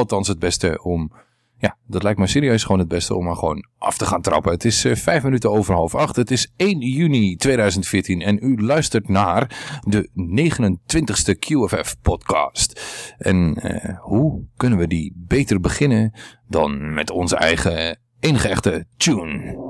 althans het beste om ja, dat lijkt me serieus gewoon het beste om maar gewoon af te gaan trappen. Het is uh, vijf minuten over half acht. Het is 1 juni 2014 en u luistert naar de 29ste QFF podcast. En uh, hoe kunnen we die beter beginnen dan met onze eigen enige echte tune?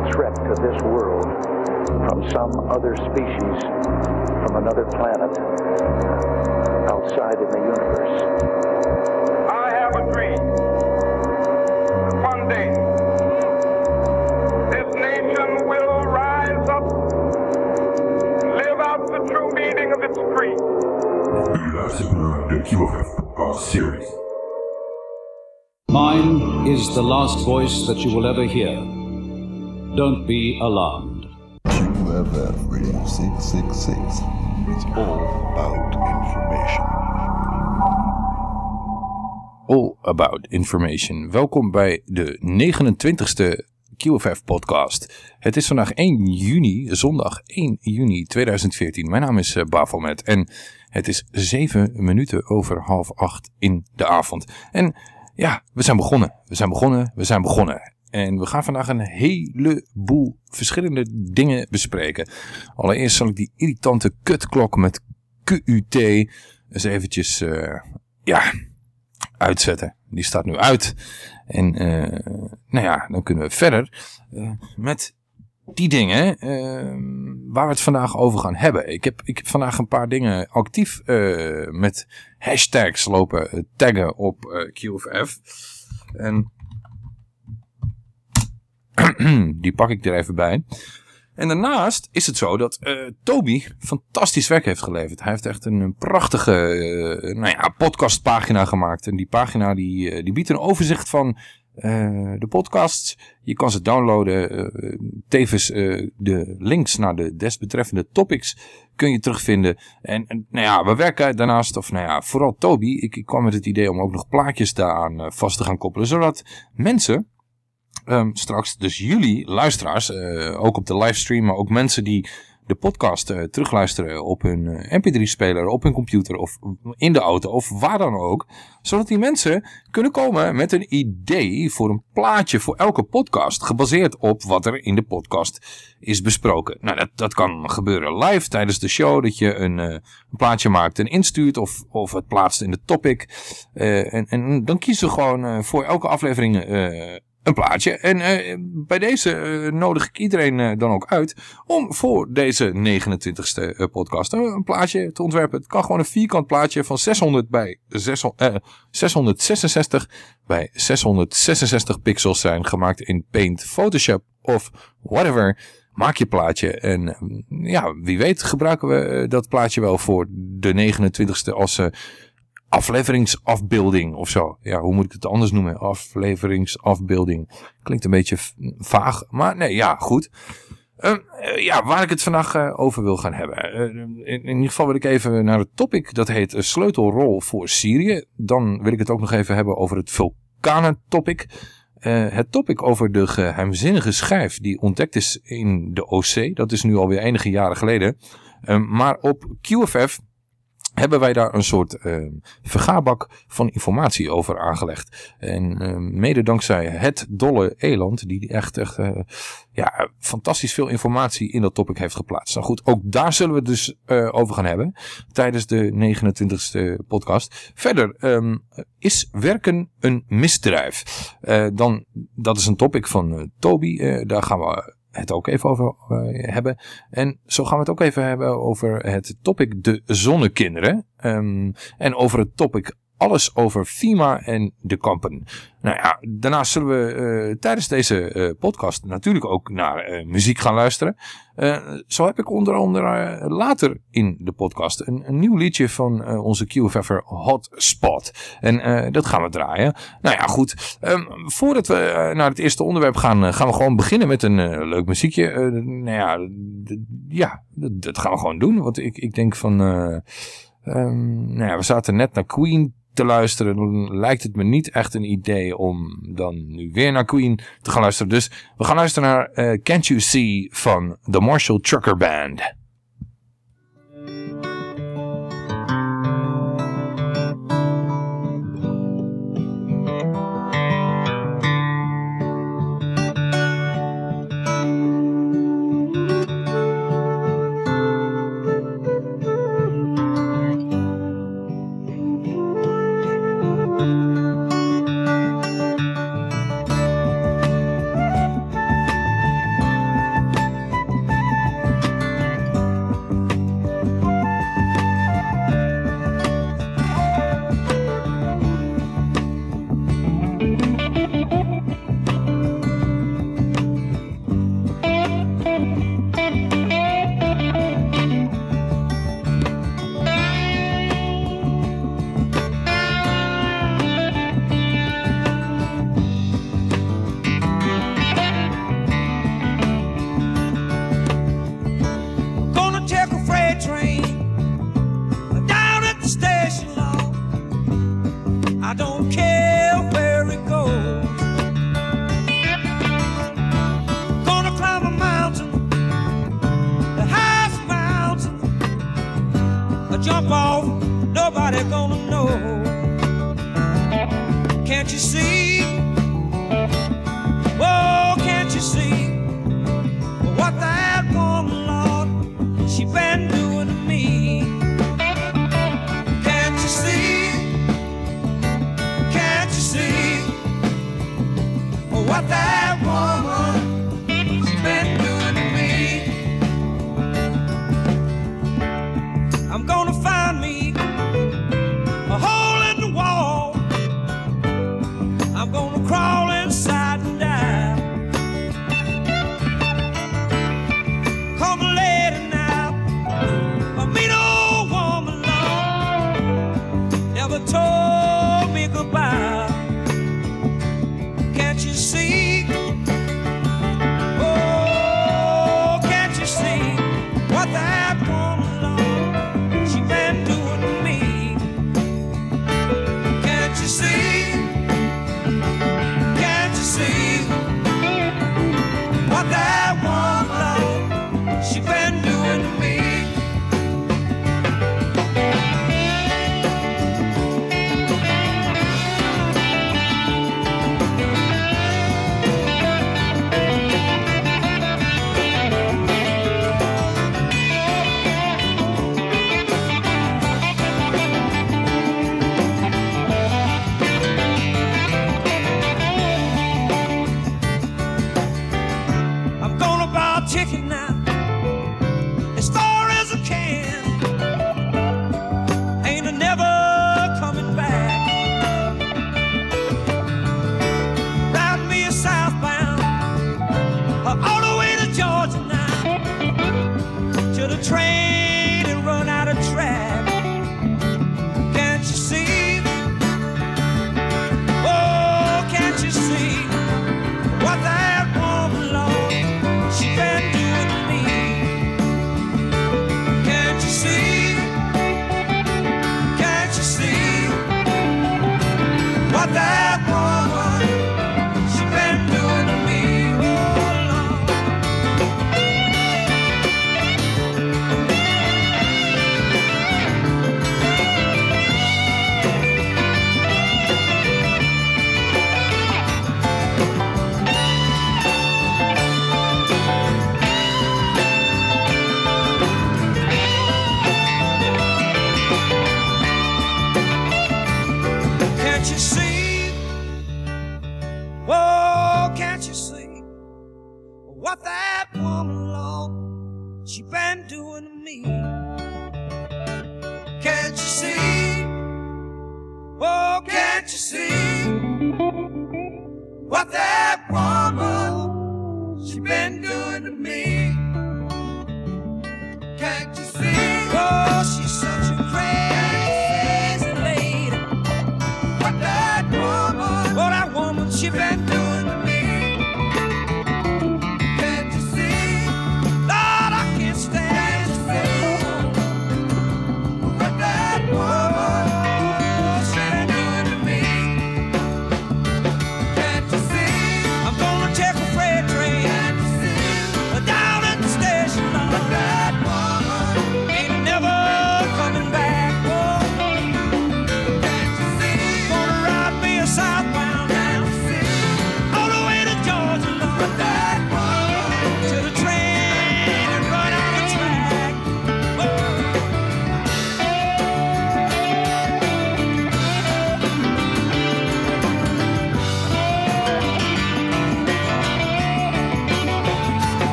threat to this world from some other species, from another planet, outside in the universe. I have a dream. One day, this nation will rise up live out the true meaning of its creed. U luistert naar de QFF Podcast Series. Mine is the last voice that you will ever hear. Don't be alarmed. QFF Radio 666. It's all about information. All About Information. Welkom bij de 29ste QFF podcast. Het is vandaag 1 juni, zondag 1 juni 2014. Mijn naam is uh, Bafelmet en het is 7 minuten over half 8 in de avond. En ja, we zijn begonnen. We zijn begonnen, we zijn begonnen. En we gaan vandaag een heleboel verschillende dingen bespreken. Allereerst zal ik die irritante kutklok met QUT eens eventjes, uh, ja, uitzetten. Die staat nu uit. En uh, nou ja, dan kunnen we verder uh, met die dingen waar we het vandaag over gaan hebben. Ik heb, ik heb vandaag een paar dingen actief met hashtags lopen taggen op QFF. En die pak ik er even bij. En daarnaast is het zo dat uh, Toby fantastisch werk heeft geleverd. Hij heeft echt een, prachtige uh, nou ja, podcastpagina gemaakt. En die pagina die, die biedt een overzicht van de podcasts. Je kan ze downloaden. tevens de links naar de desbetreffende topics kun je terugvinden. En, en, nou ja, we werken daarnaast, of nou ja, vooral Toby. Ik, ik kwam met het idee om ook nog plaatjes daaraan vast te gaan koppelen. Zodat mensen Um, straks dus jullie luisteraars, uh, ook op de livestream, maar ook mensen die de podcast uh, terugluisteren op hun uh, mp3-speler, op hun computer of in de auto of waar dan ook. Zodat die mensen kunnen komen met een idee voor een plaatje voor elke podcast, gebaseerd op wat er in de podcast is besproken. Nou, dat, dat kan gebeuren live tijdens de show, dat je een, een plaatje maakt en instuurt of, of het plaatst in de topic. en, en dan kiezen we gewoon voor elke aflevering een plaatje. En uh, bij deze uh, nodig ik iedereen uh, dan ook uit om voor deze 29ste podcast een plaatje te ontwerpen. Het kan gewoon een vierkant plaatje van 600 bij 600, 666 bij 666 pixels zijn. Gemaakt in Paint, Photoshop of whatever. Maak je plaatje en ja, wie weet gebruiken we dat plaatje wel voor de 29ste als afleveringsafbeelding of zo. Ja, hoe moet ik het anders noemen? Afleveringsafbeelding. Klinkt een beetje vaag, maar nee, ja, goed. Uh, ja, waar ik het vandaag uh, over wil gaan hebben. Uh, in, in, ieder geval wil ik even naar het topic, dat heet sleutelrol voor Syrië. Dan wil ik het ook nog even hebben over het vulkanen-topic. het topic over de geheimzinnige schijf die ontdekt is in de OC. Dat is nu alweer enige jaren geleden. maar op QFF hebben wij daar een soort uh, vergaarbak van informatie over aangelegd. En uh, mede dankzij het dolle eland, die echt, echt uh, ja, fantastisch veel informatie in dat topic heeft geplaatst. Nou goed, ook daar zullen we het dus over gaan hebben tijdens de 29ste podcast. Verder, um, is werken een misdrijf? dan, dat is een topic van Toby, daar gaan we het ook even over uh, hebben. En zo gaan we het ook even hebben over het topic de zonnekinderen. Um, en over het topic alles over FEMA en de kampen. Nou ja, daarnaast zullen we eh, tijdens deze eh, podcast natuurlijk ook naar eh, muziek gaan luisteren. Zo heb ik onder andere later in de podcast een, nieuw liedje van onze QFF'er Hotspot. En dat gaan we draaien. Nou ja, goed. Ehm, voordat we naar het eerste onderwerp gaan, gaan we gewoon beginnen met een leuk muziekje. Nou ja, ja dat, gaan we gewoon doen. Want ik, ik denk van... eh, ehm, nou ja, we zaten net naar Queen te luisteren. Dan lijkt het me niet echt een idee om dan nu weer naar Queen te gaan luisteren. Dus we gaan luisteren naar eh, Can't You See van The Marshall Trucker Band.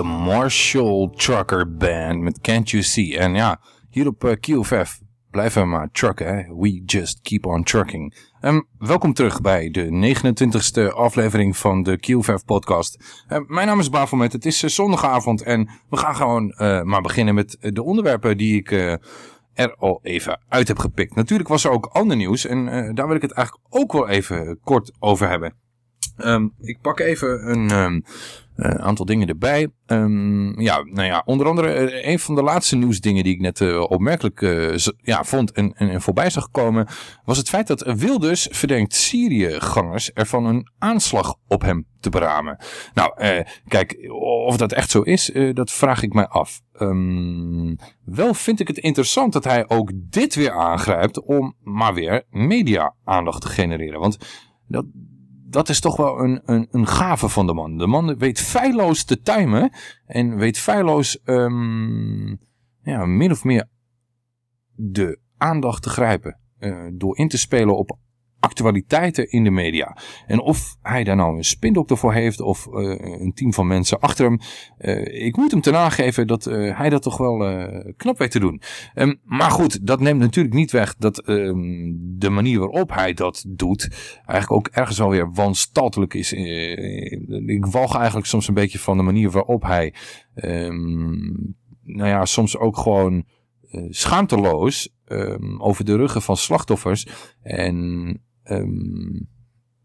De Marshall Trucker Band met Can't You See. En ja, hier op uh, QFF blijven we maar trucken. Hè? We just keep on trucking. Um, welkom terug bij de 29ste aflevering van de QFF podcast. Uh, mijn naam is Bafelmet. Het is uh, zondagavond en we gaan gewoon uh, maar beginnen met de onderwerpen die ik er al even uit heb gepikt. Natuurlijk was er ook ander nieuws en daar wil ik het eigenlijk ook wel even kort over hebben. Um, ik pak even een um, uh, aantal dingen erbij. Um, ja, nou ja, onder andere uh, een van de laatste nieuwsdingen die ik net uh, opmerkelijk ja, vond en, en, en, voorbij zag komen, was het feit dat Wilders verdenkt Syrië-gangers ervan een aanslag op hem te beramen. Nou, kijk, of dat echt zo is, dat vraag ik mij af. Wel vind ik het interessant dat hij ook dit weer aangrijpt om maar weer media-aandacht te genereren. Want dat, dat is toch wel een, een, een gave van de man. De man weet feilloos te timen en weet feilloos um, ja, min of meer de aandacht te grijpen. Uh, door in te spelen op actualiteiten in de media. En of hij daar nou een spindokter voor heeft of uh, een team van mensen achter hem. Uh, ik moet hem te nageven dat uh, hij dat toch wel knap weet te doen. Um, maar goed, dat neemt natuurlijk niet weg dat um, de manier waarop hij dat doet eigenlijk ook ergens wel weer wanstaltelijk is. ik walg eigenlijk soms een beetje van de manier waarop hij um, nou ja, soms ook gewoon schaamteloos over de ruggen van slachtoffers en Um,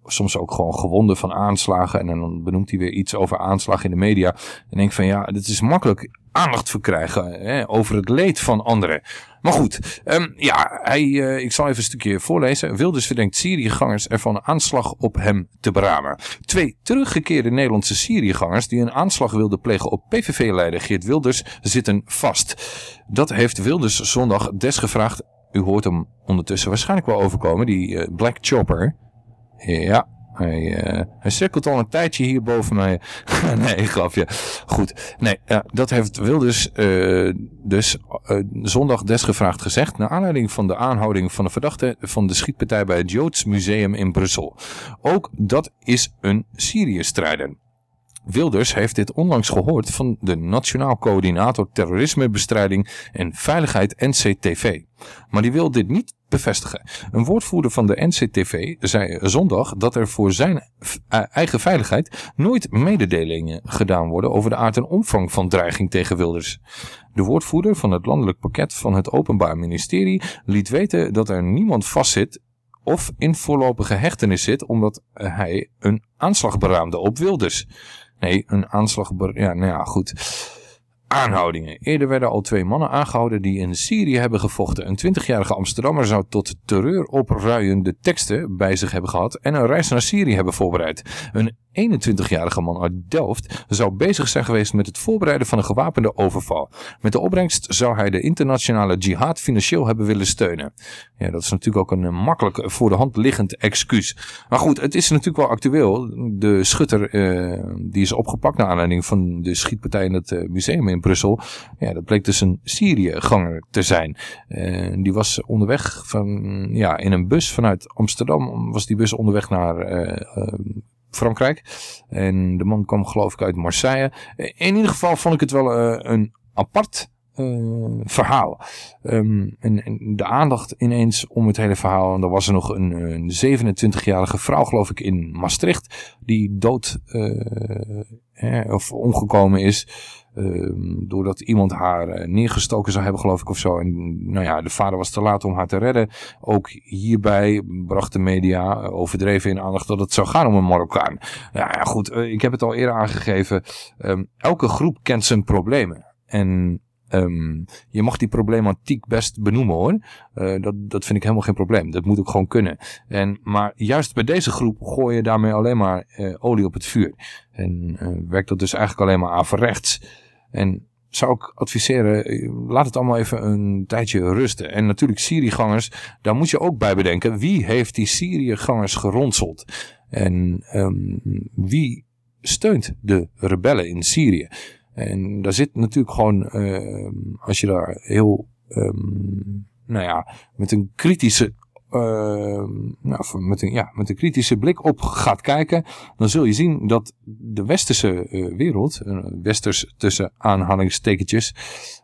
soms ook gewoon gewonden van aanslagen. En dan benoemt hij weer iets over aanslagen in de media. En denk van ja, dit is makkelijk aandacht verkrijgen hè, over het leed van anderen. Maar goed, um, ja, hij, uh, ik zal even een stukje voorlezen. Wilders verdenkt Syriëgangers ervan een aanslag op hem te beramen. Twee teruggekeerde Nederlandse Syriëgangers die een aanslag wilden plegen op PVV-leider Geert Wilders zitten vast. Dat heeft Wilders zondag desgevraagd u hoort hem ondertussen waarschijnlijk wel overkomen, die uh, Black Chopper. Ja, hij, uh, hij cirkelt al een tijdje hier boven mij. nee, grapje. Goed. Nee, dat heeft Wilders uh, dus zondag desgevraagd gezegd... naar aanleiding van de aanhouding van de verdachte... van de schietpartij bij het Joods Museum in Brussel. Ook dat is een Syrië-strijder. Wilders heeft dit onlangs gehoord van de Nationaal Coördinator Terrorismebestrijding en Veiligheid NCTV. Maar die wil dit niet bevestigen. Een woordvoerder van de NCTV zei zondag dat er voor zijn eigen veiligheid nooit mededelingen gedaan worden over de aard en omvang van dreiging tegen Wilders. De woordvoerder van het landelijk pakket van het Openbaar Ministerie liet weten dat er niemand vastzit of in voorlopige hechtenis zit omdat hij een aanslag beraamde op Wilders. Nee, een aanslag... Ja, nou ja, goed. Aanhoudingen. Eerder werden al twee mannen aangehouden die in Syrië hebben gevochten. Een 20-jarige Amsterdammer zou tot terreur opruiende teksten bij zich hebben gehad en een reis naar Syrië hebben voorbereid. Een 21-jarige man uit Delft zou bezig zijn geweest met het voorbereiden van een gewapende overval. Met de opbrengst zou hij de internationale jihad financieel hebben willen steunen. Ja, dat is natuurlijk ook een eh, makkelijk voor de hand liggend excuus. Maar goed, het is natuurlijk wel actueel. De schutter eh, die is opgepakt naar aanleiding van de schietpartij in het eh, museum in Brussel. Ja, dat bleek dus een Syriëganger te zijn. Eh, die was onderweg van, ja, in een bus vanuit Amsterdam. Was die bus onderweg naar eh, eh, Frankrijk. En de man kwam geloof ik uit Marseille. In ieder geval vond ik het wel eh, een apart eh, verhaal. Ehm, en, de aandacht ineens om het hele verhaal. En er was er nog een, een 27-jarige vrouw geloof ik in Maastricht. Die dood eh, of omgekomen is. Ehm, doordat iemand haar eh, neergestoken zou hebben geloof ik of zo. En nou ja, de vader was te laat om haar te redden. Ook hierbij bracht de media eh, overdreven in aandacht dat het zou gaan om een Marokkaan. Ja, ja goed, eh, ik heb het al eerder aangegeven. Ehm, elke groep kent zijn problemen. En ehm, je mag die problematiek best benoemen hoor. Dat, dat vind ik helemaal geen probleem. Dat moet ook gewoon kunnen. En, maar juist bij deze groep gooi je daarmee alleen maar olie op het vuur. En werkt dat dus eigenlijk alleen maar averechts. En zou ik adviseren, eh, laat het allemaal even een tijdje rusten. En natuurlijk Syriëgangers, daar moet je ook bij bedenken. Wie heeft die Syriëgangers geronseld? En ehm, wie steunt de rebellen in Syrië? En daar zit natuurlijk gewoon, ehm, als je daar heel, ehm, nou ja, met een kritische, nou, of met, een, ja, met een kritische blik op gaat kijken, dan zul je zien dat de westerse eh, wereld, eh, westers tussen aanhalingstekentjes,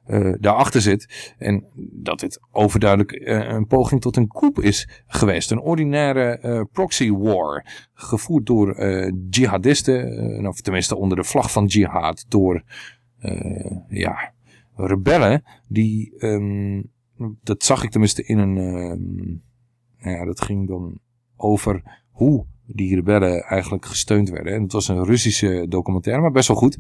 eh, daarachter zit. En dat dit overduidelijk een poging tot een coup is geweest. Een ordinaire proxy war, gevoerd door jihadisten, of tenminste onder de vlag van jihad, door ja, rebellen die, ehm, dat zag ik tenminste in een, ehm, nou ja, dat ging dan over hoe die rebellen eigenlijk gesteund werden. En het was een Russische documentaire, maar best wel goed.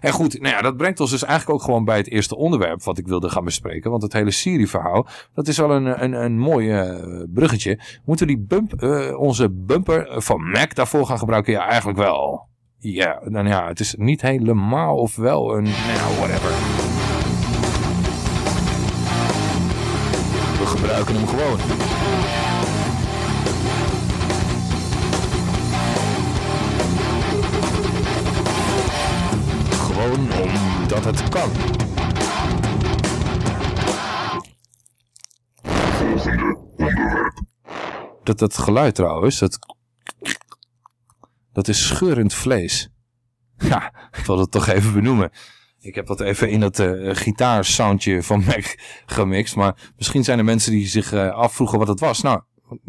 En goed, nou ja, dat brengt ons dus eigenlijk ook gewoon bij het eerste onderwerp wat ik wilde gaan bespreken. Want het hele Syrië-verhaal, dat is wel een, een, een mooi eh, bruggetje. Moeten we die bump, eh, onze bumper van Mac daarvoor gaan gebruiken? Ja, eigenlijk wel. Ja, dan ja, het is niet helemaal of wel een, nou, whatever. We gebruiken hem gewoon. Gewoon omdat het kan. Dat, dat geluid trouwens, dat, dat is scheurend vlees. Ja, ik wil het toch even benoemen. Ik heb dat even in dat eh gitaarsoundje van Mac gemixt. Maar misschien zijn er mensen die zich eh, afvroegen wat het was. Nou,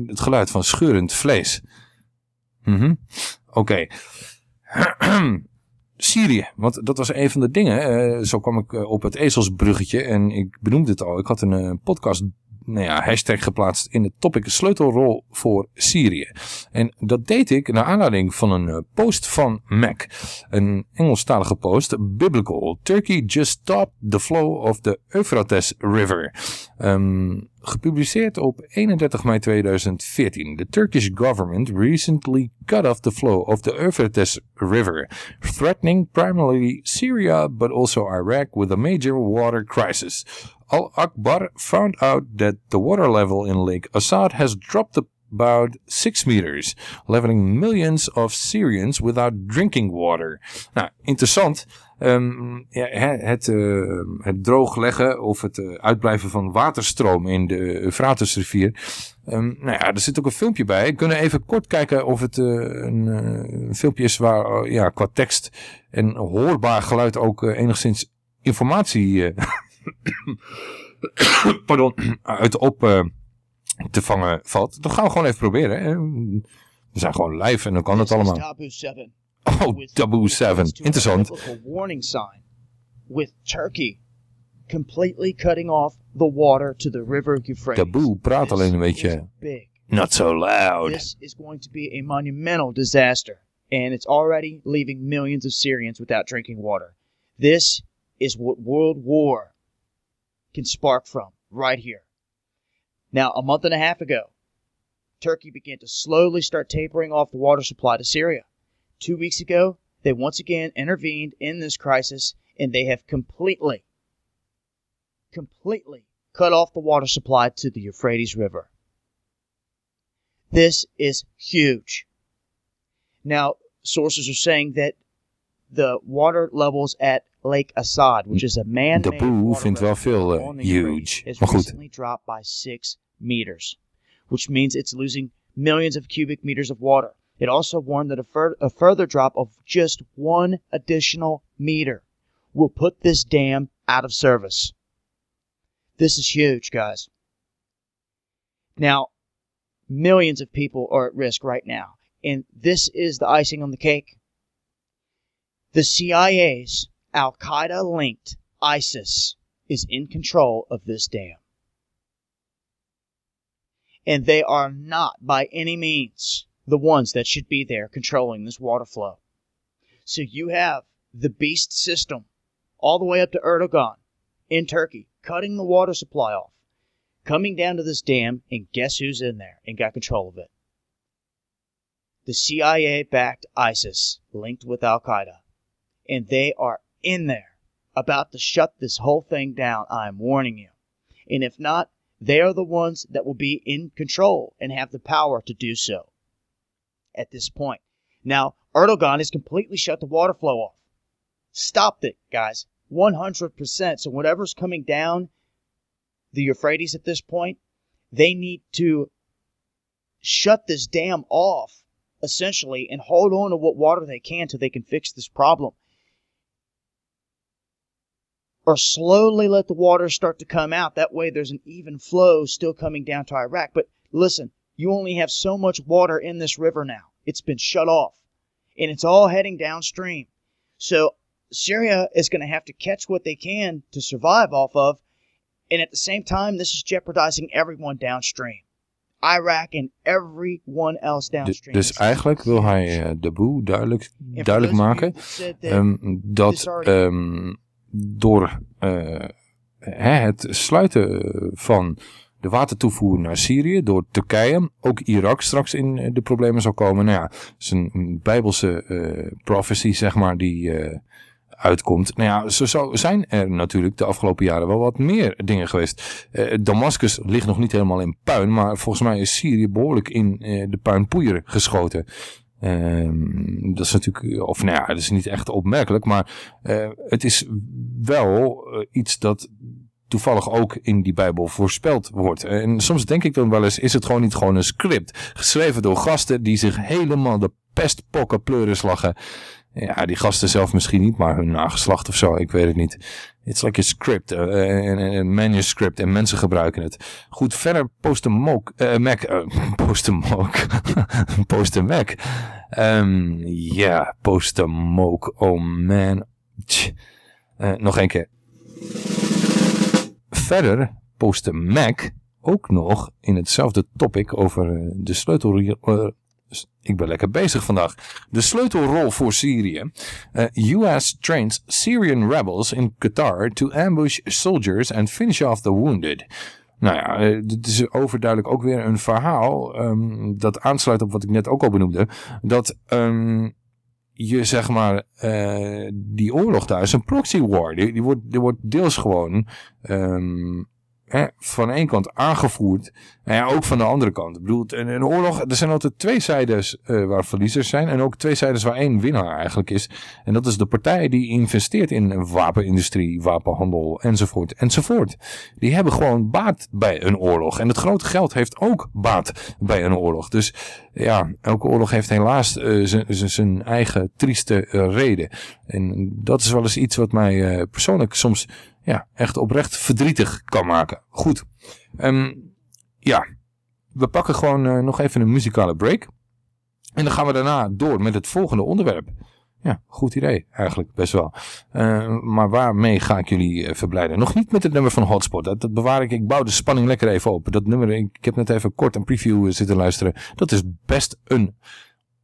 het geluid van scheurend vlees. Mhm. Oké. Syrië, want dat was een van de dingen. zo kwam ik eh, op het ezelsbruggetje en ik benoemde het al. Ik had een eh, podcast, nou ja, hashtag geplaatst in het topic sleutelrol voor Syrië. En dat deed ik naar aanleiding van een eh, post van Mac. Een Engelstalige post, Biblical. Turkey just stopped the flow of the Euphrates River. Ehm, gepubliceerd op 31 mei 2014. The Turkish government recently cut off the flow of the Euphrates River, threatening primarily Syria but also Iraq with a major water crisis. Al-Akbar found out that the water level in Lake Assad has dropped about 6 meters, leveling millions of Syrians without drinking water. Nou, interessant. Ehm, ja, het, eh, het droogleggen of het eh, uitblijven van waterstroom in de Eufratesrivier. Ehm, nou ja, er zit ook een filmpje bij. We kunnen even kort kijken of het eh, een, eh, een filmpje is waar eh, ja, qua tekst en hoorbaar geluid ook eh, enigszins informatie eh, pardon, uit op eh, te vangen valt. Dat gaan we gewoon even proberen. Hè. We zijn gewoon live en dan kan het allemaal. Oh, Tabu 7. Oh, Taboo 7. Interessant. biblical warning sign with Turkey completely cutting off the water to the river Euphrates. Taboe praat alleen een beetje big. not so loud. This is going to be a monumental disaster, and it's already leaving millions of Syrians without drinking water. This is what world war can spark from right here. Now, a month and a half ago, Turkey began to slowly start tapering off the water supply to Syria. Two weeks ago, they once again intervened in this crisis and they have completely, completely cut off the water supply to the Euphrates River. This is huge. Now, sources are saying that the water levels at Lake Assad, which is a man De boel vindt wel veel huge. Maar goed, recently dropped by six meters, which means it's losing millions of cubic meters of water. It also warned that a, fur- a further drop of just one additional meter will put this dam out of service. This is huge, guys. Now, millions of people are at risk right now, and this is the icing on the cake. The CIA's Al Qaeda linked ISIS is in control of this dam. And they are not by any means the ones that should be there controlling this water flow. So you have the beast system all the way up to Erdogan in Turkey, cutting the water supply off, coming down to this dam, and guess who's in there and got control of it? The CIA backed ISIS linked with Al Qaeda. And they are in there about to shut this whole thing down. I'm warning you. And if not, they are the ones that will be in control and have the power to do so at this point. Now, Erdogan has completely shut the water flow off. Stopped it, guys. 100%. So, whatever's coming down the Euphrates at this point, they need to shut this dam off, essentially, and hold on to what water they can till they can fix this problem. Or slowly let the water start to come out. That way, there's an even flow still coming down to Iraq. But listen, you only have so much water in this river now. It's been shut off, and it's all heading downstream. So, Syria is going to have to catch what they can to survive off of. And at the same time, this is jeopardizing everyone downstream. Iraq and everyone else downstream. dus eigenlijk wil hij eh, de boel duidelijk, duidelijk maken ehm, dat ehm, door hè, het sluiten van de watertoevoer naar Syrië door Turkije, ook Irak straks in eh, de problemen zal komen. Nou ja, dat is een, bijbelse eh prophecy, zeg maar, die eh, uitkomt. Nou ja, zo, zo zijn er natuurlijk de afgelopen jaren wel wat meer dingen geweest. Eh, Damascus ligt nog niet helemaal in puin, maar volgens mij is Syrië behoorlijk in de puinpoeier geschoten. Ehm, dat is natuurlijk, of nou ja, dat is niet echt opmerkelijk, maar het is wel iets dat toevallig ook in die Bijbel voorspeld wordt. En soms denk ik dan wel eens, is het gewoon niet gewoon een script, geschreven door gasten die zich helemaal de pestpokken pleuris lachen. Ja, die gasten zelf misschien niet, maar hun nageslacht of zo, ik weet het niet. It's like a script, eh, een, een manuscript en mensen gebruiken het. Goed, verder post een eh, Mac, eh, post een mook, post een Mac. Ehm, Ja, post een oh man. Eh, nog één keer. Verder postte Mac ook nog in hetzelfde topic over eh, de sleutel... eh, ik ben lekker bezig vandaag. De sleutelrol voor Syrië. Eh, US trains Syrian rebels in Qatar to ambush soldiers and finish off the wounded. Nou ja, dit is overduidelijk ook weer een verhaal ehm, dat aansluit op wat ik net ook al benoemde. Dat ehm, je zeg maar, eh, die oorlog daar is een proxy war. Die, die, wordt, die wordt deels gewoon ehm, hè, van ene kant aangevoerd en ja, ook van de andere kant. Ik bedoel, een, een oorlog, er zijn altijd twee zijden eh, waar verliezers zijn en ook twee zijden waar één winnaar eigenlijk is. En dat is de partij die investeert in wapenindustrie, wapenhandel enzovoort enzovoort. Die hebben gewoon baat bij een oorlog. En het grote geld heeft ook baat bij een oorlog. Dus ja, elke oorlog heeft helaas eh, zijn- eigen trieste eh, reden. En dat is wel eens iets wat mij persoonlijk soms ja, echt oprecht verdrietig kan maken. Goed. Ehm, ja, we pakken gewoon eh, nog even een muzikale break. En dan gaan we daarna door met het volgende onderwerp. Ja, goed idee eigenlijk, best wel. Eh, maar waarmee ga ik jullie eh, verblijden? Nog niet met het nummer van Hotspot. Dat, dat bewaar ik. Ik bouw de spanning lekker even op. Dat nummer, ik, ik heb net even kort een preview eh, zitten luisteren. Dat is best een,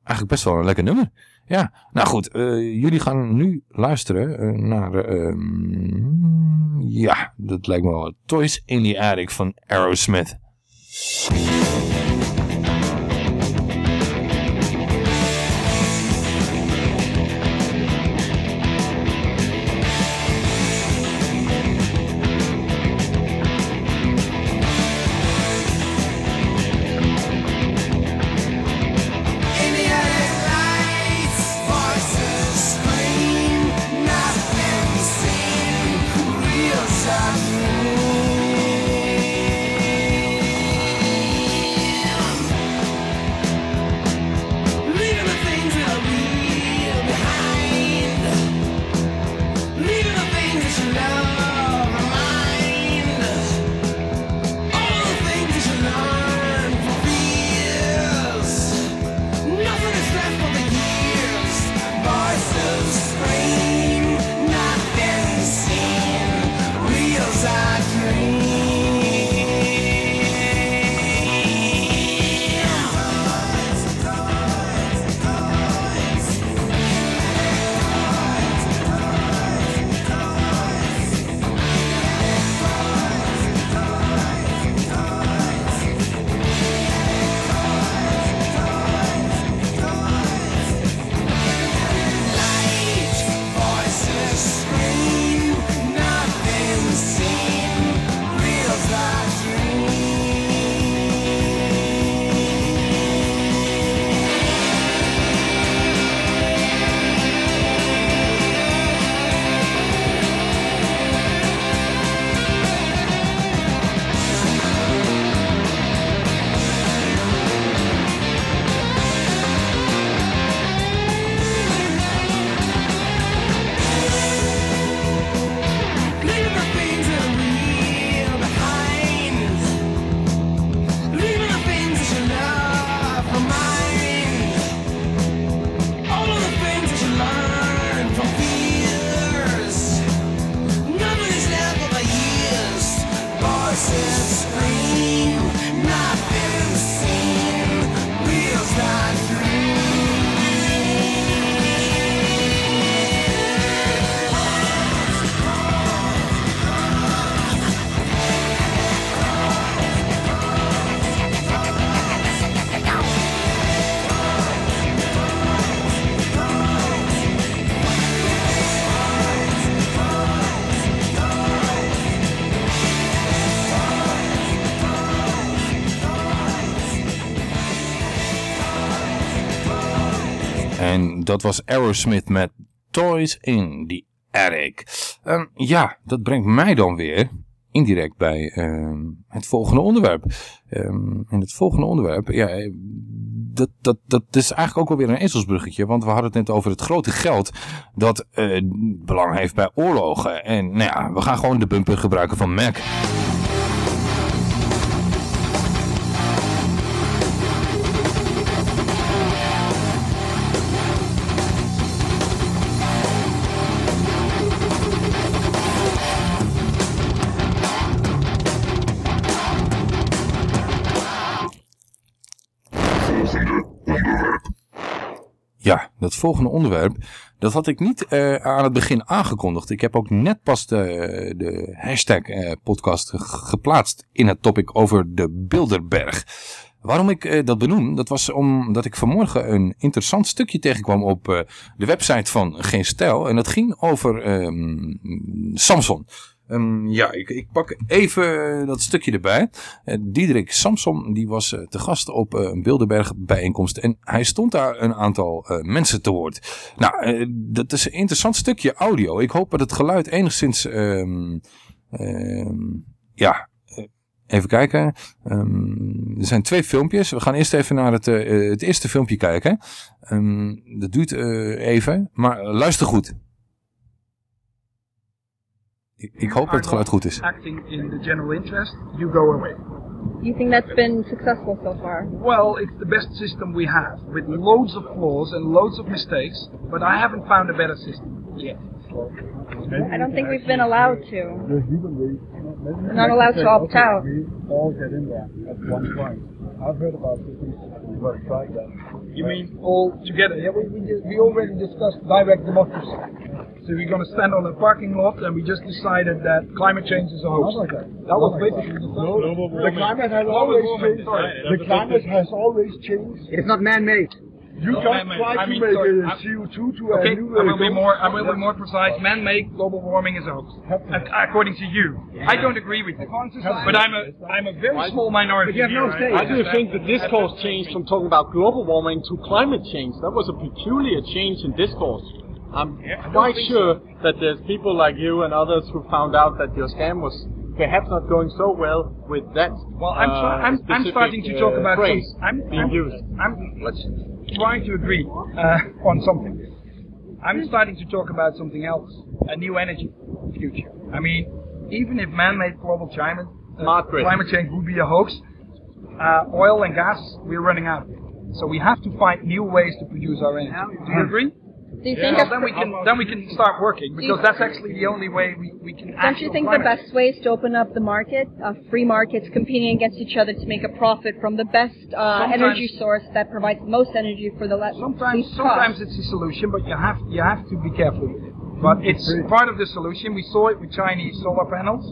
eigenlijk best wel een lekker nummer. Ja, nou goed. eh, jullie gaan nu luisteren eh, naar, ehm, ja, dat lijkt me wel Toys in the Attic van Aerosmith. Dat was Aerosmith met Toys in the Attic. Ehm, ja, dat brengt mij dan weer indirect bij ehm, het volgende onderwerp. Ehm, en het volgende onderwerp, ja, eh, dat, dat, dat is eigenlijk ook wel weer een ezelsbruggetje. Want we hadden het net over het grote geld dat eh, belang heeft bij oorlogen. En nou ja, we gaan gewoon de bumper gebruiken van Mac. Ja, dat volgende onderwerp, dat had ik niet eh, aan het begin aangekondigd. Ik heb ook net pas de, de hashtag eh, podcast ge- geplaatst in het topic over de Bilderberg. Waarom ik eh, dat benoem, dat was omdat ik vanmorgen een interessant stukje tegenkwam op eh, de website van Geen Stijl. En dat ging over ehm, Samson. Ehm, ja, ik, ik pak even dat stukje erbij. Eh, Diederik Samson die was eh, te gast op eh, een Bilderberg bijeenkomst. En hij stond daar een aantal eh, mensen te woord. Nou, eh, dat is een interessant stukje audio. Ik hoop dat het geluid enigszins... ehm, ehm, ja, eh, even kijken. Er zijn twee filmpjes. We gaan eerst even naar het, eh, het eerste filmpje kijken. Dat duurt eh, even, maar eh, luister goed. Ik, ik hoop dat het geluid goed is. Acting in the general interest, you go away. You think that's been successful so far? Well, it's the best system we have, with loads of flaws and loads of mistakes, but I haven't found a better system yet. I don't think we've been allowed to. We're not allowed to opt out. We all get in there at one point. I've heard about got to try that. You mean all together? Yeah, we, we, we already discussed direct democracy. So we're going to stand on a parking lot and we just decided that climate change is a hoax. Not like that. That was basically the No, the climate has Global always warming, changed. sorry. The climate has always changed. It's not man-made. You No, just man-made. try I to mean, make sorry, a I- CO2 to Okay, a new I will be more. I will be more precise. Man-made global warming is a hoax, Ac- according to you. I don't agree with you, but I'm a I'm a very small minority. here. I do think the discourse changed from talking about global warming to climate change. That was a peculiar change in discourse. I'm quite sure that there's people like you and others who found out that your scam was perhaps not going so well with that. Well, I'm, uh, I'm, I'm starting to talk uh, about phrase some, I'm, being I'm, used. I'm, let's try to agree uh, on something. I'm starting to talk about something else, a new energy future. I mean, even if man-made global climate, uh, climate change would be a hoax, uh, oil and gas, we're running out of it. So we have to find new ways to produce our energy. Do you agree? Do you Yeah. think Well, then we can then we can start working because that's actually the only way we, we can. Don't act you think the climate best way is to open up the market, uh, free markets competing against each other to make a profit from the best uh, energy source that provides the most energy for the le- Sometimes, least sometimes cost? it's a solution, but you have you have to be careful with it. But it's part of the solution. We saw it with Chinese solar panels.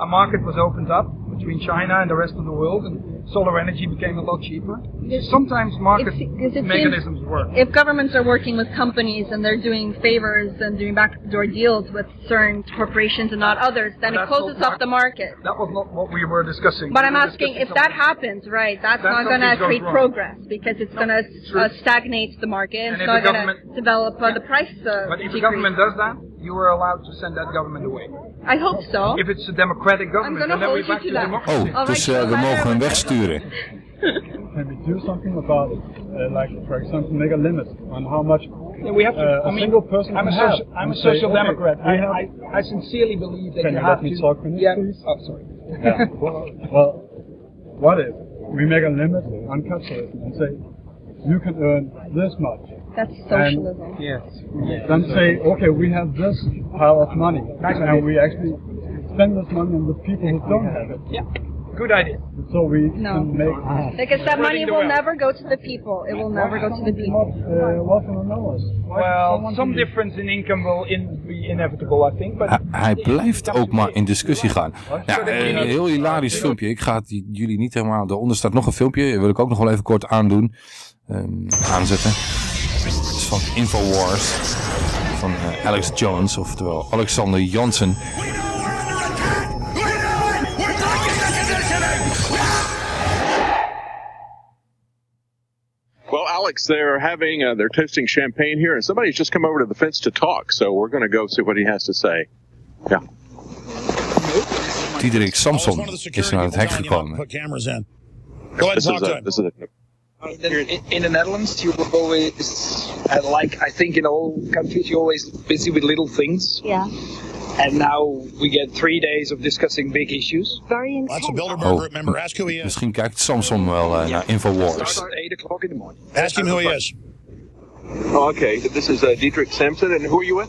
A market was opened up between China and the rest of the world, and solar energy became a lot cheaper. Sometimes market It's- 'cause it seems- mechanisms work. If governments are working with companies and they're doing favors and doing backdoor deals with certain corporations and not others, then it closes off the market. That was not what we were discussing. But We I'm asking if that happens, right? That's Then not going to create wrong. progress because it's going to uh, stagnate the market. And it's not going to develop uh, the price uh, But if the government does that, you are allowed to send that government away. I hope so. If it's a democratic government, gonna then we're hold you back to to that. democracy. Oh, dus eh, we mogen hem wegsturen. Can we do something about it? Uh, like, for example, make a limit on how much Yeah, we have to. uh, a I mean, single person I'm a can have. social, I'm a and say, social okay, democrat. I, have- I, I sincerely believe that Can you you have let me to. talk minutes, yeah. please? Oh, sorry. Yeah. well, what if we make a limit on capitalism and say you can earn this much? That's And socialism. Yes. then say, okay, we have this pile of money, and we actually spend this money on the people who don't have it. Yeah. Good idea. So we No. can make. Because that money will never go to the people. It will never go to the people. Uh, Well, some difference in income will in, be inevitable, I think. But Hij, hij blijft ook maar in discussie gaan. Ja, eh, een heel hilarisch filmpje. Ik ga het jullie niet helemaal... Daaronder staat nog een filmpje. Dat wil ik ook nog wel even kort aandoen. Ehm, aanzetten. Het is van Infowars. Van eh, Alex Jones. Oftewel Alexander Jansen. Well, Alex, they're having uh, they're toasting champagne here, and somebody's just come over to the fence to talk. So we're going to go see what he has to say. Yeah. Diederik Samson is naar het hek gekomen. Put cameras in. Go ahead and talk is to a, him. This is In, in the Netherlands, you were always, uh, like I think in all countries, you're always busy with little things. Yeah. And now we get three days of discussing big issues. Very That's a Bilderberg Oh, member. Ask who he is. misschien kijkt Samson wel eh, naar Infowars. Start at 8 o'clock in the morning. Ask him who he is. oh, okay. This is uh, Dietrich Sampson, and who are you with?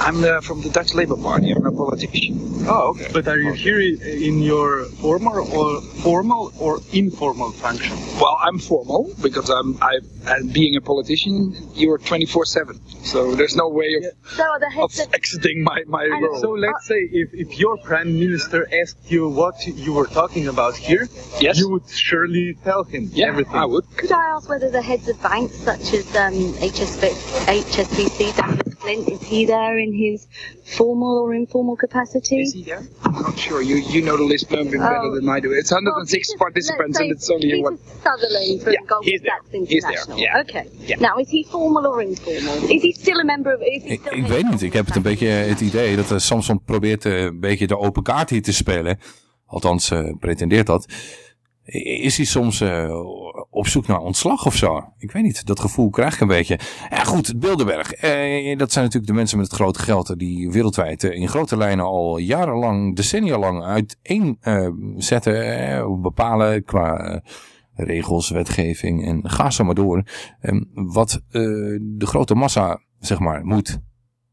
I'm uh, from the Dutch Labour Party. I'm a politician. Oh, okay. But are you here in your formal or formal or informal function? Well, I'm formal because I'm, I, and being a politician, you're 24/7. So there's no way of, So the heads of exiting my my role. So let's say if, if your prime minister asked you what you were talking about here, Yes. you would surely tell him Yeah, everything. I would. Could I ask whether the heads of banks, such as um, HSB, HSBC, Douglas Flint, is he there in his formal or informal capacity? Is he there? I'm not sure. You you know the list bit better Oh. than I do. It's 106 participants, and it's only Peter one. Sutherland from Yeah, Goldman he's there. Sachs He's there, International. yeah. Okay. Yeah. Now, is he formal or informal? Is he still a member of? Is he Ik, still ik weet niet. Ik heb het een beetje het idee dat eh, Samson probeert eh, een beetje de open kaart hier te spelen. Althans, eh, pretendeert dat. Is hij soms eh, op zoek naar ontslag of zo? Ik weet niet. Dat gevoel krijg ik een beetje. Ja goed, Bilderberg. Eh, dat zijn natuurlijk de mensen met het grote geld. Die wereldwijd eh, in grote lijnen al jarenlang, decennia lang uiteen eh, zetten. eh, bepalen qua eh, regels, wetgeving en ga zo maar door. Ehm, wat eh, de grote massa, zeg maar, moet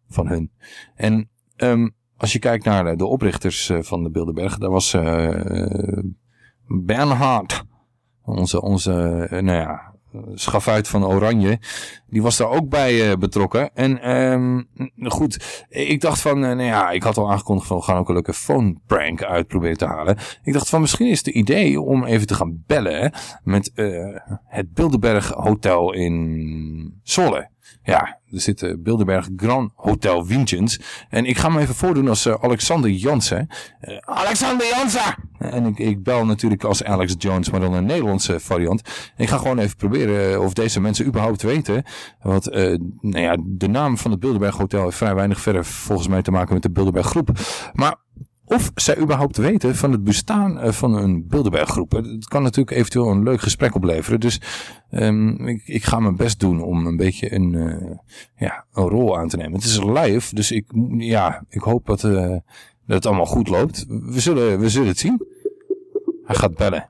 van hun. En ehm, als je kijkt naar de, oprichters eh, van de Bilderberg, daar was eh, Bernhard, onze, onze eh, nou ja, schafuit van Oranje, die was daar ook bij eh, betrokken. En ehm, goed, ik dacht van, eh, nou ja, ik had al aangekondigd van we gaan ook een leuke phone prank uitproberen te halen. Ik dacht van misschien is het idee om even te gaan bellen met het Bilderberg Hotel in Zwolle. Ja, er zit eh, Bilderberg Grand Hotel Vincents. En ik ga me even voordoen als eh, Alexander Jansen. Eh, Alexander Jansen! En ik, ik bel natuurlijk als Alex Jones, maar dan een Nederlandse variant. Ik ga gewoon even proberen eh, of deze mensen überhaupt weten. Want nou ja, de naam van het Bilderberg Hotel heeft vrij weinig verder volgens mij te maken met de Bilderberg Groep. Maar of zij überhaupt weten van het bestaan eh, van een Bilderberg-groep. Het kan natuurlijk eventueel een leuk gesprek opleveren. Dus ehm, ik, ik ga mijn best doen om een beetje een, eh, ja, een rol aan te nemen. Het is live, dus ik, ja, ik hoop dat, eh, dat het allemaal goed loopt. We zullen, we zullen het zien. Hij gaat bellen.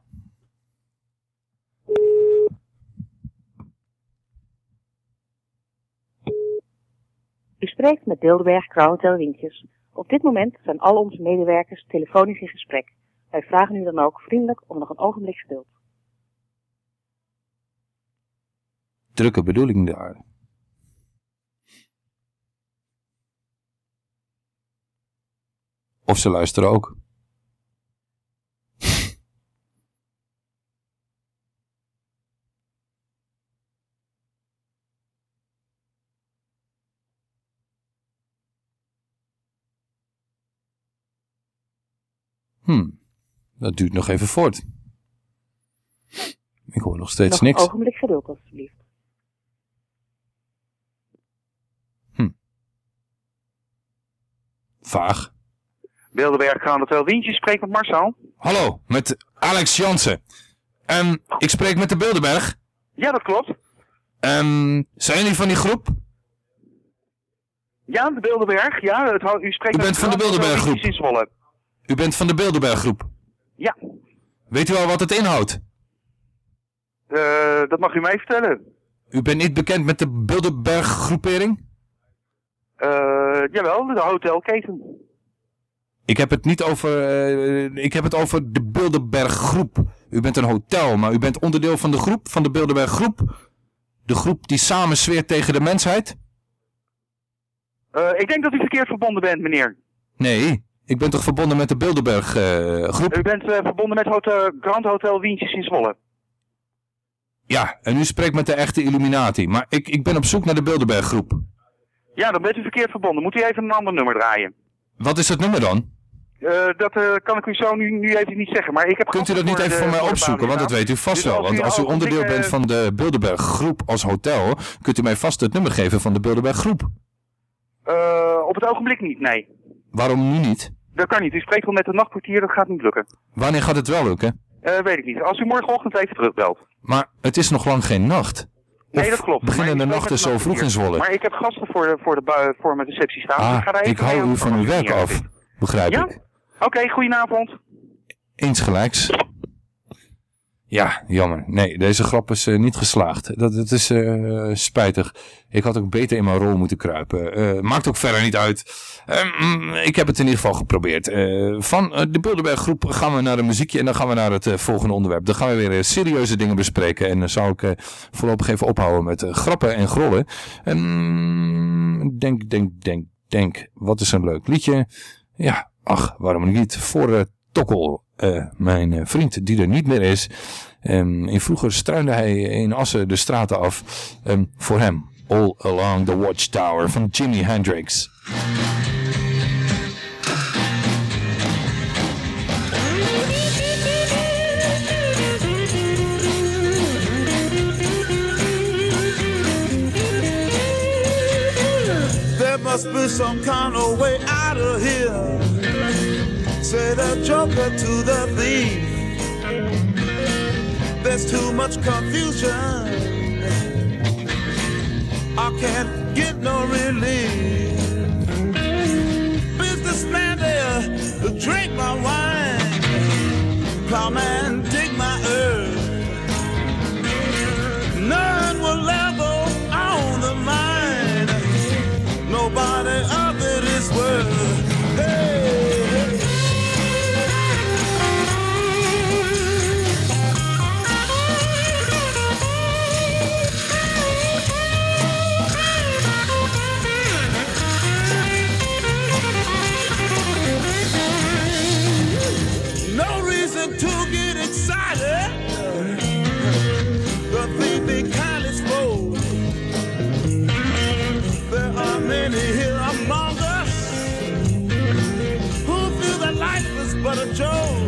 U spreekt met Bilderberg Crown Hotel Wientjes. Op dit moment zijn al onze medewerkers telefonisch in gesprek. Wij vragen u dan ook vriendelijk om nog een ogenblik geduld. Drukke bedoeling daar. Of ze luisteren ook. Hmm, dat duurt nog even voort. Ik hoor nog steeds nog niks. een ogenblik geduld alstublieft. Vaag. Bilderberg Grand Hotel Wientje, spreek met Marcel. Hallo, met Alex Jansen. Ehm, ik spreek met de Bilderberg. Ja, dat klopt. Ehm, zijn jullie van die groep? Ja, de Bilderberg. Ja, het, u spreekt U met bent van de Bilderberg Zwolle. U bent van de Bilderberg groep. Ja, Weet u al wat het inhoudt? eh, dat mag u mij vertellen. U bent niet bekend met de Bilderberg groepering? Eh, jawel, de hotelketen. Ik heb het niet over... eh, ik heb het over de Bilderberg groep. U bent een hotel, maar u bent onderdeel van de groep, van de Bilderberg groep. De groep die samen zweert tegen de mensheid. Eh, ik denk dat u verkeerd verbonden bent, meneer. Nee, ik ben toch verbonden met de Bilderberg eh, groep? U bent eh, verbonden met hotel, Grand Hotel Wientjes in Zwolle. Ja, en u spreekt met de echte Illuminati. Maar ik, ik ben op zoek naar de Bilderberg groep. Ja, dan bent u verkeerd verbonden. Moet u even een ander nummer draaien. Wat is dat nummer dan? Eh, dat kan ik u zo nu, nu even niet zeggen, maar ik heb... Kunt u dat niet even voor mij opzoeken? Want dat weet u vast wel. Want als u onderdeel bent van de Bilderberg groep als hotel, kunt u mij vast het nummer geven van de Bilderberg groep. Op het ogenblik niet, nee. Waarom nu niet? Dat kan niet. U spreekt wel met een nachtportier, dat gaat niet lukken. Wanneer gaat het wel lukken? Eh, weet ik niet. Als u morgenochtend even terugbelt. Maar het is nog lang geen nacht. Nee, dat klopt. beginnen de nachten zo vroeg in Zwolle? Maar ik heb gasten voor, de, voor, de, bui- voor mijn receptie staan. Ah, ik ga ik hou u van uw werk af. Begrijp Ja? ik. Oké, goedenavond. Eens gelijks. Ja, jammer. Nee, deze grap is eh, niet geslaagd. Dat, is eh, spijtig. Ik had ook beter in mijn rol moeten kruipen. Eh, maakt ook verder niet uit. Ehm, ik heb het in ieder geval geprobeerd. Van de Bilderberg groep gaan we naar een muziekje en dan gaan we naar het volgende onderwerp. Dan gaan we weer serieuze dingen bespreken. En dan zou ik voorlopig even ophouden met grappen en grollen. En denk, denk, denk, denk. Wat is een leuk liedje. Ja, ach, waarom niet? Voor Tokkel, eh, mijn eh, vriend die er niet meer is. Ehm, in vroeger struinde hij in Assen de straten af. Ehm, voor hem, All Along the Watchtower van Jimi Hendrix. There must be some kind of way out of here. Say the joker to the thief. There's too much confusion. I can't get no relief. Businessman there, drink my wine. Plowman, is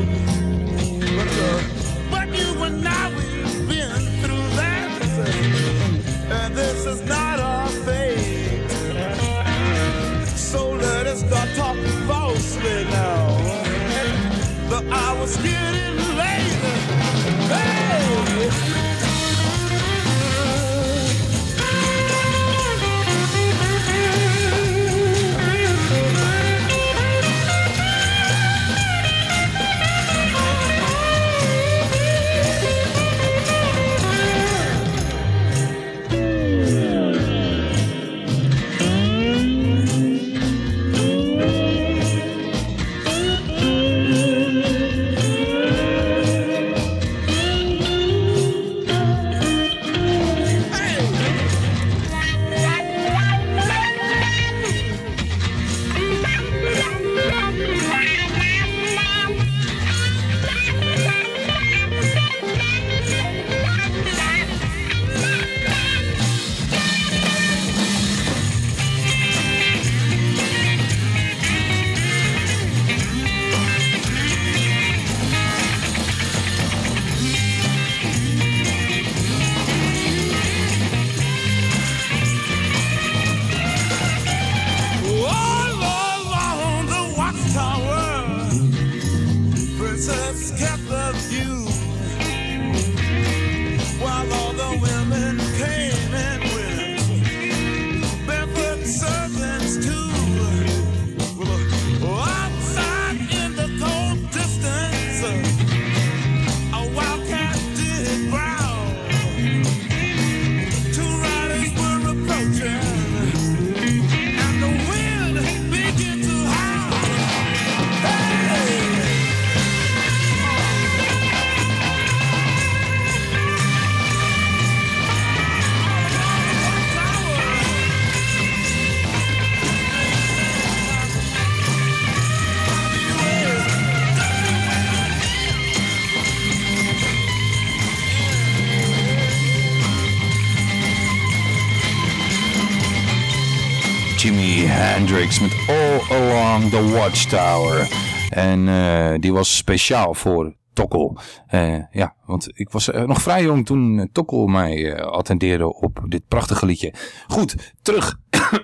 Along the Watchtower. En eh, die was speciaal voor Tokkel. Eh, ja, want ik was eh, nog vrij jong toen Tokkel mij attendeerde op dit prachtige liedje. Goed, terug.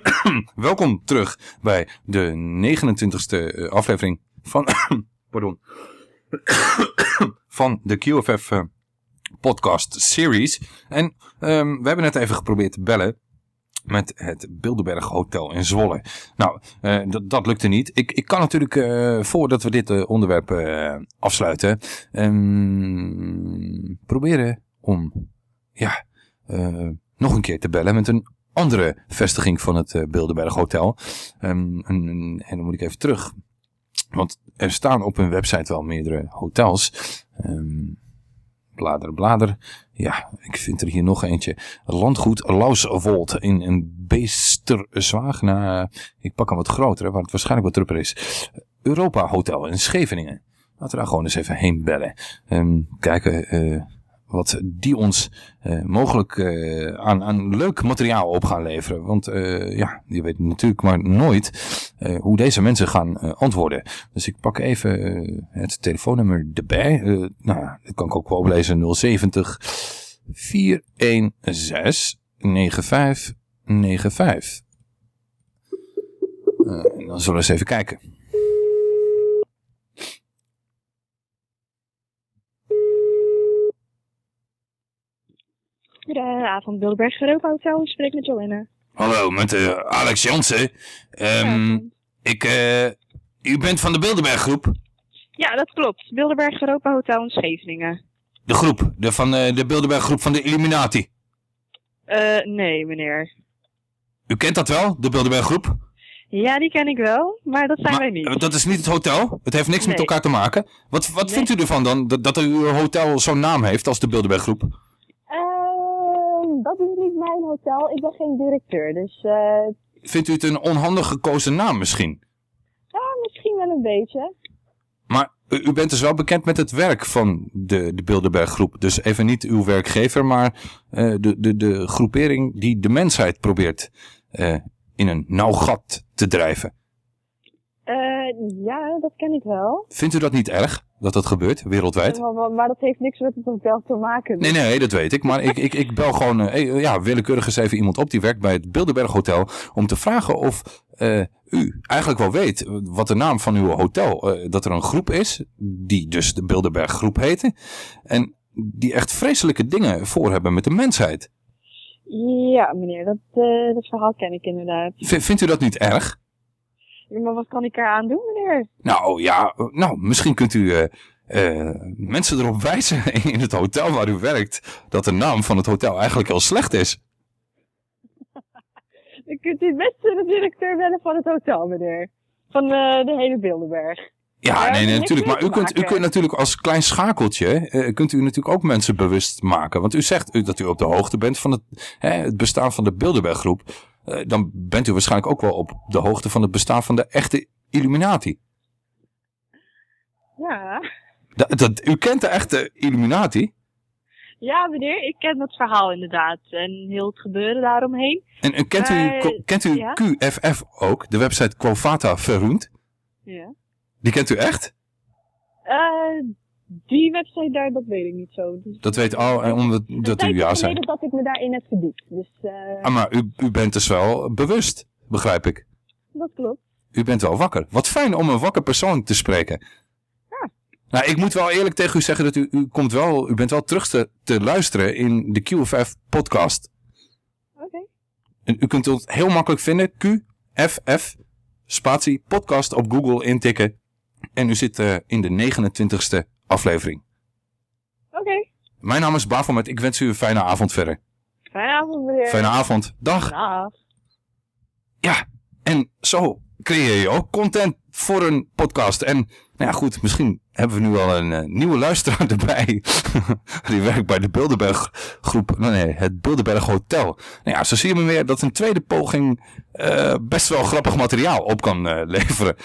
Welkom terug bij de 29e eh, aflevering van... pardon. van de QFF podcast series. En ehm, we hebben net even geprobeerd te bellen met het Bilderberg Hotel in Zwolle. Nou, eh, dat, lukte niet. Ik, ik kan natuurlijk, eh, voordat we dit eh, onderwerp afsluiten, ehm, proberen om ja, nog een keer te bellen met een andere vestiging van het Bilderberg Hotel. Ehm, en, dan moet ik even terug. Want er staan op hun website wel meerdere hotels. Ehm blader, blader. Ja, ik vind er hier nog eentje. Landgoed Lauswold in een Beesterzwaag. Nou, ik pak een wat grotere, waar het waarschijnlijk wat trupper is. Europa Hotel in Scheveningen. Laten we daar gewoon eens even heen bellen. Ehm, kijken eh, wat die ons eh, mogelijk eh, aan, aan leuk materiaal op gaan leveren. Want eh, ja, je weet natuurlijk maar nooit hoe deze mensen gaan antwoorden. Dus ik pak even het telefoonnummer erbij. Nou, dat kan ik ook wel oplezen. 070 416 9595. Eh, en dan zullen we eens even kijken. Goedenavond, Bilderberg Europa Hotel. Ik spreek met Joanne. Hallo, met eh, Alex Jansen. Ehm, ik, eh, u bent van de Bilderberg groep? Ja, dat klopt. Bilderberg Europa Hotel in Scheveningen. De groep, de, van eh, de Bilderberg groep van de Illuminati. Eh, nee, meneer. U kent dat wel, de Bilderberg groep? Ja, die ken ik wel, maar dat zijn wij niet. Dat is niet het hotel. Het heeft niks met elkaar te maken. Wat, wat vindt u ervan dan, dat, dat uw hotel zo'n naam heeft als de Bilderberg groep? Dat is niet mijn hotel. Ik ben geen directeur, dus eh, Vindt u het een onhandig gekozen naam misschien? ja, misschien wel een beetje. Maar u, u bent dus wel bekend met het werk van de, de Bilderberg groep. Dus even niet uw werkgever, maar eh, de, de, de groepering die de mensheid probeert eh, in een nauw gat te drijven. Ja, dat ken ik wel. Vindt u dat niet erg, dat dat gebeurt, wereldwijd? Maar, maar- maar dat heeft niks met het hotel te maken. Nee, nee, dat weet ik. Maar ik, ik, ik bel gewoon eh, ja, willekeurig eens even iemand op die werkt bij het Bilderberg Hotel. Om te vragen of eh, u eigenlijk wel weet wat de naam van uw hotel, eh, dat er een groep is, die dus de Bilderberg groep heette. En die echt vreselijke dingen voor hebben met de mensheid. Ja, meneer, dat, dat verhaal ken ik inderdaad. V- vindt u dat niet erg? Ja, Maar wat kan ik eraan doen, meneer? Nou ja, nou, misschien kunt u eh, eh, mensen erop wijzen in het hotel waar u werkt, dat de naam van het hotel eigenlijk heel slecht is. Dan kunt u best de directeur bellen van het hotel, meneer. Van eh, de hele Bilderberg. Ja, nee, nee natuurlijk. Maar u kunt, u kunt natuurlijk als klein schakeltje, kunt u natuurlijk ook mensen bewust maken. Want u zegt u, dat u op de hoogte bent van het, hè, het bestaan van de Bilderberg groep. Eh, dan bent u waarschijnlijk ook wel op de hoogte van het bestaan van de echte Illuminati. Ja. Dat, dat, u kent de echte Illuminati. Ja, meneer, ik ken dat verhaal inderdaad. En heel het gebeuren daaromheen. En, en kent, u, kent u ja? QFF ook, de website Quovata Verroend? Ja. Die kent u echt? Eh, die website daar, dat weet ik niet zo. Dus Dat weet al, eh, omdat dat u ja zei. Ik dat ik me daarin heb verdiept. Dus eh, Ah, maar u, u bent dus wel bewust, begrijp ik. dat klopt. U bent wel wakker. Wat fijn om een wakker persoon te spreken. Nou, ik moet wel eerlijk tegen u zeggen dat u, u, komt wel, u bent wel terug te, te luisteren in de QFF podcast. Oké. En u kunt het heel makkelijk vinden. QFF, spatie, podcast op Google intikken. En u zit eh, in de 29ste aflevering. Oké. Mijn naam is Bafomet. Ik wens u een fijne avond verder. Fijne avond, meneer. Fijne avond. Dag. Dag. Ja, en zo creëer je ook content voor een podcast. En nou ja, goed, misschien hebben we nu al een eh, nieuwe luisteraar erbij. Die werkt bij de Bilderberg groep. Nee, het Bilderberg Hotel. Nou ja, zo zie je maar weer dat een tweede poging eh, best wel grappig materiaal op kan eh, leveren.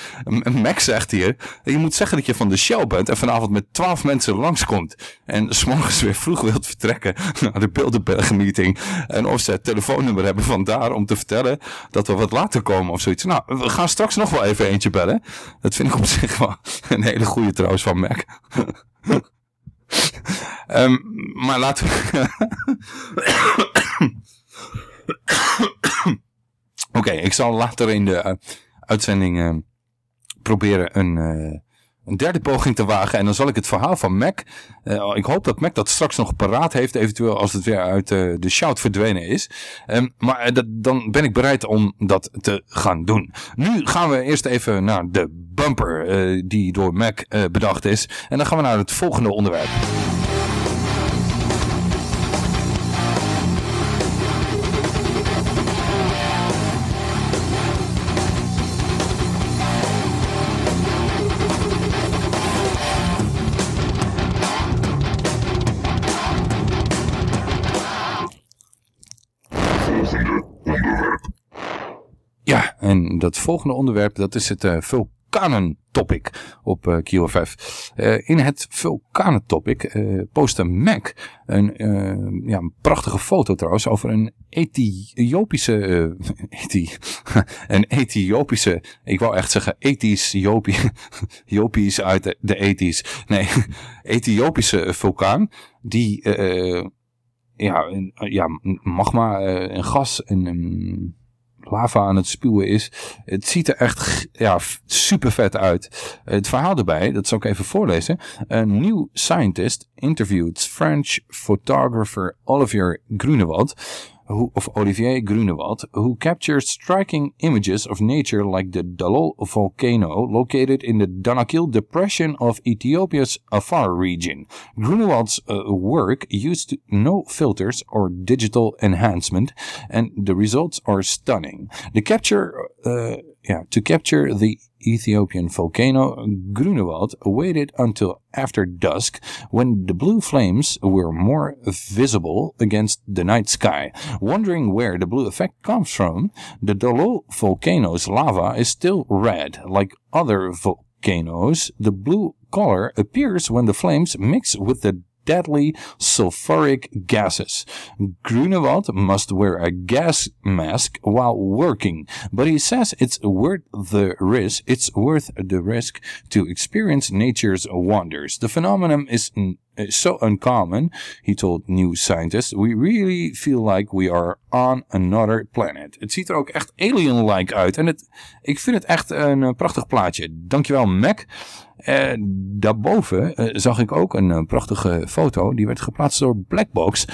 Max zegt hier, je moet zeggen dat je van de show bent en vanavond met twaalf mensen langskomt. En s'morgens weer vroeg wilt vertrekken naar de Bilderberg meeting. En of ze het telefoonnummer hebben vandaar om te vertellen dat we wat later komen of zoiets. Nou, we gaan straks nog wel even eentje bellen. Dat vind ik op zich wel een hele goede trouwens van Mac. Ehm, maar laten we... Oké, ik zal later in de eh, uitzending eh, proberen een, eh, een derde poging te wagen. En dan zal ik het verhaal van Mac... eh, ik hoop dat Mac dat straks nog paraat heeft. Eventueel als het weer uit eh, de shout verdwenen is. Ehm, maar eh, dan ben ik bereid om dat te gaan doen. Nu gaan we eerst even naar de bumper die door Mac bedacht is. En dan gaan we naar het volgende onderwerp. En dat volgende onderwerp, dat is het eh vulkanentopic op eh QFF. Eh, in het vulkanentopic eh postte Mac een, ja, een prachtige foto trouwens over een Ethiopische, Ethi- een Ethiopische, ik wou echt zeggen Jopisch uit de, de ethisch, nee, Ethiopische vulkaan die ja, een, ja, magma eh, en gas en lava aan het spuwen is. Het ziet er echt ja, super vet uit. Het verhaal erbij, dat zal ik even voorlezen. A new scientist interviewed French photographer Olivier Grunewald who, of Olivier Grunewald, who captured striking images of nature like the Dalol volcano located in the Danakil Depression of Ethiopia's Afar region. Grunewald's uh, work used no filters or digital enhancement, and the results are stunning. The capture, uh, yeah, to capture the Ethiopian volcano, Grunewald waited until after dusk when the blue flames were more visible against the night sky. Wondering where the blue effect comes from, the Dolo volcano's lava is still red. Like other volcanoes, the blue color appears when the flames mix with the deadly sulfuric gases. Grunewald must wear a gas mask while working, but he says it's worth the risk. It's worth the risk to experience nature's wonders. The phenomenon is so uncommon, he told New Scientist. We really feel like we are on another planet. Het ziet er ook echt alien-like uit. En het, ik vind het echt een prachtig plaatje. Dankjewel, Mac. Eh, daarboven eh, zag ik ook een eh, prachtige foto. Die werd geplaatst door Blackbox.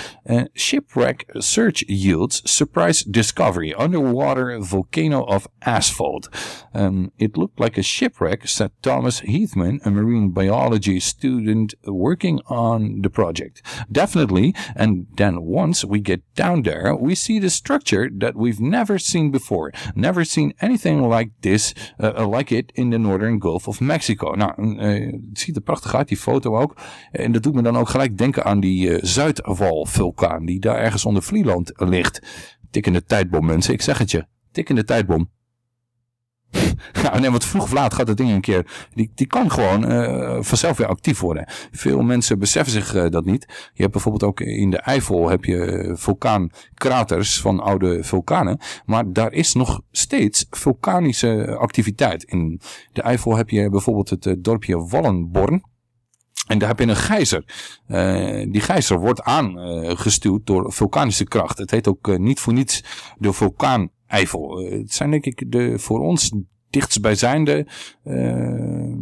Shipwreck search yields surprise discovery. Underwater volcano of asphalt. Um, it looked like a shipwreck, said Thomas Heathman, a marine biology student working on the project. Definitely. And then once we get down there, we see the structure that we've never seen before. Never seen anything like this, uh, like it in the northern Gulf of Mexico. Uh, het ziet er prachtig uit, die foto ook. En dat doet me dan ook gelijk denken aan die uh, Zuidwal-vulkaan, die daar ergens onder Vlieland ligt. Tikkende tijdbom, mensen. Ik zeg het je. Tikkende tijdbom. Nou, nee, want vroeg of laat gaat dat ding een keer. Die, die kan gewoon uh, vanzelf weer actief worden. Veel mensen beseffen zich uh, dat niet. Je hebt bijvoorbeeld ook in de Eifel heb je vulkaankraters van oude vulkanen. Maar daar is nog steeds vulkanische activiteit. In de Eifel heb je bijvoorbeeld het dorpje Wallenborn. En daar heb je een gijzer. Die gijzer wordt aangestuurd door vulkanische kracht. Het heet ook niet voor niets de vulkaan Eifel. Uh, het zijn denk ik de voor ons dichtstbijzijnde uh,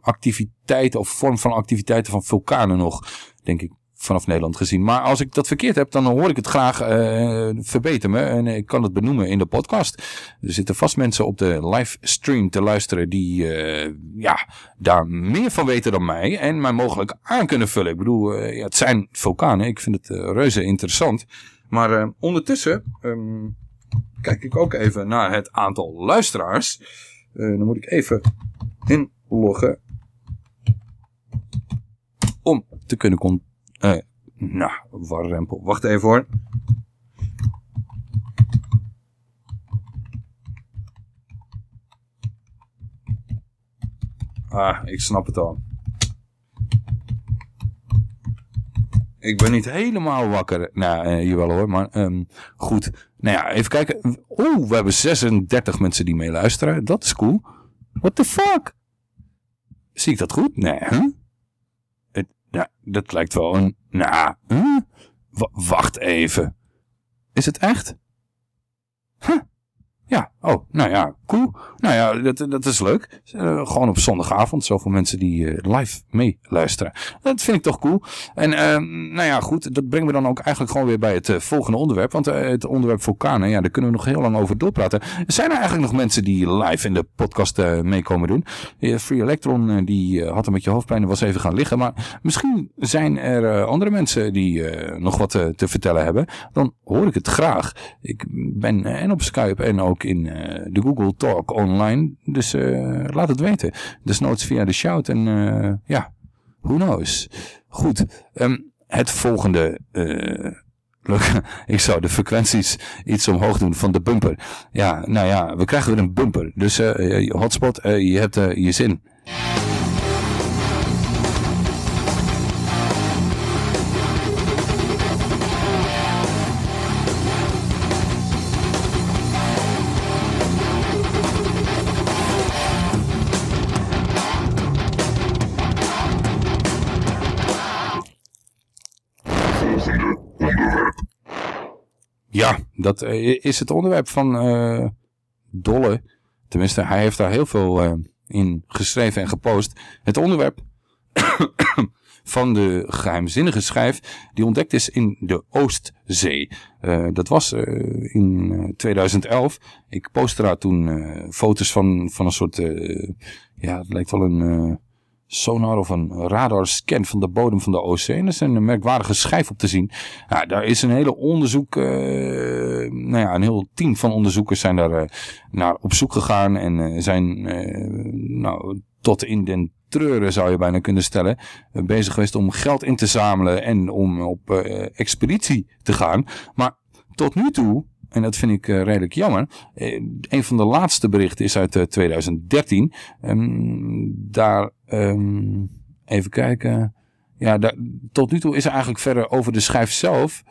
activiteiten of vorm van activiteiten van vulkanen nog, denk ik, vanaf Nederland gezien. Maar als ik dat verkeerd heb, dan hoor ik het graag uh, verbeter me en ik kan het benoemen in de podcast. Er zitten vast mensen op de livestream te luisteren die uh, ja, daar meer van weten dan mij en mij mogelijk aan kunnen vullen. Ik bedoel, ja, het zijn vulkanen, ik vind het reuze interessant. Maar ondertussen... Um, kijk ik ook even naar het aantal luisteraars. Uh, dan moet ik even inloggen. te kunnen kon... eh, nou, warrempel. Wacht even hoor. Ah, ik snap het al. Ik ben niet helemaal wakker. Nou, eh, jawel hoor, maar ehm, goed. Nou ja, even kijken. Oeh, we hebben 36 mensen die meeluisteren. Dat is cool. What the fuck? Zie ik dat goed? Nee? Het, ja, dat lijkt wel een... Nou, huh? Wa- wacht even. Is het echt? Huh? Ja, oh, nou ja, cool. Nou ja, dat, dat is leuk. Eh, gewoon op zondagavond, zoveel mensen die eh, live meeluisteren. Dat vind ik toch cool. En eh, nou ja, goed, dat brengt me dan ook eigenlijk gewoon weer bij het volgende onderwerp. Want het onderwerp vulkanen, ja, daar kunnen we nog heel lang over doorpraten. Zijn er eigenlijk nog mensen die live in de podcast meekomen doen? Free Electron, die had een beetje hoofdpijn en was even gaan liggen. Maar misschien zijn er andere mensen die nog wat te vertellen hebben. Dan hoor ik het graag. Ik ben en op Skype en ook in eh, de Google Talk online. Dus eh, laat het weten. Desnoods via de shout en eh, ja, who knows. Goed, ehm, het volgende... Ik zou de frequenties iets omhoog doen van de bumper. Ja, nou ja, we krijgen weer een bumper. Dus eh, hotspot, je hebt je zin. Dat eh, is het onderwerp van eh, Dolle. Tenminste, hij heeft daar heel veel eh, in geschreven en gepost. Het onderwerp van de geheimzinnige schijf die ontdekt is in de Oostzee. Dat was in eh, 2011. Ik postte daar toen foto's van, van een soort, ja, het lijkt wel een sonar of een radarscan van de bodem van de. En er is een merkwaardige schijf op te zien. Ja, daar is een hele onderzoek, eh, nou ja, een heel team van onderzoekers zijn daar eh, naar op zoek gegaan en eh, zijn, nou, tot in den treuren zou je bijna kunnen stellen, bezig geweest om geld in te zamelen en om op expeditie te gaan. Maar tot nu toe, en dat vind ik redelijk jammer, een van de laatste berichten is uit eh, 2013. Ehm, daar, ehm, even kijken, ja, tot nu toe is er eigenlijk verder over de schijf zelf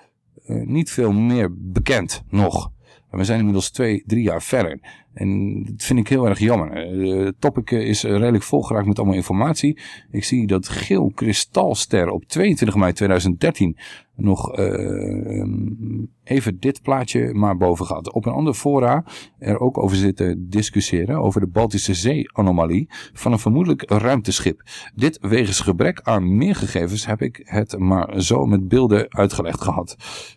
eh, niet veel meer bekend nog. We zijn inmiddels twee, drie jaar verder. En dat vind ik heel erg jammer. Eh, Het topic eh, is eh, redelijk volgeraakt met allemaal informatie. Ik zie dat geel kristalster op 22 mei 2013 nog eh, ehm, even dit plaatje maar boven gaat. Op een ander fora er ook over zitten discussiëren over de Baltische Zee-anomalie van een vermoedelijk ruimteschip. Dit wegens gebrek aan meer gegevens heb ik het maar zo met beelden uitgelegd gehad.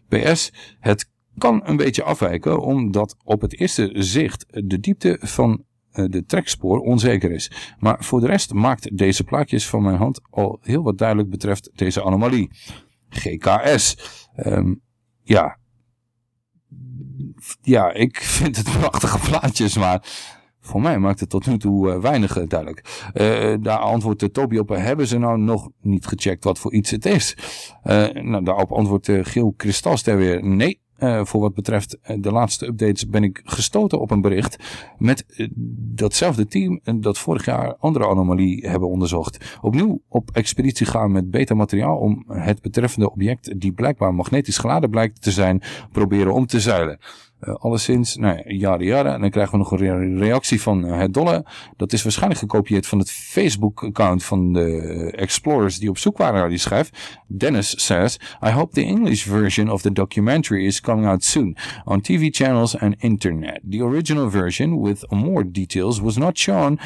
PS, het kan een beetje afwijken omdat op het eerste zicht de diepte van eh, de trekspoor onzeker is. Maar voor de rest maakt deze plaatjes van mijn hand al heel wat duidelijk betreft deze anomalie. GKS. Ehm, ja. Ja, ik vind het prachtige plaatjes, maar voor mij maakt het tot nu toe eh, weinig eh, duidelijk. Eh, daar antwoordt uh, Toby op, hebben ze nou nog niet gecheckt wat voor iets het is? Eh, nou, daarop antwoordt uh, Geel Kristalster weer, nee. Uh, voor wat betreft uh, de laatste updates ben ik gestoten op een bericht met uh, datzelfde team dat vorig jaar andere anomalie hebben onderzocht. Opnieuw op expeditie gaan met beta materiaal om het betreffende object die blijkbaar magnetisch geladen blijkt te zijn proberen om te zeilen. Uh, alleszins, nou ja, jaren jaren. En dan krijgen we nog een re reactie van uh, het dolle. Dat is waarschijnlijk gekopieerd van het Facebook-account van de explorers die op zoek waren naar die schijf. Dennis says, I hope the English version of the documentary is coming out soon on TV channels and internet. The original version with more details was not shown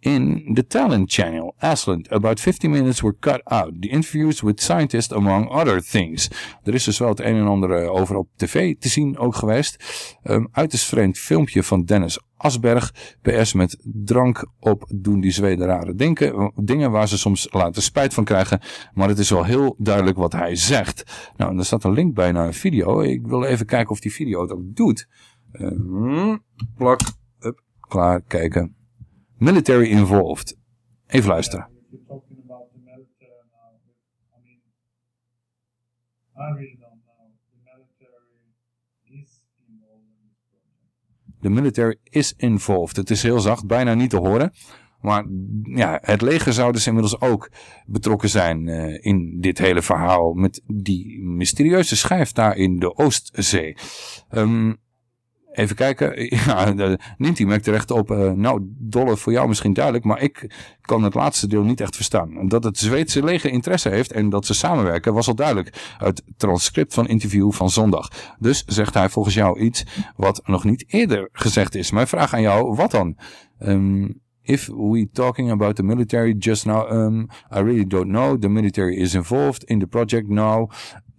in the talent channel, Asland. About 50 minutes were cut out. The interviews with scientists, among other things. Er is dus wel het een en ander over op tv te zien ook geweest. Um, uiterst vreemd filmpje van Dennis Asberg. PS met drank op doen die Zweden rare denken, dingen waar ze soms later spijt van krijgen. Maar het is wel heel duidelijk wat hij zegt. Nou, en er staat een link bij naar een video. Ik wil even kijken of die video het ook doet. Uh, plak, up, klaar, kijken. Military involved. Even luisteren. About the melt now, I mean, I really don't know. The military is involved in this project. The military is involved. Het is heel zacht, bijna niet te horen. Maar ja, het leger zou dus inmiddels ook betrokken zijn eh, in dit hele verhaal met die mysterieuze schijf daar in de Oostzee. Ehm, even kijken, ja, de, Ninti merkt terecht op, eh, nou Dolle voor jou misschien duidelijk, maar ik kan het laatste deel niet echt verstaan. Dat het Zweedse leger interesse heeft en dat ze samenwerken was al duidelijk uit transcript van interview van zondag. Dus zegt hij volgens jou iets wat nog niet eerder gezegd is. Mijn vraag aan jou, wat dan? Ehm, if we talking about the military just now, um, I really don't know. The military is involved in the project now.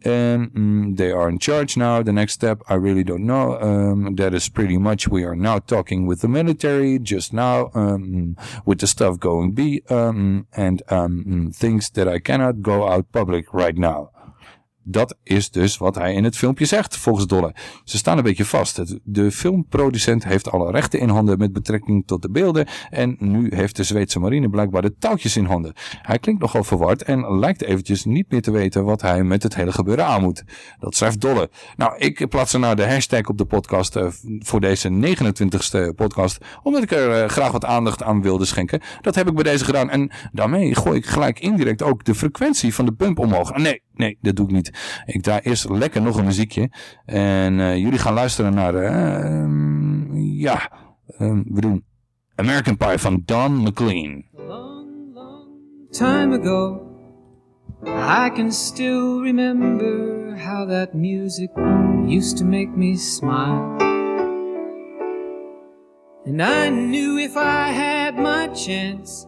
Um, mm, they are in charge now. The next step, I really don't know. Um, that is pretty much. We are now talking with the military just now, um, with the stuff going be, um, and um, things that I cannot go out public right now. Dat is dus wat hij in het filmpje zegt, volgens Dolle. Ze staan een beetje vast. De filmproducent heeft alle rechten in handen met betrekking tot de beelden. En nu heeft de Zweedse marine blijkbaar de touwtjes in handen. Hij klinkt nogal verward en lijkt eventjes niet meer te weten wat hij met het hele gebeuren aan moet. Dat schrijft Dolle. Nou, ik plaats er nou de hashtag op de podcast eh, voor deze 29ste podcast. Omdat ik er eh, graag wat aandacht aan wilde schenken. Dat heb ik bij deze gedaan. En daarmee gooi ik gelijk indirect ook de frequentie van de pump omhoog. Nee, nee, dat doe ik niet. Ik draai eerst lekker nog een muziekje. En eh, jullie gaan luisteren naar, ehm, ja, ehm, we doen American Pie van Don McLean. time ago. I can still remember how that music used to make me smile. And I knew if I had my chance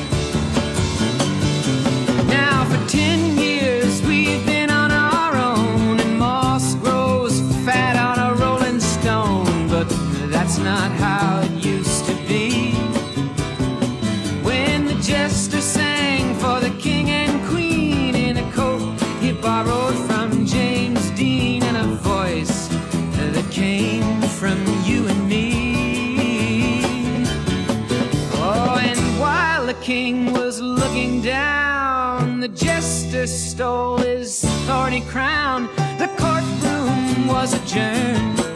From you and me. Oh, and while the king was looking down, the jester stole his thorny crown. The courtroom was adjourned.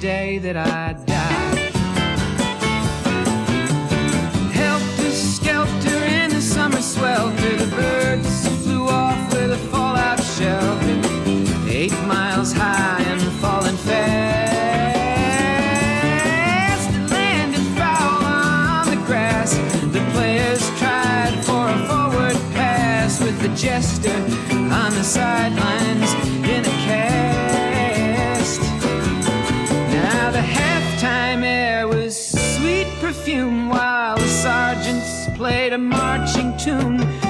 Day that I die. Helter skelter in the summer swelter, the birds flew off with a fallout shelter. Eight miles high and falling fast. It landed foul on the grass. The players tried for a forward pass with the jester on the sidelines tune.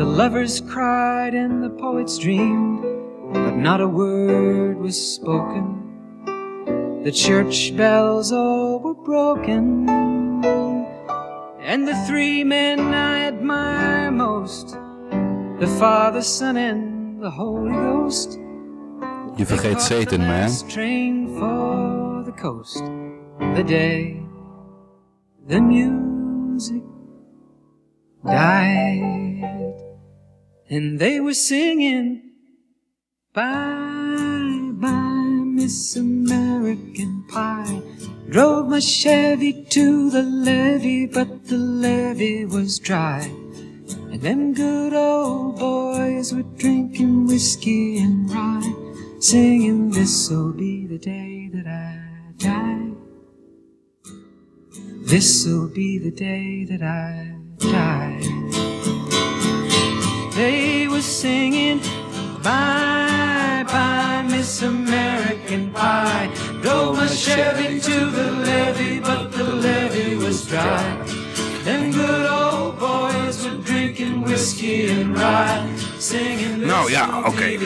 the lovers cried, and the poets dreamed. But not a word was spoken. The church bells all were broken. And the three men I admire most the Father, Son, and the Holy Ghost. Je vergeet Satan, man. Train for the coast. The day the music died. And they were singing, Bye, bye, Miss American Pie. Drove my Chevy to the levee, but the levee was dry. And them good old boys were drinking whiskey and rye, singing, This'll be the day that I die. This'll be the day that I die. They were singing, Bye, bye, Miss American Pie. Drove my Chevy to the levee, but the levee was dry. Them good old boys were drinking whiskey and rye, singing. Nou ja, oké.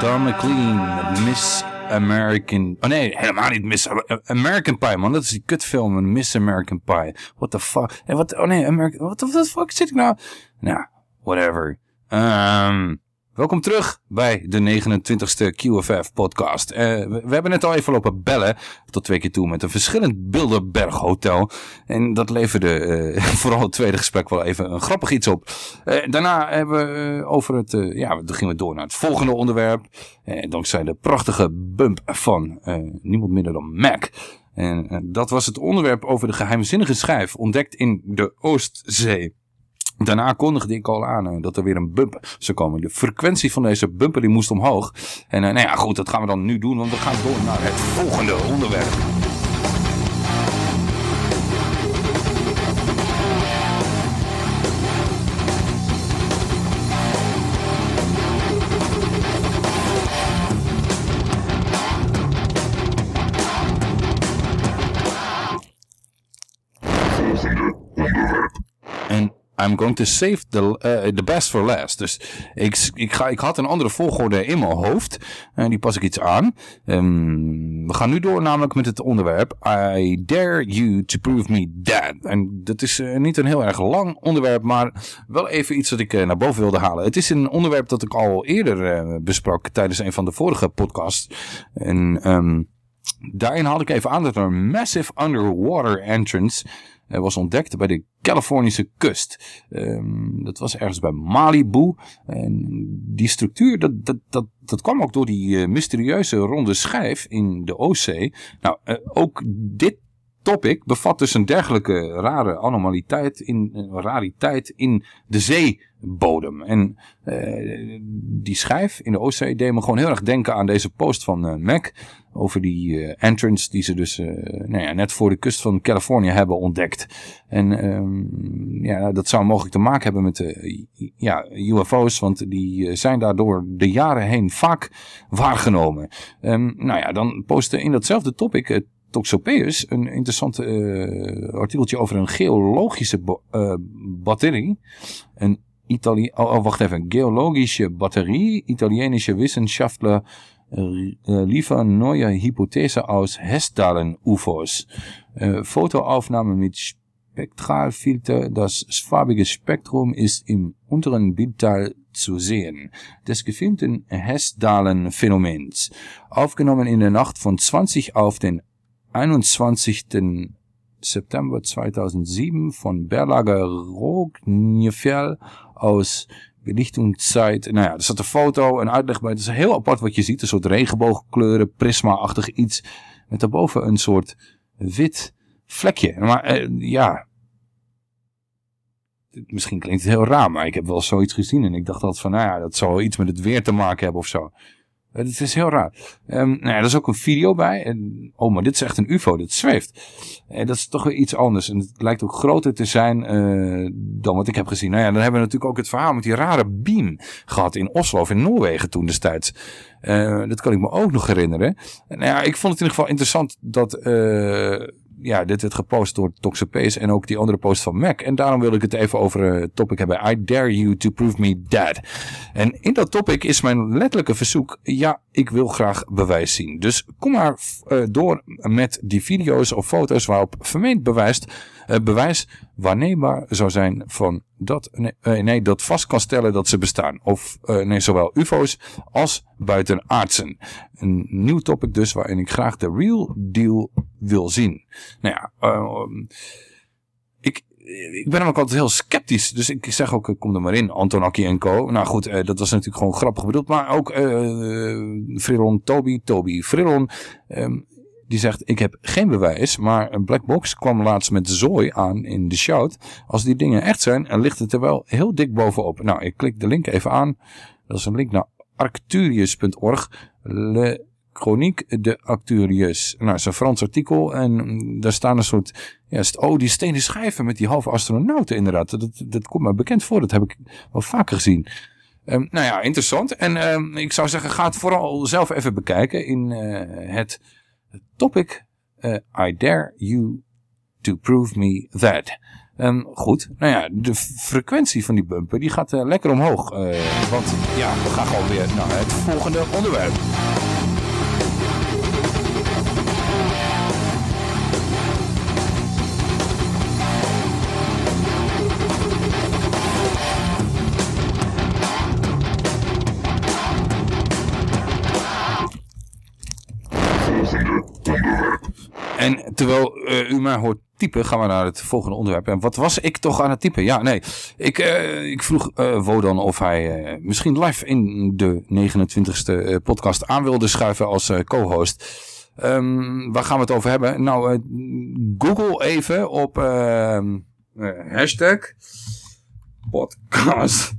Don McLean Miss American... Oh nee, helemaal niet Miss eh, American Pie, man. Dat is die kutfilm, Miss American Pie. What the fuck? En wat, oh nee, American... What the fuck zit ik nou... Nou, whatever. Ehm Welkom terug bij de 29ste QFF podcast. Eh, we, hebben net al even lopen bellen, tot twee keer toe, met een verschillend Bilderberg hotel. En dat leverde eh, vooral het tweede gesprek wel even een grappig iets op. Eh, daarna hebben we over het, ja, dan gingen we door naar het volgende onderwerp. Dankzij de prachtige bump van niemand minder dan Mac. En dat was het onderwerp over de geheimzinnige schijf, ontdekt in de Oostzee. Daarna kondigde ik al aan eh, dat er weer een bump zou komen. De frequentie van deze bumper die moest omhoog. En eh, nou ja, goed, dat gaan we dan nu doen, want we gaan door naar het volgende onderwerp. I'm going to save the, eh, the best for last. Dus ik, ik, ga, ik had een andere volgorde in mijn hoofd. En die pas ik iets aan. Ehm, we gaan nu door namelijk met het onderwerp. I dare you to prove me that. En dat is eh, niet een heel erg lang onderwerp. Maar wel even iets dat ik eh, naar boven wilde halen. Het is een onderwerp dat ik al eerder eh, besprak. Tijdens een van de vorige podcasts. En... ehm, Daarin haalde ik even aan dat er een massive underwater entrance eh, was ontdekt bij de Californische kust. Ehm, dat was ergens bij Malibu. En die structuur, dat, dat, dat, dat kwam ook door die eh, mysterieuze ronde schijf in de Oostzee. Nou, eh, ook dit topic bevat dus een dergelijke rare anomaliteit in, rariteit in de zeebodem. En eh, die schijf in de Oostzee deed me gewoon heel erg denken aan deze post van eh, Mac over die eh, entrance die ze dus nou ja, net voor de kust van Californië hebben ontdekt. En ehm, ja, dat zou mogelijk te maken hebben met de ja, UFO's, want die zijn daardoor de jaren heen vaak waargenomen. Ehm, nou ja, dan postte in datzelfde topic Toxopeus een interessant artikeltje over een geologische eh, batterie. Een Itali oh, oh, wacht even. Geologische batterie. Italienische Wissenschaftler äh, liefern neue Hypothese aus Hessdalen-UFOs. Äh, Fotoaufnahme mit Spektralfilter. Das farbige Spektrum ist im unteren Bildteil zu sehen. Des gefilmten Hessdalen-Phänomens. Aufgenommen in der Nacht von 20 auf den 21. September 2007 von Berlager Rognefjell aus belichtingstijd. Nou ja, er zat een foto, een uitleg bij. Het is heel apart wat je ziet. Een soort regenboogkleuren, prisma-achtig iets. Met daarboven een soort wit vlekje. Maar eh, ja, misschien klinkt het heel raar, maar ik heb wel zoiets gezien. En ik dacht altijd van, nou ja, dat zal iets met het weer te maken hebben of zo. Eh, Het is heel raar. Ehm nou ja, er is ook een video bij. En, oh, maar dit is echt een ufo, dit zweeft. En dat is toch weer iets anders. En het lijkt ook groter te zijn eh, dan wat ik heb gezien. Nou ja, dan hebben we natuurlijk ook het verhaal met die rare beam gehad in Oslo of in Noorwegen toen destijds. Eh, dat kan ik me ook nog herinneren. En, nou ja, ik vond het in ieder geval interessant dat... eh, ja, dit werd gepost door Toxapace en ook die andere post van Mac. En daarom wil ik het even over het topic hebben. I dare you to prove me that. En in dat topic is mijn letterlijke verzoek. Ja, ik wil graag bewijs zien. Dus kom maar eh, door met die video's of foto's waarop vermeend bewijst, eh, bewijs waarneembaar zou zijn van dat, nee, eh, nee, dat vast kan stellen dat ze bestaan. Of eh, nee, zowel ufo's als buitenaardsen. Een nieuw topic dus waarin ik graag de real deal wil zien. Nou ja, ehm, ik, ik ben namelijk altijd heel sceptisch. Dus ik zeg ook, eh, kom er maar in, Anton Akkie en Co. Nou goed, dat was natuurlijk gewoon grappig bedoeld. Maar ook Frillon Toby, Toby Frillon, ehm, die zegt, ik heb geen bewijs, maar een black box kwam laatst met zooi aan in de shout. Als die dingen echt zijn, en ligt het er wel heel dik bovenop. Nou, ik klik de link even aan. Dat is een link naar arcturius.org. Le Chronique de Acturius. Nou, dat is een Frans artikel en daar staan een soort... Ja, oh, die stenen schijven met die halve astronauten inderdaad. Dat, dat komt me bekend voor, dat heb ik wel vaker gezien. Ehm, nou ja, interessant. En ehm, ik zou zeggen, ga het vooral zelf even bekijken in eh, het topic eh, I dare you to prove me that. Ehm, goed, nou ja, de frequentie van die bumper die gaat eh, lekker omhoog. eh, want ja, we gaan gewoon weer naar het volgende onderwerp. En terwijl eh, u mij hoort typen, gaan we naar het volgende onderwerp. En wat was ik toch aan het typen? Ja, nee. Ik, eh, ik vroeg eh Wodan of hij misschien live in de 29ste eh, podcast aan wilde schuiven als co-host. Ehm, waar gaan we het over hebben? Nou, Google even op ehm, eh, hashtag podcast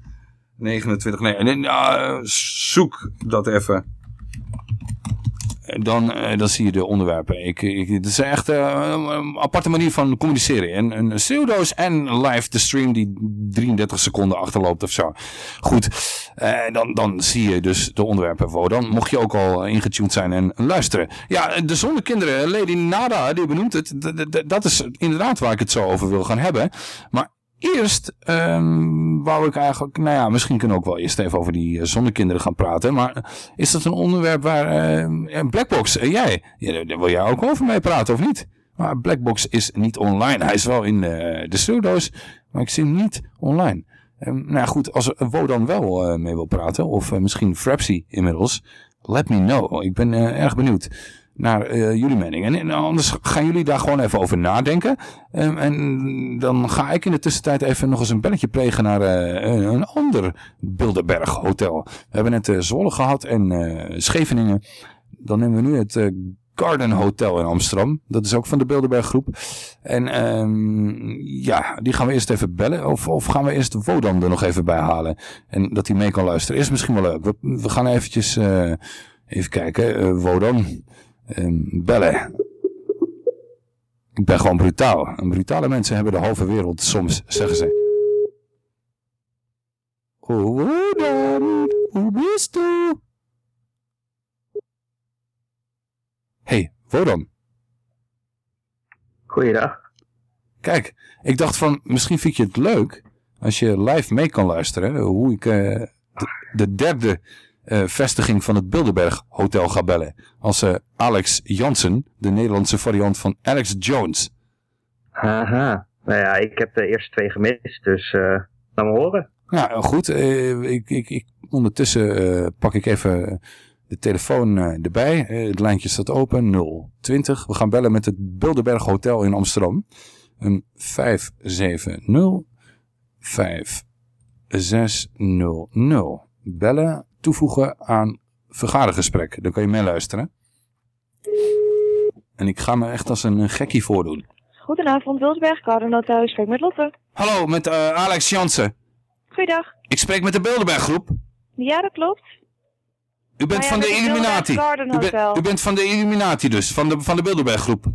29. Nee, zoek dat even. Dan, eh, dan zie je de onderwerpen. Ik, ik, het is echt eh, een aparte manier van communiceren. En een pseudo's en live de stream die 33 seconden achterloopt of zo. Goed, eh, dan, dan zie je dus de onderwerpen. Wow, dan mocht je ook al ingetuned zijn en luisteren. Ja, de zonnekinderen, Lady Nada, die benoemt het. Dat is inderdaad waar ik het zo over wil gaan hebben. Maar Eerst ehm, wou ik eigenlijk, nou ja, misschien kunnen we ook wel eerst even over die eh, zonnekinderen gaan praten. Maar is dat een onderwerp waar eh, Blackbox, eh, jij, daar wil jij ook over mee praten of niet? Maar Blackbox is niet online. Hij is wel in eh, de pseudo's, maar ik zie hem niet online. Ehm, nou ja, goed, als Wodan wel eh, mee wil praten, of eh, misschien Frapsy inmiddels, let me know. Ik ben eh, erg benieuwd naar eh, jullie mening. En, anders gaan jullie daar gewoon even over nadenken. Ehm, en dan ga ik in de tussentijd even nog eens een belletje plegen naar eh, een- ander Bilderberg hotel. We hebben net eh, Zwolle gehad en Scheveningen. Dan nemen we nu het Garden Hotel in Amsterdam. Dat is ook van de Bilderberg groep. En ehm, ja, die gaan we eerst even bellen. Of, of gaan we eerst Wodan er nog even bij halen. En dat hij mee kan luisteren. Is misschien wel leuk. We, we gaan eventjes even kijken. Wodan, ehm, bellen. Ik ben gewoon brutaal. En brutale mensen hebben de halve wereld soms, zeggen ze. Oh, Wodan, hoe bist du? Hey, Wodan. Goeiedag. Kijk, ik dacht van, misschien vind je het leuk als je live mee kan luisteren hoe ik eh, de, de derde eh, vestiging van het Bilderberg Hotel ga bellen. Als eh, Alex Jansen, de Nederlandse variant van Alex Jones. Haha. Nou ja, ik heb de eerste twee gemist, dus eh laat me horen. Ja, goed. ik, ik, ik, ondertussen pak ik even de telefoon erbij. Het lijntje staat open, 020. We gaan bellen met het Bilderberg Hotel in Amsterdam. Een 570 5600. Bellen, toevoegen aan vergadergesprek. Dan kan je meeluisteren. En ik ga me echt als een gekkie voordoen. Goedenavond, Wilsberg, Garden Hotel. Ik spreek met Lotte. Hallo, met eh, Alex Jansen. Goeiedag. Ik spreek met de Bilderberg groep. Ja, dat klopt. U bent ja, van de Illuminati. U, bent- Hotel. u bent van de Illuminati dus, van de, van de Bilderberg groep.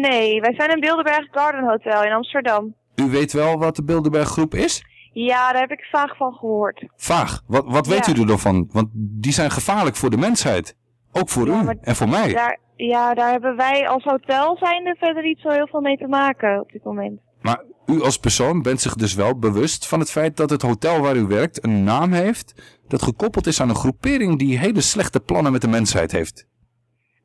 Nee, wij zijn een Bilderberg Garden Hotel in Amsterdam. U weet wel wat de Bilderberg groep is? Ja, daar heb ik vaag van gehoord. Vaag. Wat, wat weet Ja. u er dan van? Want die zijn gevaarlijk voor de mensheid. Ook voor u en voor mij. Daar, ja, daar hebben wij als hotel zijnde verder niet zo heel veel mee te maken op dit moment. Maar u als persoon bent zich dus wel bewust van het feit dat het hotel waar u werkt een naam heeft dat gekoppeld is aan een groepering die hele slechte plannen met de mensheid heeft.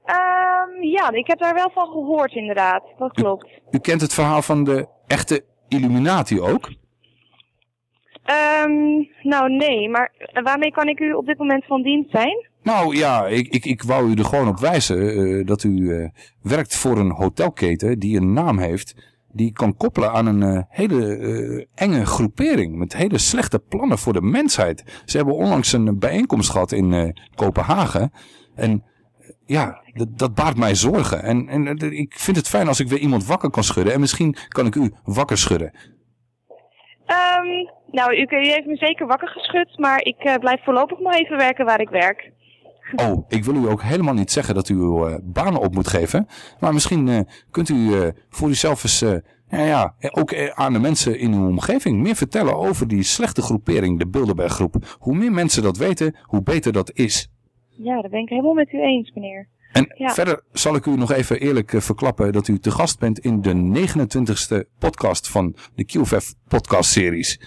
Ehm, ja, ik heb daar wel van gehoord inderdaad. Dat klopt. U kent het verhaal van de echte Illuminati ook? Ehm, nou nee, maar waarmee kan ik u op dit moment van dienst zijn? Nou ja, ik, ik, ik wou u er gewoon op wijzen eh, dat u eh, werkt voor een hotelketen die een naam heeft die kan koppelen aan een eh, hele enge groepering met hele slechte plannen voor de mensheid. Ze hebben onlangs een bijeenkomst gehad in Kopenhagen en ja, dat, baart mij zorgen. En, en ik vind het fijn als ik weer iemand wakker kan schudden en misschien kan ik u wakker schudden. Ehm, nou, u, u heeft me zeker wakker geschud, maar ik eh, blijf voorlopig nog even werken waar ik werk. Oh, ik wil u ook helemaal niet zeggen dat u uw eh, banen op moet geven. Maar misschien eh, kunt u voor uzelf eens, ja, ja, eh, ook aan de mensen in uw omgeving meer vertellen over die slechte groepering, de Bilderberg groep. Hoe meer mensen dat weten, hoe beter dat is. Ja, dat ben ik helemaal met u eens, meneer. En Ja. verder zal ik u nog even eerlijk eh, verklappen dat u te gast bent in de 29ste podcast van de QFF podcast series.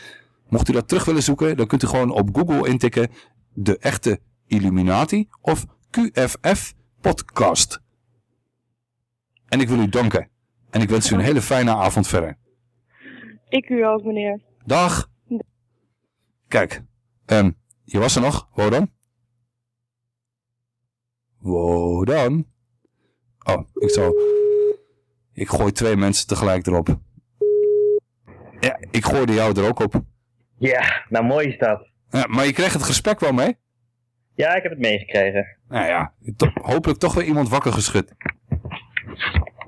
Mocht u dat terug willen zoeken, dan kunt u gewoon op Google intikken de echte Illuminati of QFF podcast. En ik wil u danken. En ik wens u een hele fijne avond verder. Ik u ook, meneer. Dag. Kijk, ehm, je was er nog. Wodan? Wodan? Oh, ik zal... Ik gooi twee mensen tegelijk erop. Ja, ik gooide jou er ook op. Ja, nou mooi is dat. Ja, maar je kreeg het gesprek wel mee? Ja, ik heb het meegekregen. Nou ja, to- hopelijk toch weer iemand wakker geschud.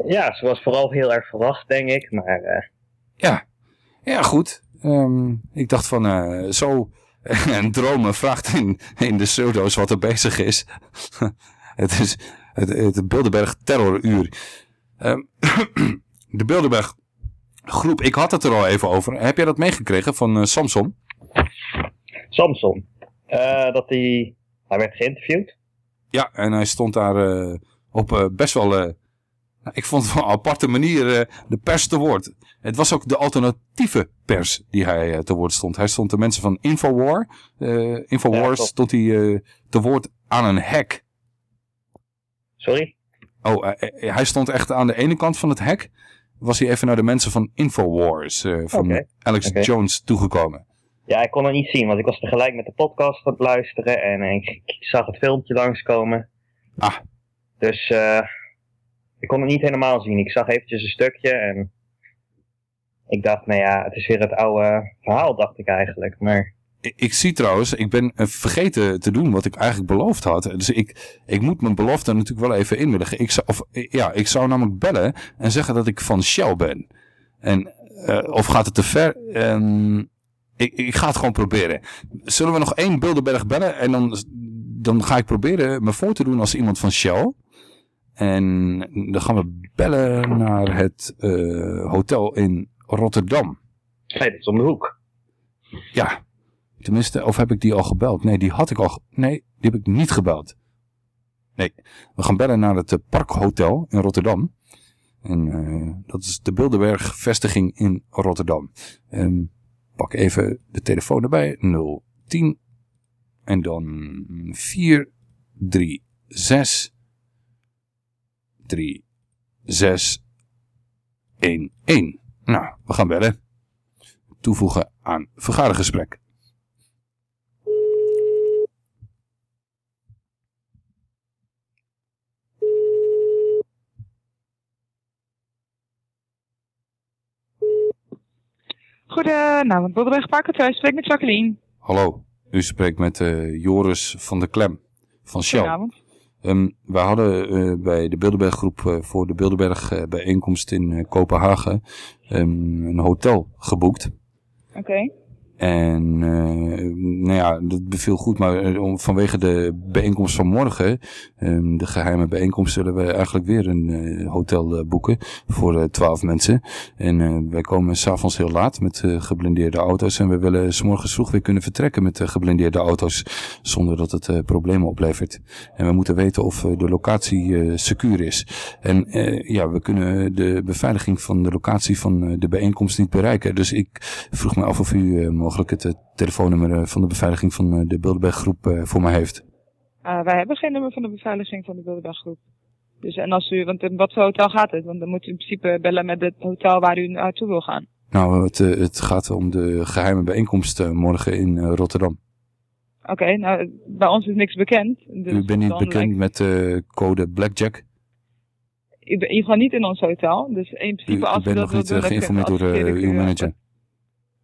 Ja, ze was vooral heel erg verrast, denk ik. Maar eh, Ja, ja goed. Ehm, ik dacht van, eh, zo en dromen vraagt in, in de pseudo's wat er bezig is. het is het, het Bilderberg terroruur. Ehm, de Bilderberg groep, ik had het er al even over. Heb jij dat meegekregen van eh, Samson? Samson, eh, dat hij, hij werd geïnterviewd. Ja, en hij stond daar eh, op best wel, nou, ik vond het wel een aparte manier, de pers te woord. Het was ook de alternatieve pers die hij te woord stond. Hij stond de mensen van Infowar, Infowars, Ja, klopt. stond hij te woord aan een hek. Sorry? Oh, eh, eh, hij stond echt aan de ene kant van het hek. Was hij even naar de mensen van Infowars, eh, van Alex. Jones, toegekomen. Ja, ik kon het niet zien, want ik was tegelijk met de podcast aan het luisteren en ik, zag het filmpje langskomen. Ah. Dus ik kon het niet helemaal zien. Ik zag eventjes een stukje en ik dacht, nou ja, het is weer het oude verhaal, dacht ik eigenlijk. Maar Ik, zie trouwens, ik ben eh, vergeten te doen wat ik eigenlijk beloofd had. Dus ik, ik moet mijn belofte natuurlijk wel even inwilligen. Ik zou, of, eh, ja, ik zou namelijk bellen en zeggen dat ik van Shell ben. En, eh, of gaat het te ver? Ehm, ik, ik ga het gewoon proberen. Zullen we nog één Bilderberg bellen? En dan, dan ga ik proberen me voor te doen als iemand van Shell. En dan gaan we bellen naar het hotel in Rotterdam. nee, dat is om de hoek. Ja, tenminste, of heb ik die al gebeld? Nee, die had ik al. Nee, die heb ik niet gebeld. Nee, we gaan bellen naar het eh, Parkhotel in Rotterdam. En eh, dat is de Bilderberg vestiging in Rotterdam. Ehm, pak even de telefoon erbij. 010 en dan 4 3 6 3 6 1 1. Nou, we gaan bellen toevoegen aan vergadergesprek. Goedenavond, Bilderberg Parkhotel. Spreek met Jacqueline. Hallo, u spreekt met eh, Joris van der Klem van Shell. Goedenavond. Ehm, wij hadden eh, bij de Bilderberg groep eh, voor de Bilderberg bijeenkomst in Kopenhagen ehm, een hotel geboekt. Oké. En eh, nou ja, dat beviel goed, maar eh, vanwege de bijeenkomst van morgen, ehm, de geheime bijeenkomst, zullen we eigenlijk weer een eh, hotel boeken voor twaalf mensen. En wij komen s'avonds heel laat met geblindeerde auto's en we willen s vroeg weer kunnen vertrekken met geblindeerde auto's, zonder dat het problemen oplevert. En we moeten weten of de locatie secuur is. En ja, we kunnen de beveiliging van de locatie van de bijeenkomst niet bereiken. Dus ik vroeg me af of u mogelijk het eh, telefoonnummer eh, van de beveiliging van eh, de Bilderberg groep eh, voor mij heeft. Eh, wij hebben geen nummer van de beveiliging van de Bilderberggroep. Dus en als u, want in wat voor hotel gaat het? Want dan moet u in principe bellen met het hotel waar u naartoe wil gaan. Nou, het, het gaat om de geheime bijeenkomst morgen in Rotterdam. Oké, nou, bij ons is niks bekend. Dus u bent niet bekend lijkt- met de code Blackjack. U, bent- u gaat niet in ons hotel. Dus in principe u als u bent nog niet geïnformeerd door ik uw manager.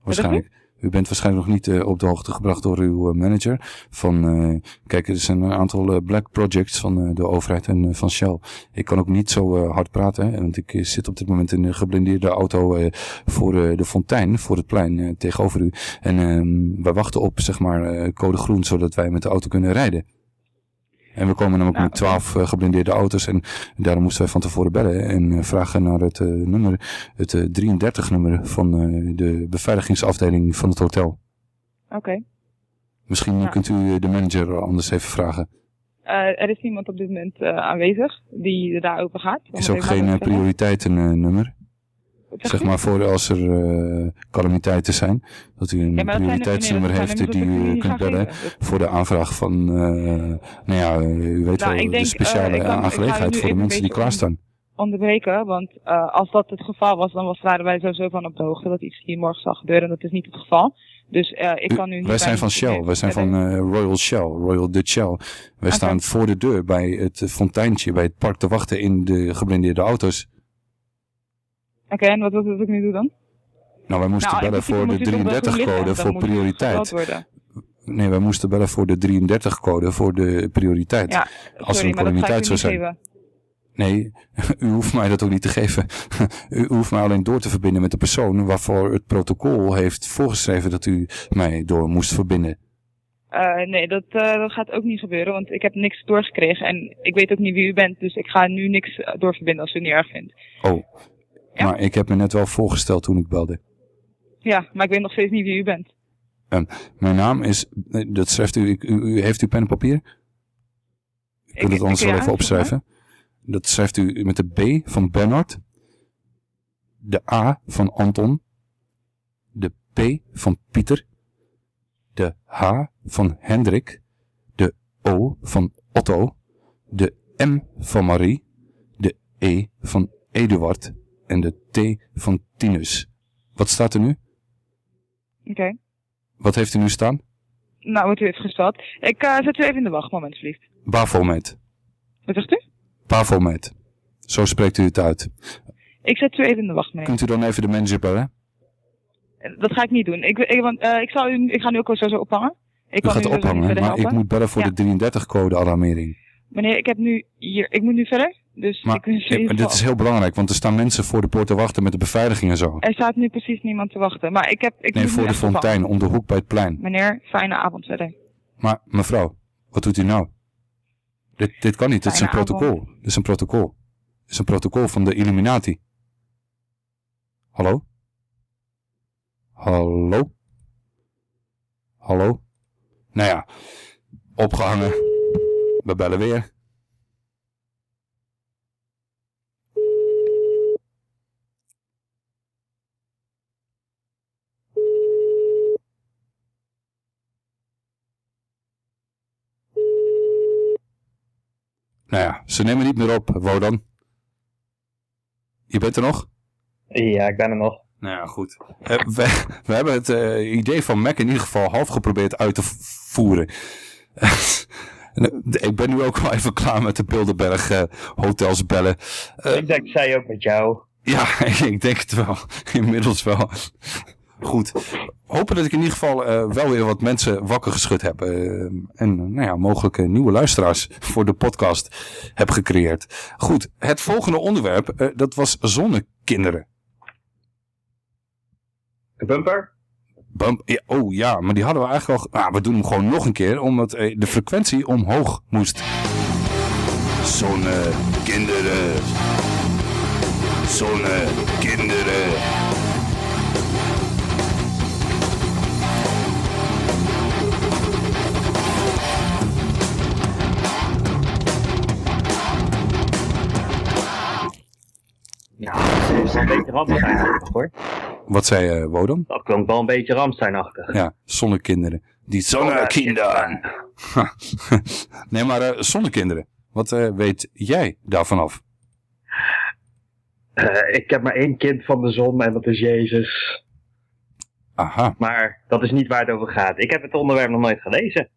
Waarschijnlijk. U bent waarschijnlijk nog niet eh, op de hoogte gebracht door uw eh, manager. Van, eh, kijk, er zijn een aantal black projects van de overheid en van Shell. Ik kan ook niet zo hard praten, hè, want ik zit op dit moment in een geblindeerde auto voor de fontein, voor het plein tegenover u. En ehm, wij wachten op, zeg maar, code groen, zodat wij met de auto kunnen rijden. En we komen namelijk met twaalf eh, geblindeerde auto's en daarom moesten wij van tevoren bellen en eh, vragen naar het eh, nummer, het eh, 33 nummer van de beveiligingsafdeling van het hotel. Oké. Misschien kunt u de manager anders even vragen. Er is niemand op dit moment aanwezig die daarover gaat. Is ook geen prioriteitennummer. Zeg maar voor als er eh, calamiteiten zijn. Dat u een Ja, er- prioriteitsnummer heeft die nummers u kunt bellen voor de aanvraag van, eh, nou ja, u weet Nou, wel, de speciale eh, aangelegenheid voor de mensen die klaarstaan. onderbreken, want als dat het geval was, dan was, waren wij sowieso van op de hoogte dat iets hier morgen zal gebeuren. En dat is niet het geval. Dus ik kan nu niet Wij zijn van Shell. Wij zijn van Royal Shell. Royal Dutch Shell. Wij staan voor de deur bij het fonteintje, bij het park te wachten in de geblindeerde auto's. Oké, en wat wil dat ik nu doe dan? Nou, wij moesten Nou, bellen voor de moet u toch wel groen licht 33-code hebben, dan voor prioriteit. Nee, wij moesten bellen voor de 33-code voor de prioriteit. Ja, Als er een u zou zijn. geven. Nee, u hoeft mij dat ook niet te geven. u hoeft mij alleen door te verbinden met de persoon waarvoor het protocol heeft voorgeschreven dat u mij door moest verbinden. Eh, nee, dat, eh, dat gaat ook niet gebeuren, want ik heb niks doorgekregen en ik weet ook niet wie u bent, dus ik ga nu niks eh, doorverbinden als u het niet erg vindt. Oh, maar ik heb me net wel voorgesteld toen ik belde. Ja, maar ik weet nog steeds niet wie u bent. Ehm, mijn naam is, dat schrijft u, u, u- heeft u pen en papier? Ik kan het anders wel even opschrijven. Dat schrijft u met de B van Bernard, de A van Anton, de P van Pieter, de H van Hendrik, de O van Otto, de M van Marie, de E van Eduard en de T van Tinus. Wat staat er nu? Oké. Wat heeft u nu staan? Nou, wordt u heeft gesteld. Ik eh, zet u even in de wacht, moment, alsjeblieft. Bafomet. Wat zegt u? Bafomet. Zo spreekt u het uit. Ik zet u even in de wacht, meneer. Kunt u dan even de manager bellen? Dat ga ik niet doen. Ik, ik, want, eh, ik, zal u, ik ga nu ook al sowieso ophangen. Ik U kan gaat u niet ophangen, maar ik moet bellen voor Ja. de 33-code alarmering. Meneer, ik heb nu hier, ik moet nu verder. Dus Maar ik wens dit is heel belangrijk, want er staan mensen voor de poort te wachten met de beveiliging en zo. Er staat nu precies niemand te wachten. Maar ik heb, ik Nee, voor de fontein, om de hoek bij het plein. Meneer, fijne avond verder. Maar mevrouw, wat doet u nou? Dit, dit kan niet, dit is een protocol. Dit is een protocol. Dit is een protocol van de Illuminati. Hallo? Hallo? Hallo? Nou ja, opgehangen. We bellen weer. Nou ja, ze nemen niet meer op, Wodan. Je bent er nog? Ja, ik ben er nog. Nou ja, goed. Eh, we, we hebben het eh, idee van Mac in ieder geval half geprobeerd uit te voeren. En, eh, ik ben nu ook wel even klaar met de Bilderberg eh, hotels bellen. Eh, ik denk, zij ook met jou. Ja, ik denk het wel. Inmiddels wel. Goed. Hopen dat ik in ieder geval eh, wel weer wat mensen wakker geschud heb. eh, en nou ja, mogelijk eh, nieuwe luisteraars voor de podcast heb gecreëerd. Goed, het volgende onderwerp, dat was zonnekinderen. De bumper? Bump, ja, oh ja, maar die hadden we eigenlijk al... Nou, we doen hem gewoon nog een keer, omdat de frequentie omhoog moest. Zonnekinderen. Zonnekinderen. Een beetje Ramsteinachtig hoor. Wat zei eh Wodan? Dat klonk wel een beetje Ramsteinachtig. Ja, zonnekinderen. Die zonnekinderen. nee, maar eh, zonnekinderen. Wat eh, weet jij daarvan af? Eh, ik heb maar één kind van de zon en dat is Jezus. Aha. Maar dat is niet waar het over gaat. Ik heb het onderwerp nog nooit gelezen.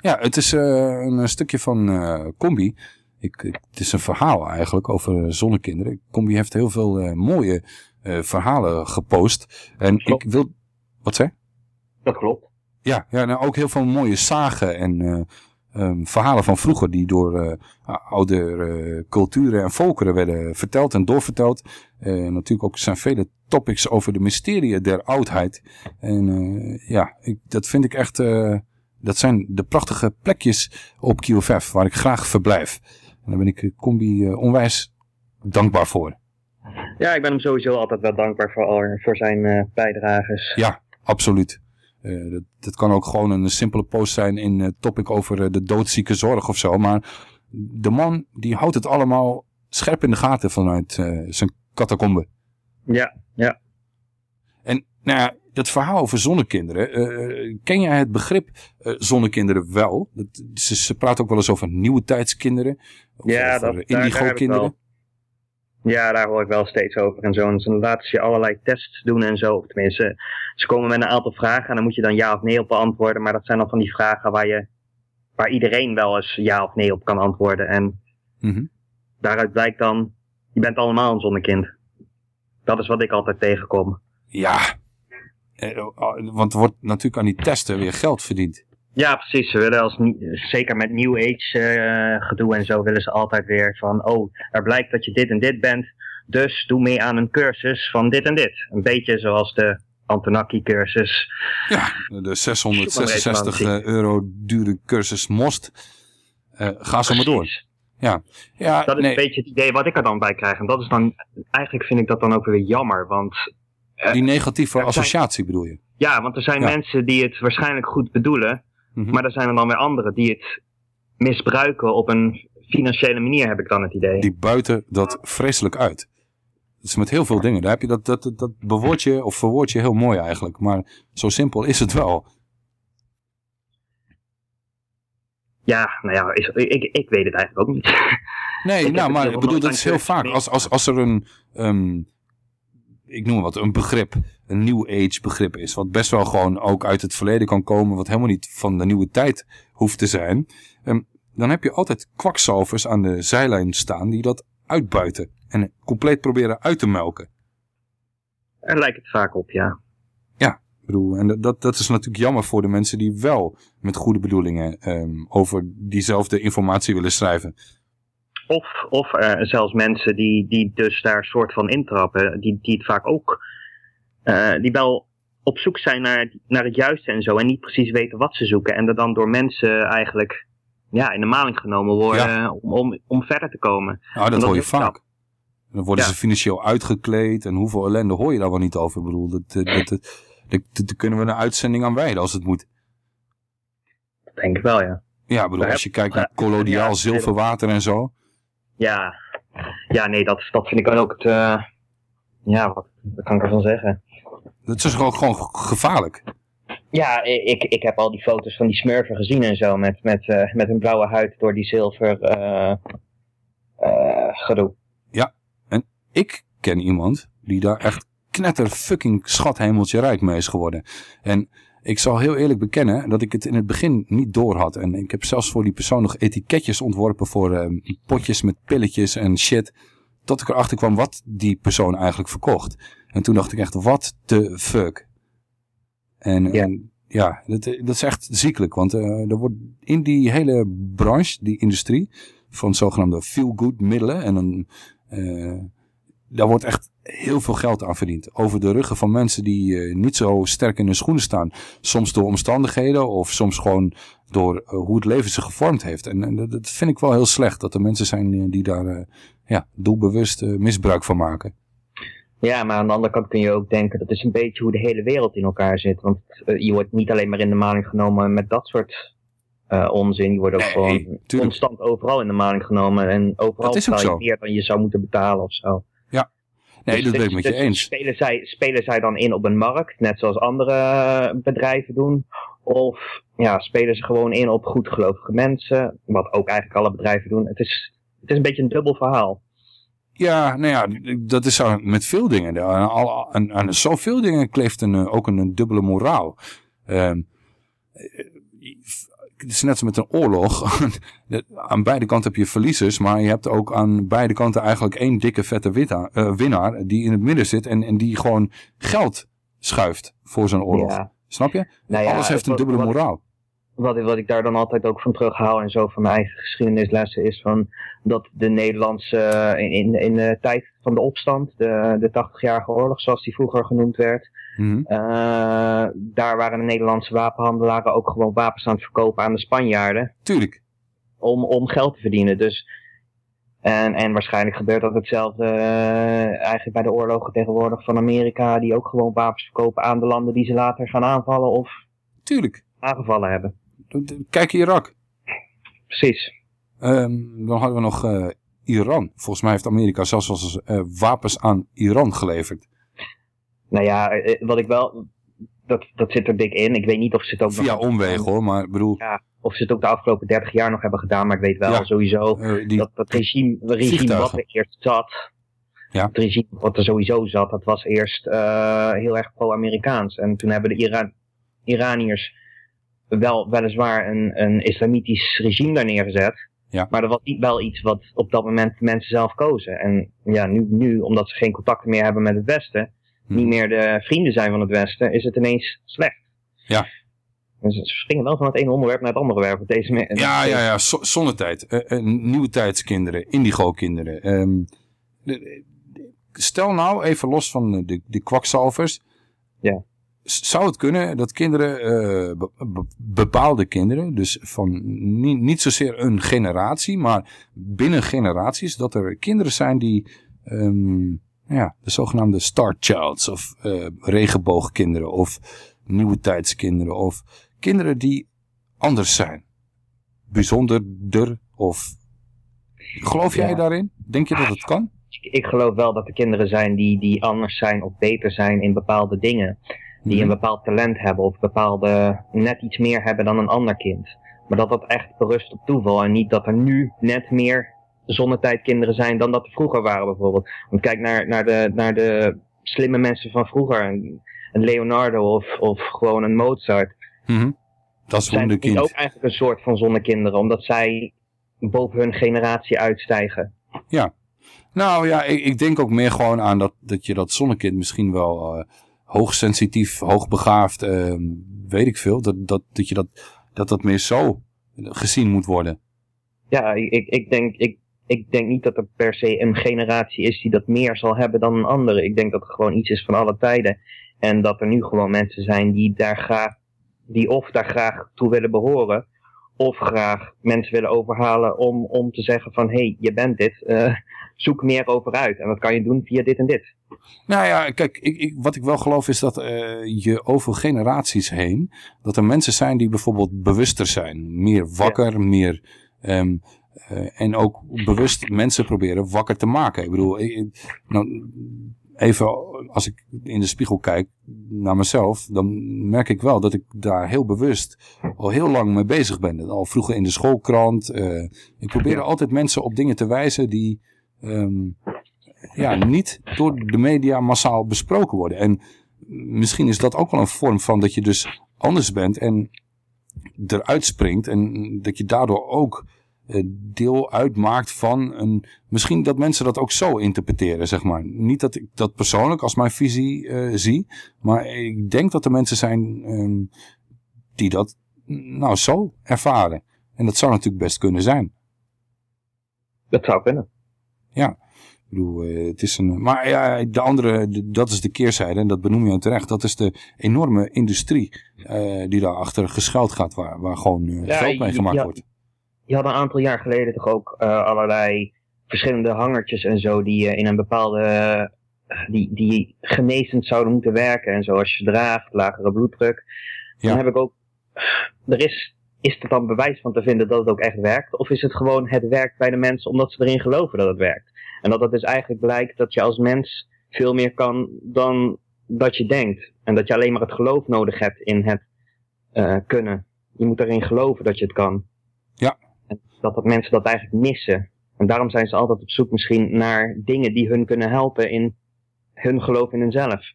Ja, het is eh, een stukje van eh Combi. Ik, ik- het is een verhaal eigenlijk over eh, zonnekinderen. Combi heeft heel veel eh, mooie eh, verhalen gepost. En ik wil... Wat zei? Dat klopt. Ja, ja nou, ook heel veel mooie zagen en eh, ehm, verhalen van vroeger die door oude culturen en volkeren werden verteld en doorverteld. Natuurlijk ook zijn vele topics over de mysterieën der oudheid. En ja, ik, dat vind ik echt, dat zijn de prachtige plekjes op QFF waar ik graag verblijf. En daar ben ik eh, Combi eh, onwijs dankbaar voor. Ja, ik ben hem sowieso altijd wel dankbaar voor, al- voor zijn eh, bijdrages. Ja, absoluut. Eh, dat, dat kan ook gewoon een simpele post zijn in topic over de doodzieke zorg of zo. Maar de man die houdt het allemaal scherp in de gaten vanuit zijn catacombe. Ja, ja. En nou ja, dat verhaal over zonnekinderen. ken jij het begrip zonnekinderen wel? Dat, ze, ze praten ook wel eens over nieuwe tijdskinderen. Of Ja, dat, indigo-kinderen. wel. Ja, daar hoor ik wel steeds over en zo. En ze laten ze je allerlei tests doen en zo. Of tenminste, ze komen met een aantal vragen en dan moet je dan ja of nee op beantwoorden. Maar dat zijn dan van die vragen waar, je, waar iedereen wel eens ja of nee op kan antwoorden. En Mhm. daaruit blijkt dan, je bent allemaal een zonnekind. Dat is wat ik altijd tegenkom. Ja, Eh, oh, want er wordt natuurlijk aan die testen weer geld verdiend. Ja, precies. Ze willen als, zeker met New Age eh, gedoe en zo, willen ze altijd weer van, oh, er blijkt dat je dit en dit bent, dus doe mee aan een cursus van dit en dit. Een beetje zoals de Antonaki-cursus. Ja, de 666 eh, euro dure cursus Most. Eh, ga zo maar door. Ja, ja dat is nee, een beetje het idee wat ik er dan bij krijg. En dat is dan, eigenlijk vind ik dat dan ook weer jammer, want... die negatieve zijn- associatie bedoel je? Ja, want er zijn Ja. Mensen die het waarschijnlijk goed bedoelen, maar er zijn er dan weer anderen die het misbruiken op een financiële manier, heb ik dan het idee. Die buiten dat vreselijk uit. Dat is met heel veel dingen. Daar heb je dat, dat, dat, bewoord je of verwoord je heel mooi eigenlijk. Maar zo simpel is het wel. Ja, nou ja, is, ik, ik weet het eigenlijk ook niet. Nee, nou, maar ik bedoel, dat is heel vaak. Als, als, als er een, ehm, ik noem wat, een begrip, een New Age begrip is, wat best wel gewoon ook uit het verleden kan komen, wat helemaal niet van de nieuwe tijd hoeft te zijn, ehm, dan heb je altijd kwakzalvers aan de zijlijn staan die dat uitbuiten en compleet proberen uit te melken. Er lijkt het vaak op, ja. Ja, ik bedoel, en dat- dat, is natuurlijk jammer voor de mensen die wel met goede bedoelingen ehm, over diezelfde informatie willen schrijven. Of, of zelfs mensen die, die dus daar soort van intrappen, die, die het vaak ook, die wel op zoek zijn naar, naar het juiste en zo, en niet precies weten wat ze zoeken, en er dan door mensen eigenlijk ja, in de maling genomen worden om, om, om verder te komen. Nou, dat hoor je vaak. Dan worden Ja. ze financieel uitgekleed en hoeveel ellende hoor je daar wel niet over. Ik bedoel, dat, dat, dat, dat, dat- dat- daar kunnen we een uitzending aan wijden als het moet. Dat denk ik wel, ja. Ja, bedoel, als je kijkt naar koloniaal zilverwater en zo. Ja, ja nee, dat, dat vind ik ook het, eh, ja, wat, wat kan ik ervan zeggen? Dat is gewoon, gewoon gevaarlijk. Ja, ik, ik heb al die foto's van die smurfen gezien en zo, met, met, eh, met hun blauwe huid door die zilver eh eh, gedoe. Ja, en ik ken iemand die daar echt knetter fucking schathemeltje rijk mee is geworden. En ik zal heel eerlijk bekennen dat ik het in het begin niet door had. En ik heb zelfs voor die persoon nog etiketjes ontworpen voor potjes met pilletjes en shit. Tot ik erachter kwam wat die persoon eigenlijk verkocht. En toen dacht ik echt, wat the fuck. En ja, en, ja dat, dat is echt ziekelijk. Want eh, er wordt in die hele branche, die industrie, van zogenaamde feel-good middelen. En dan, eh, daar wordt echt heel veel geld aan verdiend. Over de ruggen van mensen die eh, niet zo sterk in hun schoenen staan. Soms door omstandigheden of soms gewoon door hoe het leven zich gevormd heeft. En, en dat- vind ik wel heel slecht. Dat er mensen zijn die daar ja, doelbewust misbruik van maken. Ja, maar aan de andere kant kun je ook denken, dat is een beetje hoe de hele wereld in elkaar zit. Want eh, je wordt niet alleen maar in de maling genomen met dat soort eh, onzin. Je wordt ook gewoon constant overal in de maling genomen. En overal betaal je meer dan je zou moeten betalen of zo. Ja, nee, Dus dat ben ik dus- met je dus eens. Spelen zij, spelen zij dan in op een markt, net zoals andere eh, bedrijven doen? Of ja, spelen ze gewoon in op goedgelovige mensen, wat ook eigenlijk alle bedrijven doen? Het is, het is een beetje een dubbel verhaal. Ja, nou ja, dat is zo met veel dingen. Aan, aan, aan zoveel dingen kleeft een, eh, ook een, een dubbele moraal. Ehm, eh, het is net zo met een oorlog. aan beide kanten heb je verliezers, maar je hebt ook aan beide kanten eigenlijk één dikke vette witta- eh, winnaar die in het midden zit en, en die gewoon geld schuift voor zo'n oorlog. Ja. Snap je? Nou ja, Alles heeft een dubbele moraal. Wat, wat ik daar dan altijd ook van terughaal en zo van mijn eigen geschiedenislessen is van dat de Nederlandse, eh, in, in, in de tijd van de opstand, de, de 80-jarige oorlog zoals die vroeger genoemd werd, Mhm. eh, daar waren de Nederlandse wapenhandelaren ook gewoon wapens aan het verkopen aan de Spanjaarden. Tuurlijk. Om, om geld te verdienen. Dus, en, en waarschijnlijk gebeurt dat hetzelfde eh, eigenlijk bij de oorlogen tegenwoordig van Amerika, die ook gewoon wapens verkopen aan de landen die ze later gaan aanvallen of Tuurlijk. aangevallen hebben. Kijk Irak. Precies. Ehm, dan hadden we nog eh, Iran. Volgens mij heeft Amerika zelfs wel eens eh, wapens aan Iran geleverd. Nou ja, eh, wat ik wel, dat, dat zit er dik in. Ik weet niet of ze het ook Via nog... omwegen hoor, maar ik bedoel... Ja, of ze het ook de afgelopen 30 jaar nog hebben gedaan, maar ik weet wel Ja. sowieso die dat dat regime, regime wat er eerst zat, Ja. Het regime wat er sowieso zat, dat was eerst heel erg pro-Amerikaans. En toen hebben de Ira Iraniërs wel weliswaar een, een islamitisch regime daar neergezet. Ja. Maar dat was niet wel iets wat op dat moment de mensen zelf kozen. En ja, nu, nu omdat ze geen contacten meer hebben met het Westen, Hm. niet meer de vrienden zijn van het Westen, is het ineens slecht. Ja. Dus ze springen wel van het ene onderwerp naar het andere onderwerp. Deze Ja, ja, ja. zo- Zonnetijd. eh, eh, nieuwe tijdskinderen. Indigo-kinderen. Ehm, stel nou, even los van de, de kwakzalvers. Ja. Zou het kunnen dat kinderen, eh, be- be- bepaalde kinderen, dus van niet, niet zozeer een generatie, maar binnen generaties, dat er kinderen zijn die, ehm, ja, de zogenaamde star childs of eh, regenboogkinderen of nieuwe tijdskinderen of kinderen die anders zijn bijzonderder of geloof jij Ja. daarin? Denk je dat het kan? ik, ik geloof wel dat er kinderen zijn die, die anders zijn of beter zijn in bepaalde dingen. Die Mhm. een bepaald talent hebben of bepaalde net iets meer hebben dan een ander kind. Maar dat dat echt berust op toeval en niet dat er nu net meer zonnetijdkinderen zijn dan dat er vroeger waren bijvoorbeeld. Want kijk naar, naar, de, naar de slimme mensen van vroeger. Een, een Leonardo of, of gewoon een Mozart. Mhm. Dat is zijn ook eigenlijk een soort van zonnekinderen. Omdat zij boven hun generatie uitstijgen. Ja. Nou ja, ik, ik denk ook meer gewoon aan dat, dat je dat zonnekind misschien wel eh, hoogsensitief, hoogbegaafd, eh, weet ik veel, dat, dat, dat je dat, dat dat meer zo gezien moet worden. Ja, ik, ik- denk, ik, ik denk niet dat er per se een generatie is die dat meer zal hebben dan een andere. Ik denk dat het gewoon iets is van alle tijden. En dat er nu gewoon mensen zijn die daar graag, die of daar graag toe willen behoren, of graag mensen willen overhalen om, om te zeggen van, hé, hey, je bent dit, eh, zoek meer over uit. En dat kan je doen via dit en dit. Nou ja, kijk, ik, ik, wat ik wel geloof is dat eh, je over generaties heen, dat er mensen zijn die bijvoorbeeld bewuster zijn. Meer wakker, meer... ehm, eh, en ook bewust mensen proberen wakker te maken. Ik bedoel, ik- nou, even als ik in de spiegel kijk naar mezelf, dan merk ik wel dat ik daar heel bewust al heel lang mee bezig ben. Al vroeger in de schoolkrant. eh, ik probeer altijd mensen op dingen te wijzen die ehm, ja, niet door de media massaal besproken worden. En misschien is dat ook wel een vorm van dat je dus anders bent en eruit springt. En dat je daardoor ook eh, deel uitmaakt van een... Misschien dat mensen dat ook zo interpreteren, zeg maar. Niet dat ik dat persoonlijk als mijn visie eh, zie. Maar ik denk dat er mensen zijn ehm, die dat nou zo ervaren. En dat zou natuurlijk best kunnen zijn. Dat zou kunnen. Ja, ik bedoel, eh, het is een... Maar ja, de andere, de- dat is de keerzijde, en dat benoem je terecht. Dat is de enorme industrie eh, die daarachter geschuild gaat, waar, waar gewoon Ja, geld mee gemaakt je- wordt. Je had een aantal jaar geleden toch ook allerlei verschillende hangertjes en zo die in een bepaalde, die, die genezend zouden moeten werken. En zo als je draagt, lagere bloeddruk. Dan heb ik ook, er is, is er dan bewijs van te vinden dat het ook echt werkt? Of is het gewoon het werkt bij de mensen omdat ze erin geloven dat het werkt? En dat het dus eigenlijk blijkt dat je als mens veel meer kan dan dat je denkt. En dat je alleen maar het geloof nodig hebt in het eh, kunnen. Je moet erin geloven dat je het kan. Ja. En dat, dat mensen dat eigenlijk missen. En daarom zijn ze altijd op zoek misschien naar dingen die hun kunnen helpen in hun geloof in hunzelf.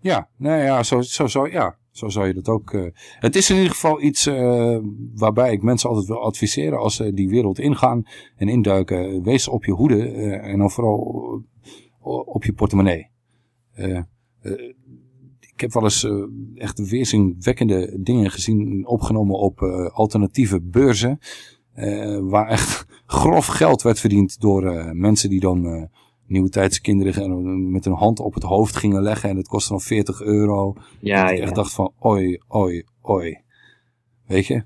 Ja, nou ja, zo, zo, zo, ja, zo zou je dat ook... eh, het is in ieder geval iets eh, waarbij ik mensen altijd wil adviseren als ze die wereld ingaan en induiken. Wees op je hoede eh, en dan vooral op je portemonnee. Ik heb wel eens echt weerzinwekkende dingen gezien opgenomen op alternatieve beurzen. waar echt grof geld werd verdiend door mensen die dan nieuwe tijdse kinderen met hun hand op het hoofd gingen leggen. En het kostte dan 40 euro. Ja, dat ik ja. echt dacht van oi, oi, oi. Weet je?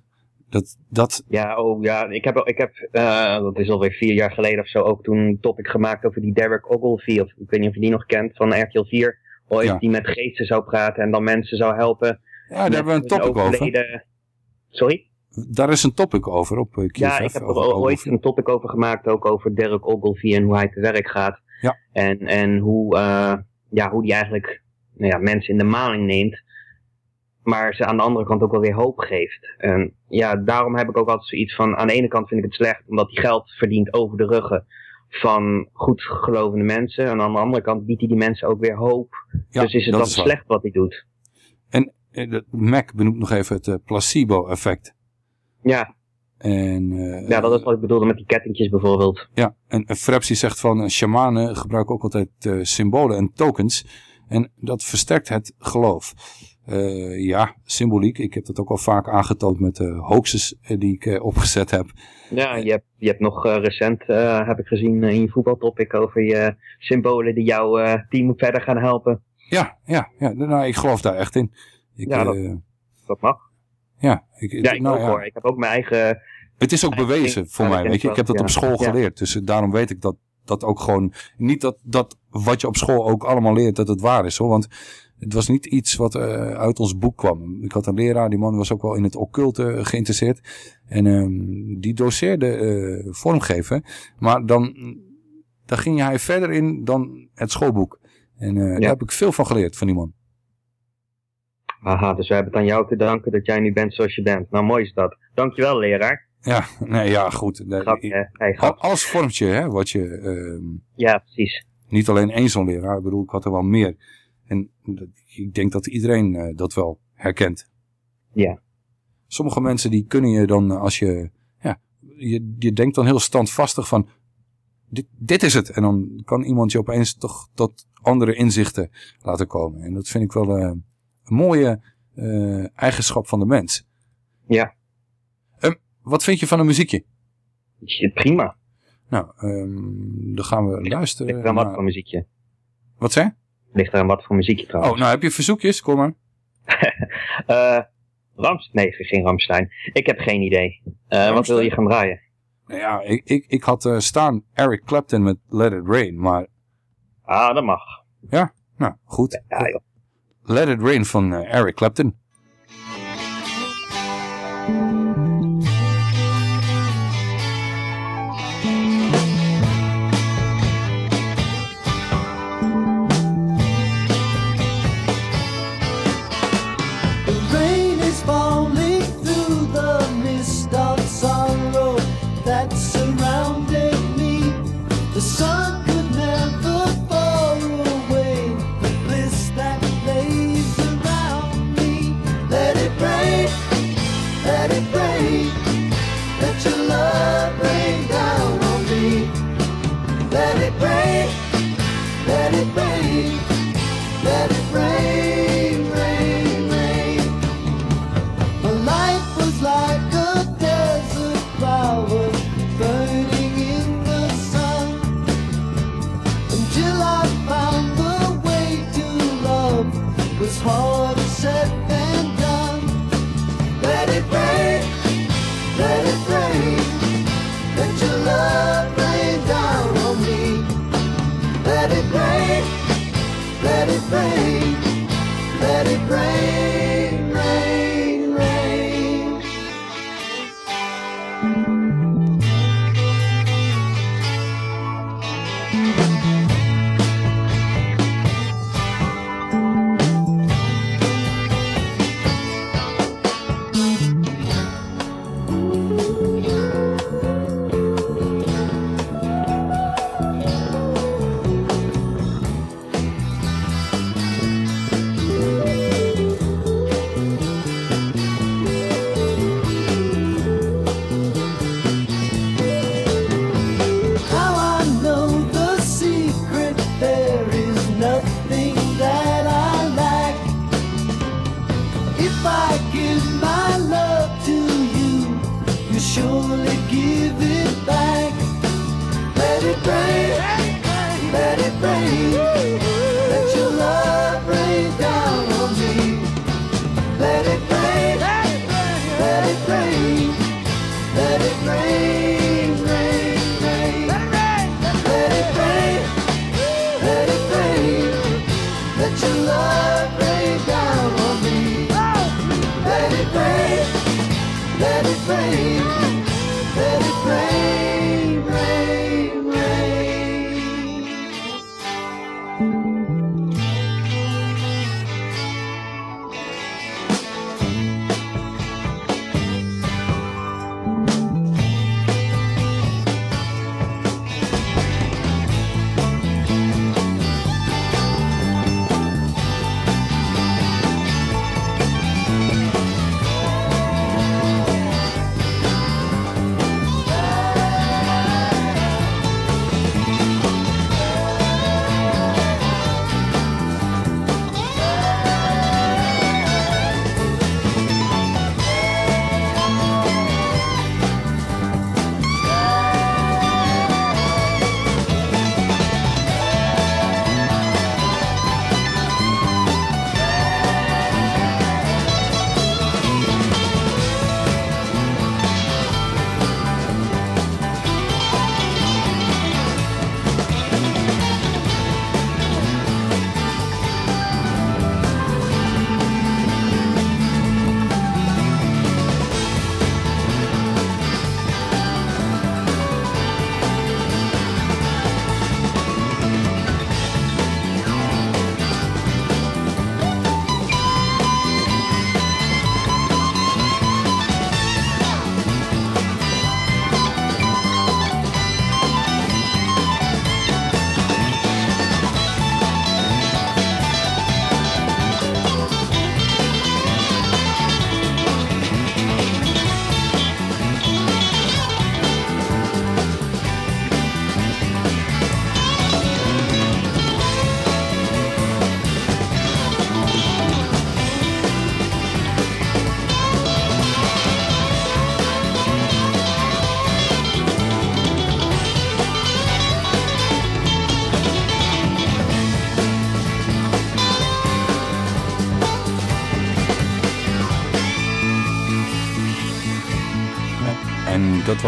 Dat, dat, Ja, oh ja, ik heb, ik heb eh, dat is alweer vier jaar geleden of zo, ook toen een topic gemaakt over die Derek Ogilvie, of ik weet niet of je die nog kent, van RTL 4, ooit, Ja. die met geesten zou praten en dan mensen zou helpen. Ja, daar hebben we een topic over. Sorry? daar is een topic over op eh, Ja, QFF, ik heb er ooit een topic over gemaakt, ook over Derek Ogilvie en hoe hij te werk gaat. Ja. En, en hoe, eh ja, hoe die eigenlijk nou ja, mensen in de maling neemt, maar ze aan de andere kant ook wel weer hoop geeft. En ja, daarom heb ik ook altijd zoiets van, aan de ene kant vind ik het slecht, omdat hij geld verdient over de ruggen van goed gelovende mensen. En aan de andere kant biedt hij die mensen ook weer hoop. Ja, dus is het dan slecht wat hij doet? En eh, Mac benoemt nog even het eh, placebo-effect. Ja. En, eh, Ja, dat is wat ik bedoelde met die kettingjes bijvoorbeeld. Ja, en Frepsi zegt van eh, shamanen gebruiken ook altijd eh, symbolen en tokens. En dat versterkt het geloof. Eh, ja, symboliek. Ik heb dat ook al vaak aangetoond met de hoaxes eh, die ik eh, opgezet heb. Ja, je hebt, je hebt nog eh, recent, eh, heb ik gezien eh, in je voetbaltopic over je symbolen die jouw eh, team verder gaan helpen. Ja, ja, ja nou, ik geloof daar echt in. Ik, Ja, dat- eh, Dat mag. Ja, ik, Ja, ik nou ook hoor. Ik heb ook mijn eigen... Het is ook bewezen voor mij, ik weet je. Ik heb dat op school ja. geleerd. Dus eh, daarom weet ik dat dat ook gewoon... Niet dat, dat wat je op school ook allemaal leert, dat het waar is hoor. Want het was niet iets wat eh, uit ons boek kwam. Ik had een leraar, die man was ook wel in het occulte eh, geïnteresseerd. En ehm, die doseerde vormgeven. Maar dan, dan ging hij verder in dan het schoolboek. En daar heb ik veel van geleerd van die man. Haha, dus we hebben het aan jou te danken dat jij nu bent zoals je bent. Nou, mooi is dat. Dankjewel, leraar. Ja, nee, ja, goed. Nee, al- alles vormt je, hè, wat je... ehm, Ja, precies. Niet alleen één zo'n leraar, ik bedoel, ik had er wel meer. En ik denk dat iedereen eh, dat wel herkent. Ja. Sommige mensen die kunnen je dan, eh, als je, ja, je, je denkt dan heel standvastig van, dit, dit is het. En dan kan iemand je opeens toch tot andere inzichten laten komen. En dat vind ik wel eh, een mooie eh, eigenschap van de mens. Ja. Ehm, wat vind je van een muziekje? Prima. Nou, ehm, dan gaan we luisteren. Ligt er wat voor muziekje? Wat zei? Ligt er wat voor muziekje trouwens? Oh, nou heb je verzoekjes? Kom maar. Rams... Nee, geen Ramstein. Ik heb geen idee. Eh, wat wil je gaan draaien? Nou ja, ik, ik, ik had staan Eric Clapton met Let It Rain, maar... Ah, dat mag. Ja, nou, goed. Let It Rain van eh, Eric Clapton.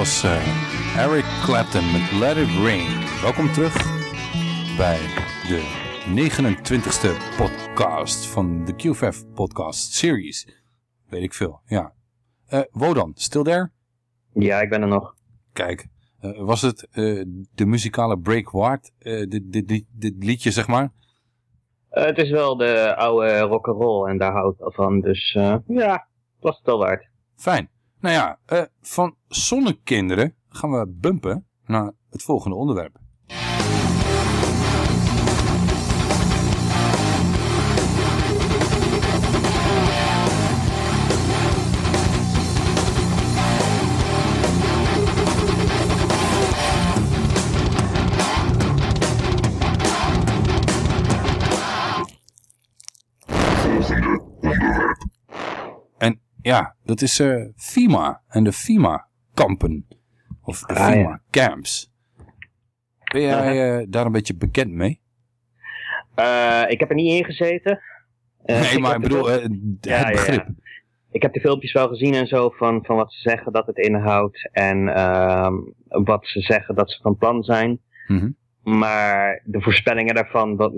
Was eh, Eric Clapton met Let It Rain. Welkom terug bij de 29ste podcast van de QFF podcast series. Weet ik veel, ja. Eh Wodan, still there? Ja, ik ben er nog. Kijk, eh, was het de muzikale break waard, dit, dit, dit, dit liedje zeg maar? Het is wel de oude rock'n'roll en daar houdt ik van. Dus eh, ja, het was het wel waard. Fijn. Nou ja, eh, van zonnekinderen gaan we bumpen naar het volgende onderwerp. Ja, dat is eh, FIMA en de FIMA-kampen. Of de Ah, ja. FIMA-camps. Ben jij eh, daar een beetje bekend mee? Eh, ik heb er niet in gezeten. Nee, maar ik bedoel, het Ja, ja, ja. begrip. Ik heb de filmpjes wel gezien en zo van, van wat ze zeggen dat het inhoudt. En ehm, wat ze zeggen dat ze van plan zijn. Mhm. Maar de voorspellingen daarvan dat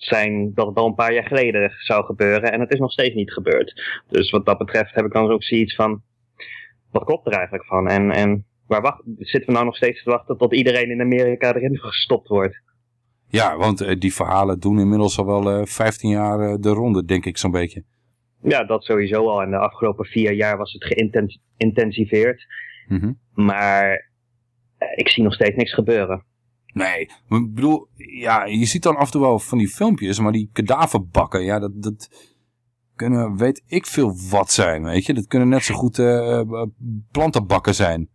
zijn dat het al een paar jaar geleden zou gebeuren. En het is nog steeds niet gebeurd. Dus wat dat betreft heb ik dan ook zoiets van... Wat klopt er eigenlijk van? En, en waar wacht, zitten we nou nog steeds te wachten tot iedereen in Amerika erin gestopt wordt? Ja, want eh, die verhalen doen inmiddels al wel eh 15 jaar eh, de ronde, denk ik zo'n beetje. Ja, dat sowieso al. En de afgelopen vier jaar was het geïntensiveerd. Mhm. Maar eh, ik zie nog steeds niks gebeuren. Nee, ik bedoel, ja, je ziet dan af en toe wel van die filmpjes, maar die kadaverbakken, ja, dat, dat kunnen, weet ik veel wat zijn, weet je. Dat kunnen net zo goed eh, eh, plantenbakken zijn.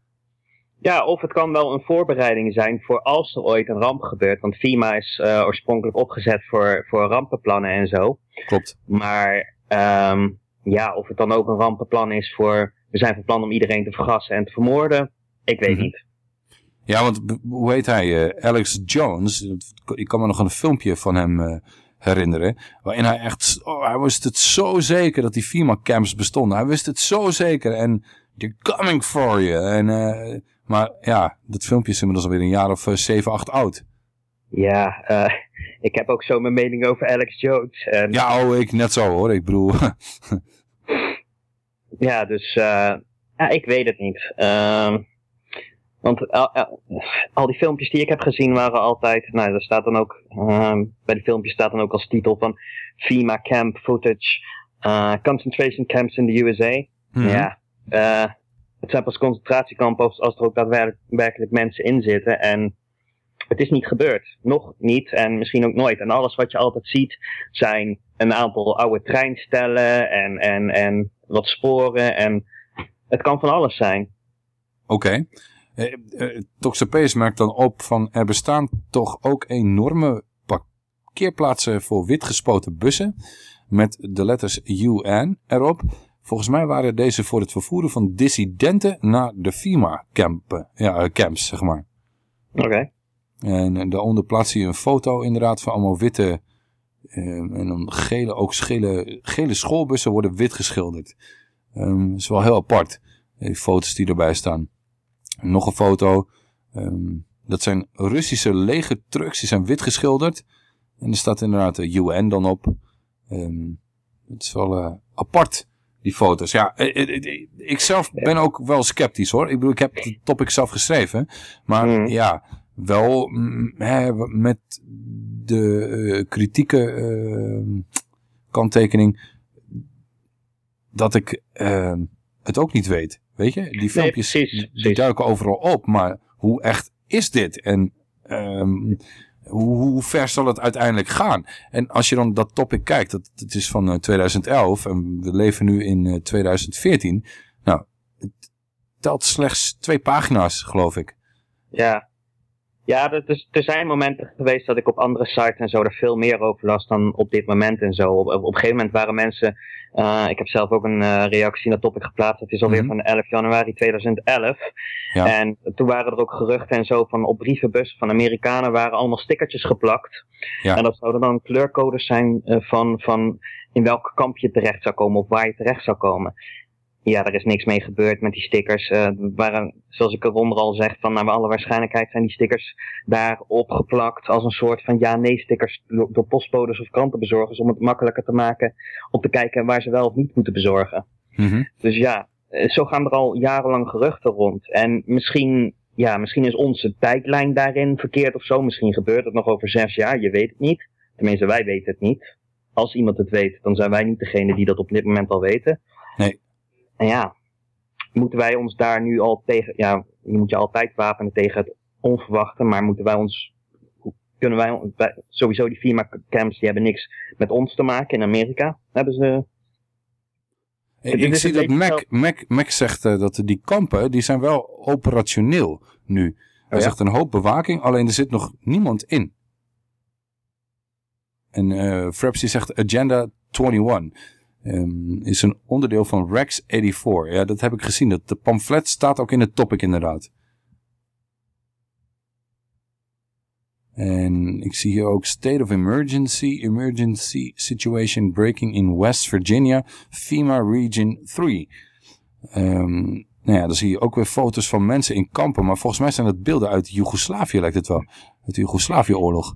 Ja, of het kan wel een voorbereiding zijn voor als er ooit een ramp gebeurt. Want FEMA is eh, oorspronkelijk opgezet voor, voor rampenplannen en zo. Klopt. Maar ehm, ja, of het dan ook een rampenplan is voor... We zijn van plan om iedereen te vergassen en te vermoorden. Ik weet niet. Ja, want hoe heet hij? eh, Alex Jones. Ik kan me nog een filmpje van hem eh, herinneren. Waarin hij echt, oh, hij wist het zo zeker dat die FEMA-camps bestonden. Hij wist het zo zeker. En they're coming for you. En, eh, maar ja, dat filmpje is inmiddels alweer een jaar of eh, 7, 8 oud. Ja, eh, ik heb ook zo mijn mening over Alex Jones. En, Ja, oh, ik net zo hoor. Ik bedoel, Ja, dus ja, ik weet het niet. Ehm, want al, al- al die filmpjes die ik heb gezien waren altijd, nou, daar staat dan ook, ehm, bij de filmpjes staat dan ook als titel van FEMA camp footage, eh, concentration camps in the USA. Mhm. Ja, eh, het zijn pas concentratiekampen als, als er ook daadwerkelijk werkelijk mensen in zitten en het is niet gebeurd. Nog niet en misschien ook nooit. En alles wat je altijd ziet zijn een aantal oude treinstellen en, en, en wat sporen. En het kan van alles zijn. Oké. Eh, eh, Toxapeus merkt dan op van er bestaan toch ook enorme parkeerplaatsen voor witgespoten bussen met de letters UN erop. Volgens mij waren deze voor het vervoeren van dissidenten naar de FEMA-campen, ja, eh, camps, zeg maar. Oké. En eh, daaronder plaatst hij een foto inderdaad van allemaal witte eh, en dan gele, ook gele, gele schoolbussen worden wit geschilderd. Dat is wel heel apart, die foto's die erbij staan. Nog een foto, ehm, dat zijn Russische legertrucks, die zijn wit geschilderd. En er staat inderdaad de UN dan op. Ehm het is wel eh, apart, die foto's. Ja, eh, eh, ik zelf ben ook wel sceptisch hoor. Ik bedoel, ik heb het topic zelf geschreven. Maar ja, wel mm, hè, met de eh, kritieke eh, kanttekening dat ik het ook niet weet. Weet je, die filmpjes die, duiken overal op, maar hoe echt is dit? En ehm, hoe, hoe ver zal het uiteindelijk gaan? En als je dan dat topic kijkt, dat, dat is van eh, 2011 en we leven nu in eh, 2014. Nou, het telt slechts twee pagina's, geloof ik. Ja. Ja, er, zijn momenten geweest dat ik op andere sites en zo er veel meer over las dan op dit moment en zo. Op, op, op een gegeven moment waren mensen, eh, ik heb zelf ook een eh, reactie dat topic geplaatst, dat is alweer van 11 januari 2011. Ja. En toen waren er ook geruchten en zo van op brievenbussen van Amerikanen waren allemaal stickertjes geplakt. Ja. En dat zouden dan kleurcodes zijn eh, van, van in welk kamp je terecht zou komen of waar je terecht zou komen. Ja, er is niks mee gebeurd met die stickers. Er waren, zoals ik eronder al zeg, van naar alle waarschijnlijkheid zijn die stickers daar opgeplakt als een soort van ja-nee stickers door, door postbodes of krantenbezorgers om het makkelijker te maken om te kijken waar ze wel of niet moeten bezorgen. Dus ja, eh, zo gaan er al jarenlang geruchten rond. En misschien, ja, misschien is onze tijdlijn daarin verkeerd of zo. Misschien gebeurt het nog over zes jaar, je weet het niet. Tenminste, wij weten het niet. Als iemand het weet, dan zijn wij niet degene die dat op dit moment al weten. Nee. En ja, moeten wij ons daar nu al tegen, ja, je moet je altijd wapenen tegen het onverwachte, maar moeten wij ons, hoe kunnen wij, wij- sowieso die FEMA camps, die hebben niks met ons te maken in Amerika. Hebben ze, Ik, zie dat Mac, Mac, Mac zegt eh, dat die kampen, die zijn wel operationeel nu. Hij Oh ja? zegt een hoop bewaking, alleen er zit nog niemand in. En Frapsy zegt Agenda 21 ehm, is een onderdeel van Rex 84. Ja, dat heb ik gezien. Dat, de pamflet staat ook in het topic inderdaad. En ik zie hier ook State of Emergency, Emergency Situation Breaking in West Virginia, FEMA Region 3. Ehm, nou ja, dan zie je ook weer foto's van mensen in kampen, maar volgens mij zijn dat beelden uit Joegoslavië lijkt het wel. Uit de Joegoslavië-oorlog.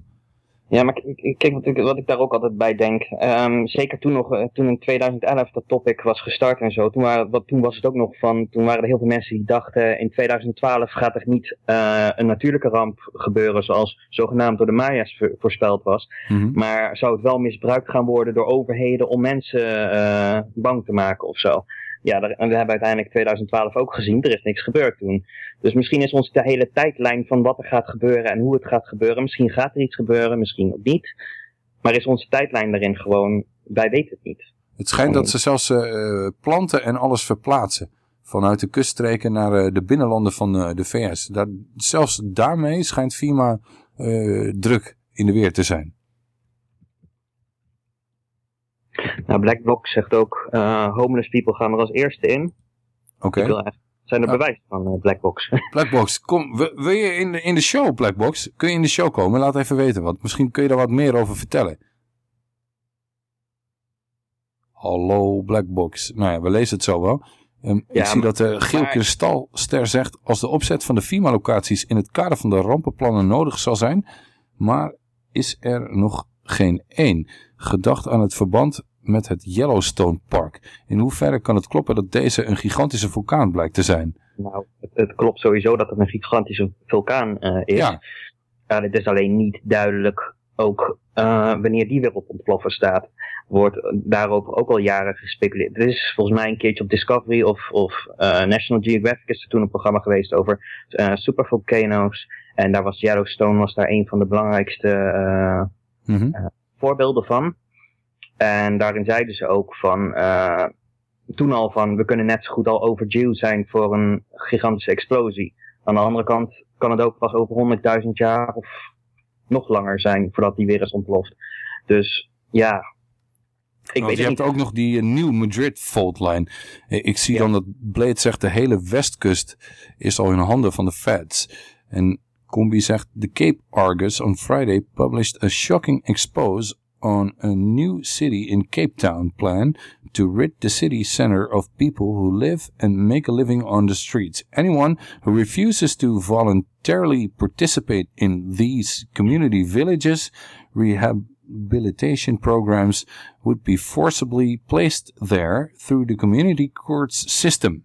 Ja, maar kijk wat ik, wat ik daar ook altijd bij denk. Ehm, zeker toen nog, eh, toen in 2011 dat topic was gestart en zo. Toen, waren, wat, toen was het ook nog van, toen waren er heel veel mensen die dachten in 2012 gaat er niet eh, een natuurlijke ramp gebeuren zoals zogenaamd door de Maya's vo- voorspeld was. Maar zou het wel misbruikt gaan worden door overheden om mensen eh, bang te maken of zo. Ja, daar- en we hebben uiteindelijk 2012 ook gezien, er is niks gebeurd toen. Dus misschien is onze hele tijdlijn van wat er gaat gebeuren en hoe het gaat gebeuren. Misschien gaat er iets gebeuren, misschien ook niet. Maar is onze tijdlijn daarin gewoon, wij weten het niet. Het schijnt dat ze zelfs eh, planten en alles verplaatsen. Vanuit de kuststreken naar eh, de binnenlanden van eh, de VS. Daar, zelfs daarmee schijnt FEMA eh, druk in de weer te zijn. Nou, Black Box zegt ook, eh, homeless people gaan er als eerste in. Oké. Wil Zijn er bewijzen van eh, Black Box? Blackbox, kom, wil, je in de, in de show, Blackbox? Kun je in de show komen? Laat even weten, want misschien kun je daar wat meer over vertellen. Hallo Blackbox. Nou ja, we lezen het zo wel. Ehm, ik zie maar- dat de Geel maar- Kristalster zegt... als de opzet van de FEMA-locaties in het kader van de rampenplannen nodig zal zijn... maar is er nog geen één. Gedacht aan het verband met het Yellowstone Park. In hoeverre kan het kloppen dat deze een gigantische vulkaan blijkt te zijn? Nou, het, het klopt sowieso dat het een gigantische vulkaan eh, is. Ja. Eh, het is alleen niet duidelijk ook eh, wanneer die weer op ontploffen staat. Wordt daarover ook al jaren gespeculeerd. Er is volgens mij een keertje op Discovery of, of eh, National Geographic is er toen een programma geweest over supervolcano's. En daar was Yellowstone was daar een van de belangrijkste eh, voorbeelden van. En daarin zeiden ze ook van, eh, toen al van, we kunnen net zo goed al overdue zijn voor een gigantische explosie. Aan de andere kant kan het ook pas over 100.000 jaar of nog langer zijn voordat die weer is ontploft. Dus ja, ik Want je hebt ook nog die eh, New Madrid faultline. Eh, Ik zie dan dat Blade zegt de hele westkust is al in handen van de feds. En Combi zegt the Cape Argus on Friday published a shocking expose on a new city in Cape Town plan to rid the city center of people who live and make a living on the streets. Anyone who refuses to voluntarily participate in these community villages rehabilitation programs would be forcibly placed there through the community courts system.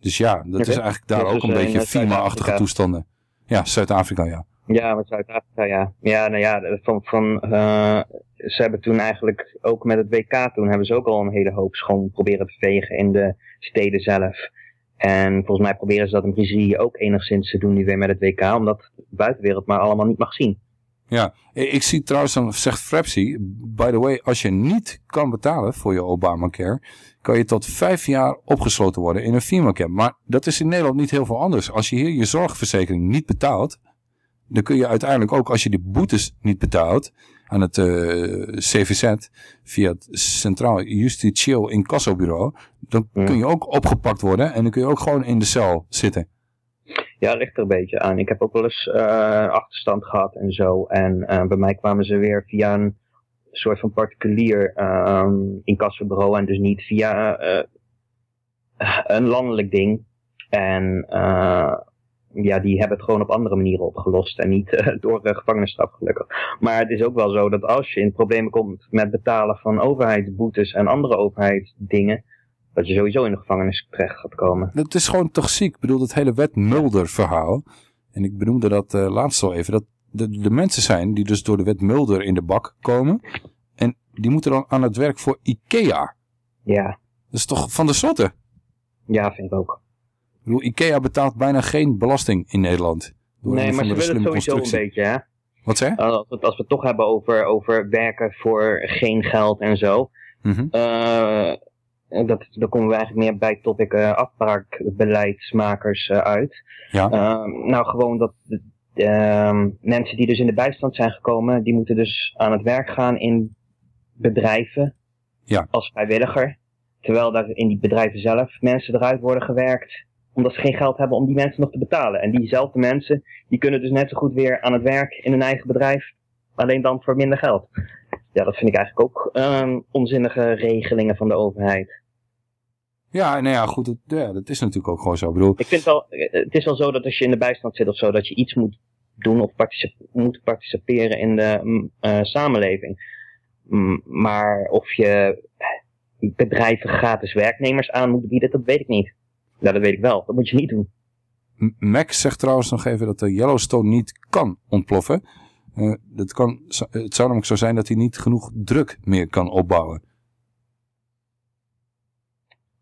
Dus ja, dat is eigenlijk daar Dat ook een eh, beetje in FEMA-achtige toestanden. Ja, Zuid-Afrika, ja. Ja, met Zuid-Afrika, ja. Ja, nou ja, van, van, eh, ze hebben toen eigenlijk, ook met het WK toen, hebben ze ook al een hele hoop schoon proberen te vegen in de steden zelf. En volgens mij proberen ze dat in Brazilië ook enigszins te doen nu weer met het WK, omdat de buitenwereld maar allemaal niet mag zien. Ja, ik zie trouwens, dan zegt Frapsy, by the way, als je niet kan betalen voor je Obamacare, kan je tot vijf jaar opgesloten worden in een FEMA-camp. Maar dat is in Nederland niet heel veel anders. Als je hier je zorgverzekering niet betaalt, dan kun je uiteindelijk ook, als je die boetes niet betaalt aan het eh, CVZ, via het Centraal Justitieel Incassobureau, dan kun je ook opgepakt worden en dan kun je ook gewoon in de cel zitten. Ja, ligt er een beetje aan. Ik heb ook wel eens eh, achterstand gehad en zo. En eh, bij mij kwamen ze weer via een soort van particulier um, incassobureau en dus niet via een landelijk ding. En eh, ja, die hebben het gewoon op andere manieren opgelost. En niet eh, door uh, gevangenisstraf gelukkig. Maar het is ook wel zo dat als je in problemen komt met betalen van overheidsboetes en andere overheidsdingen. Dat je sowieso in de gevangenis terecht gaat komen. Het is gewoon toch ziek. Ik bedoel, het hele wet Mulder verhaal. En ik benoemde dat uh, laatst al even. Dat de, de mensen zijn die dus door de wet Mulder in de bak komen. En die moeten dan aan het werk voor Ikea. Ja. Dat is toch van de zotte? Ja, vind ik ook. Bedoel, Ikea betaalt bijna geen belasting in Nederland. Door nee, maar ze willen het sowieso een beetje, hè? Wat zeg? Als we, als we het toch hebben over, over werken voor geen geld en zo. Mm -hmm. uh, dat, daar komen we eigenlijk meer bij topic uh, afbraakbeleidsmakers uh, uit. Ja. nou, gewoon dat ehm, mensen die dus in de bijstand zijn gekomen, die moeten dus aan het werk gaan in bedrijven ja. als vrijwilliger. Terwijl daar in die bedrijven zelf mensen eruit worden gewerkt. Omdat ze geen geld hebben om die mensen nog te betalen. En diezelfde mensen, die kunnen dus net zo goed weer aan het werk in hun eigen bedrijf. Alleen dan voor minder geld. Ja, dat vind ik eigenlijk ook um, onzinnige regelingen van de overheid. Ja, nou ja, goed, het, ja, dat is natuurlijk ook gewoon zo. Ik, bedoel... ik vind wel, het is wel zo dat als je in de bijstand zit of zo, dat je iets moet doen of particip moet participeren in de uh, samenleving. M maar of je bedrijven gratis werknemers aan moet bieden, dat weet ik niet. Ja, dat weet ik wel. Dat moet je niet doen. Max zegt trouwens nog even dat de Yellowstone niet kan ontploffen. Uh, dat kan, het zou namelijk zo zijn dat hij niet genoeg druk meer kan opbouwen.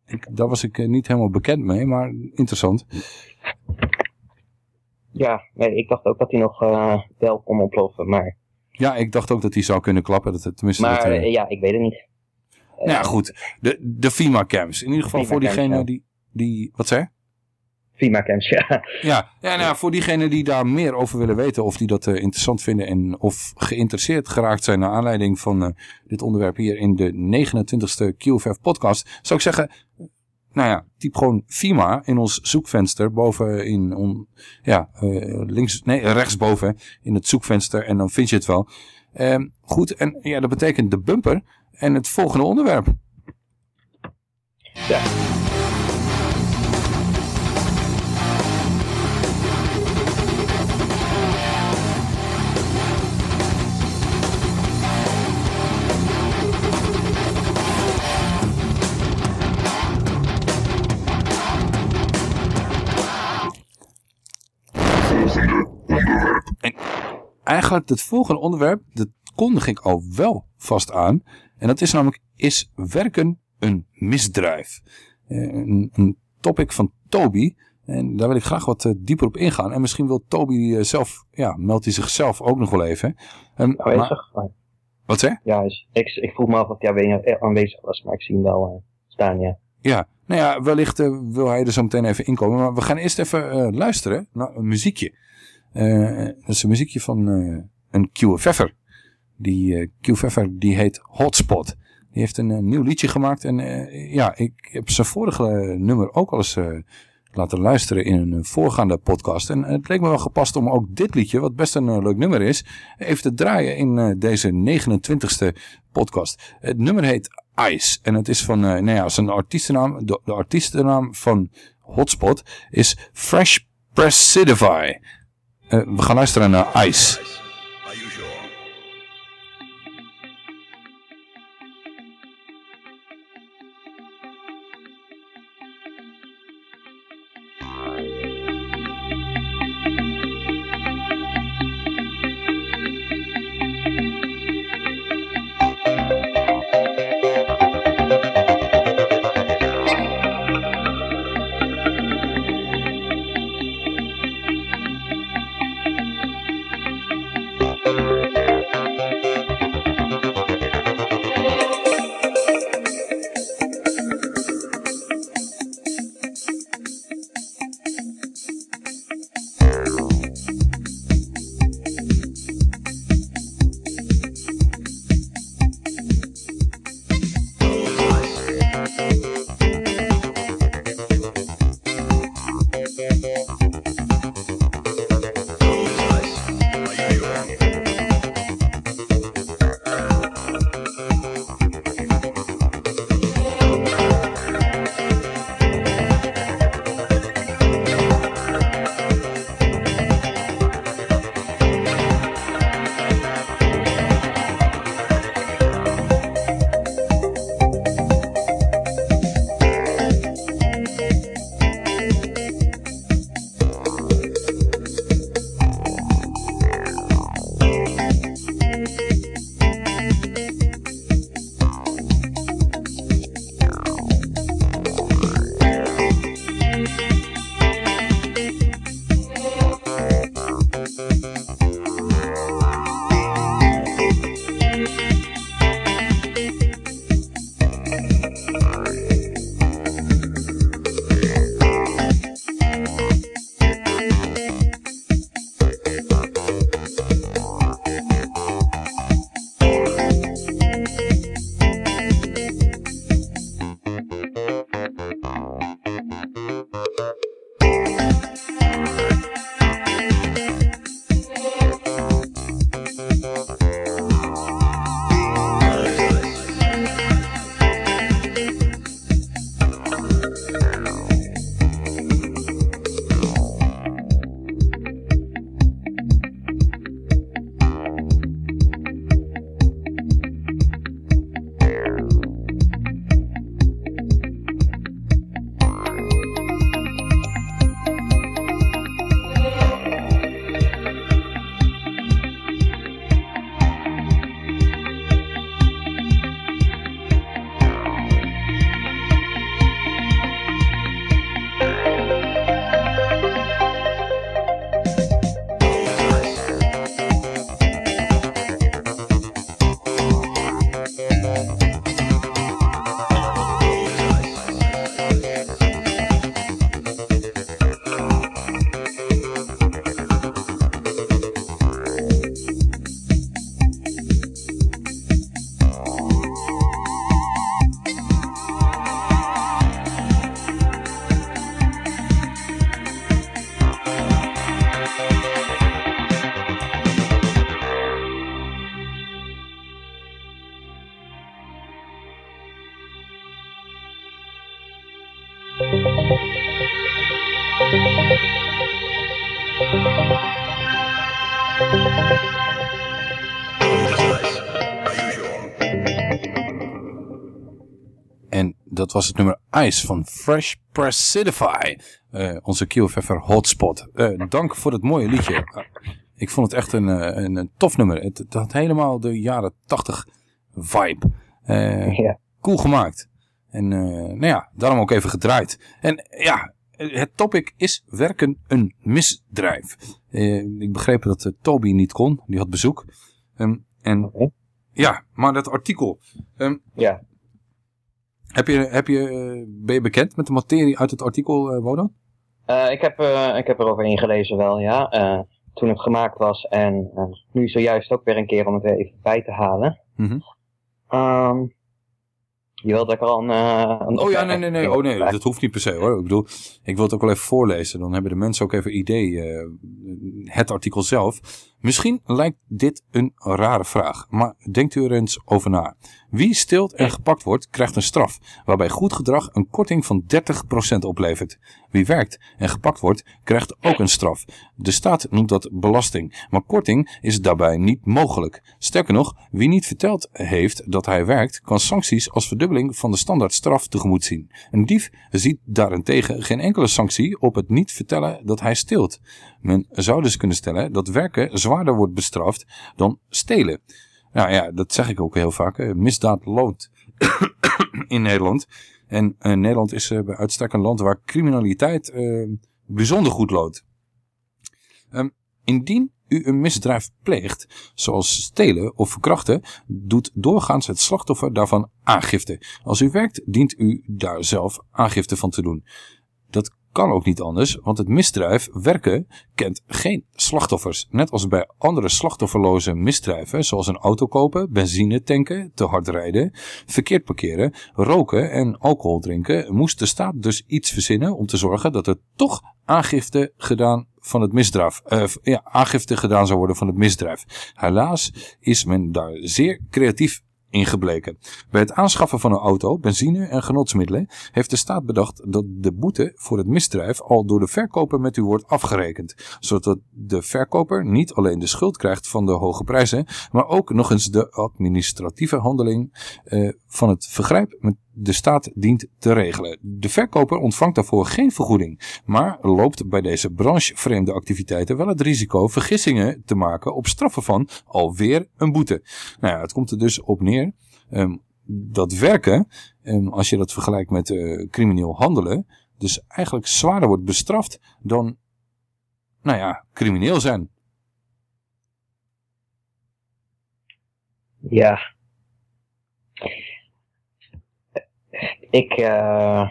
Ik, daar was ik niet helemaal bekend mee, maar interessant. Ja, nee, ik dacht ook dat hij nog uh, wel kon ontploffen, maar... Ja, ik dacht ook dat hij zou kunnen klappen. Dat, het, tenminste, maar dat, ja, ik weet het niet. Nou ja, goed. De, de FEMA-camps. In ieder geval voor diegene die, die... Wat zei FEMA-camps, ja. Ja, ja nou, voor diegenen die daar meer over willen weten... of die dat uh, interessant vinden... en of geïnteresseerd geraakt zijn... naar aanleiding van uh, dit onderwerp hier... in de 29e QFF podcast... zou ik zeggen... Nou ja, typ gewoon FIMA in ons zoekvenster boven in on, ja, uh, links, nee, rechtsboven in het zoekvenster en dan vind je het wel. Uh, goed, en ja, dat betekent de bumper en het volgende onderwerp. Ja. Eigenlijk het volgende onderwerp, dat kondig ik al wel vast aan. En dat is namelijk, is werken een misdrijf? Een, een topic van Toby. En daar wil ik graag wat uh, dieper op ingaan. En misschien wil Toby uh, zelf, ja, meldt hij zichzelf ook nog wel even. Um, aanwezig? Maar, wat zeg? Ja, ik, ik vroeg me af of hij aanwezig was, maar ik zie hem wel uh, staan, ja. Ja, nou ja, wellicht wil hij er zo meteen even inkomen. Maar we gaan eerst even luisteren naar een muziekje. Dat is een muziekje van een QFF'er. Die uh, QFF'er die heet Hotspot. Die heeft een, nieuw liedje gemaakt. En ja, ik heb zijn vorige nummer ook al eens laten luisteren in een voorgaande podcast. En het leek me wel gepast om ook dit liedje, wat best een leuk nummer is, even te draaien in deze 29ste podcast. Het nummer heet Ice. En het is van, nou ja, zijn artiestennaam, de, de artiestennaam van Hotspot is Fresh Presidify. We gaan luisteren naar Ice. Was het nummer Ice van Fresh Precidify. Eh, onze QFF'er hotspot. Eh, dank voor het mooie liedje. Eh, ik vond het echt een, een, een tof nummer. Het, het had helemaal de jaren 80 vibe. Eh, Cool gemaakt. En nou ja, daarom ook even gedraaid. En ja, het topic is werken een misdrijf. Ik begreep dat Toby niet kon. Die had bezoek. Ehm, en ja, maar dat artikel. ehm, Ja. Heb je, heb je, eh, ben je bekend met de materie uit het artikel, eh Wodan? Eh, ik, heb, eh, ik heb erover ingelezen wel, ja. Toen het gemaakt was en nu zojuist ook weer een keer om het weer even bij te halen. Mhm. Ehm, je wilt dat ik al een... een Oh ja, nee, nee, nee. Oh nee, dat hoeft niet per se hoor. Ik bedoel, ik wil het ook wel even voorlezen. Dan hebben de mensen ook even idee. het artikel zelf. Misschien lijkt dit een rare vraag. Maar denkt u er eens over na. Wie stilt en gepakt wordt, krijgt een straf. Waarbij goed gedrag een korting van 30% oplevert. Wie werkt en gepakt wordt, krijgt ook een straf. De staat noemt dat belasting. Maar korting is daarbij niet mogelijk. Sterker nog, wie niet verteld heeft dat hij werkt, kan sancties als verdubbeling van de standaardstraf tegemoet zien. Een dief ziet daarentegen geen enkele sanctie op het niet vertellen dat hij steelt. Men zou dus kunnen stellen dat werken zwaarder wordt bestraft dan stelen. Nou ja, dat zeg ik ook heel vaak. Misdaad loont in Nederland. En eh, Nederland is eh, bij uitstek een land waar criminaliteit eh, bijzonder goed loont. Ehm, indien u een misdrijf pleegt, zoals stelen of verkrachten, doet doorgaans het slachtoffer daarvan aangifte. Als u werkt, dient u daar zelf aangifte van te doen. Dat kan ook niet anders, want het misdrijf werken kent geen slachtoffers. Net als bij andere slachtofferloze misdrijven, zoals een auto kopen, benzine tanken, te hard rijden, verkeerd parkeren, roken en alcohol drinken, moest de staat dus iets verzinnen om te zorgen dat er toch aangifte gedaan van het misdrijf, eh, ja, aangifte gedaan zou worden van het misdrijf. Helaas is men daar zeer creatief in gebleken. Bij het aanschaffen van een auto, benzine en genotsmiddelen heeft de staat bedacht dat de boete voor het misdrijf al door de verkoper met u wordt afgerekend. Zodat de verkoper niet alleen de schuld krijgt van de hoge prijzen, maar ook nog eens de administratieve handeling eh, van het vergrijp met de staat dient te regelen. De verkoper ontvangt daarvoor geen vergoeding, maar loopt bij deze branchevreemde activiteiten wel het risico vergissingen te maken op straffen van alweer een boete. Nou ja, het komt er dus op neer ehm, dat werken, ehm, als je dat vergelijkt met eh, crimineel handelen, dus eigenlijk zwaarder wordt bestraft dan, nou ja, crimineel zijn. Ja. Ik, eh.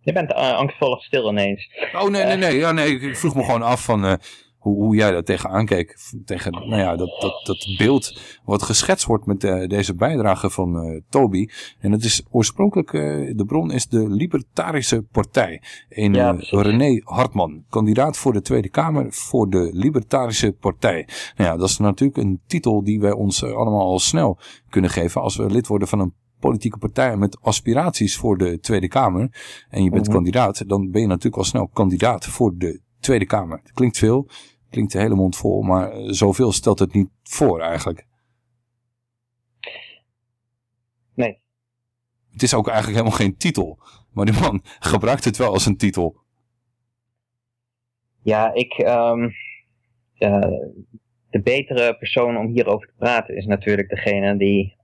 Je bent uh, angstvallig stil ineens. Oh nee, nee, nee. Ja, nee ik- vroeg me gewoon af van eh, hoe, hoe jij daar tegenaan keek. Tegen nou ja, dat, dat, dat beeld wat geschetst wordt met eh, deze bijdrage van eh, Toby. En het is oorspronkelijk, eh, de bron is de Libertarische Partij. Ja, eh, precies. René Hartman, kandidaat voor de Tweede Kamer voor de Libertarische Partij. Nou ja, dat is natuurlijk een titel die wij ons eh, allemaal al snel kunnen geven als we lid worden van een politieke partij met aspiraties voor de Tweede Kamer en je bent Mhm. kandidaat, dan ben je natuurlijk al snel kandidaat voor de Tweede Kamer. Het klinkt veel, klinkt de hele mond vol, maar eh, zoveel stelt het niet voor eigenlijk. Nee. Het is ook eigenlijk helemaal geen titel, maar die man gebruikt het wel als een titel. Ja, ik, ehm eh, de betere persoon om hierover te praten is natuurlijk degene die...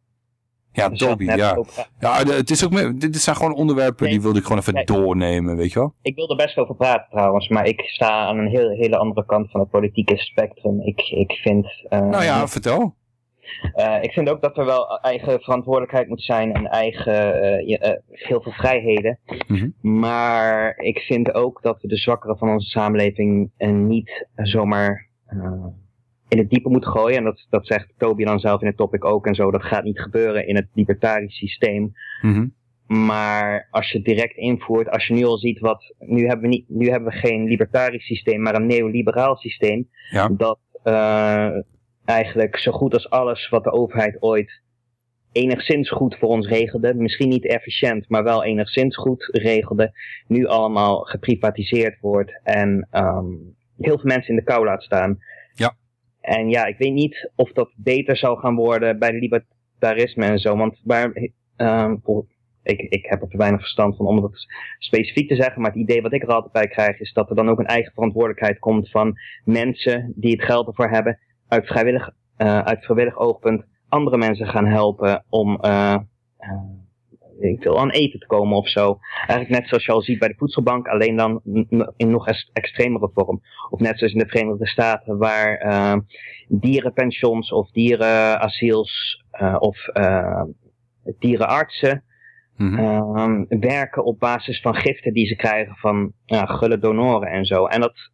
Ja, Toby, net ja. Ja, het is ook dit zijn gewoon onderwerpen die wilde ik gewoon even doornemen, weet je wel? Ik wil er best over praten trouwens, maar ik sta aan een heel, hele andere kant van het politieke spectrum. Ik, ik vind... eh, Nou ja, vertel. eh, ik vind ook dat er wel eigen verantwoordelijkheid moet zijn en eigen eh, heel veel vrijheden. Mhm. Maar ik vind ook dat we de zwakkeren van onze samenleving niet zomaar in het diepe moeten gooien. En dat, dat zegt Toby dan zelf in het topic ook en zo. Dat gaat niet gebeuren in het libertarisch systeem. Mhm. Maar als je het direct invoert, als je nu al ziet wat. Nu hebben we, niet, nu hebben we geen libertarisch systeem, maar een neoliberaal systeem. Ja. Dat eh, eigenlijk zo goed als alles wat de overheid ooit enigszins goed voor ons regelde. Misschien niet efficiënt, maar wel enigszins goed regelde. Nu allemaal geprivatiseerd wordt en ehm, heel veel mensen in de kou laat staan. En ja, ik weet niet of dat beter zou gaan worden bij libertarisme en zo. Want waar, voor- ik, ik heb er te weinig verstand van om dat specifiek te zeggen. Maar het idee wat ik er altijd bij krijg is dat er dan ook een eigen verantwoordelijkheid komt van mensen die het geld ervoor hebben. Uit vrijwillig, eh, uit vrijwillig oogpunt andere mensen gaan helpen om weet ik veel, aan eten te komen of zo. Eigenlijk net zoals je al ziet bij de voedselbank, alleen dan in nog eens extremere vorm. Of net zoals in de Verenigde Staten, waar eh, dierenpensions of dierenasiels eh, of eh, dierenartsen ehm, werken op basis van giften die ze krijgen van gulle donoren en zo. En dat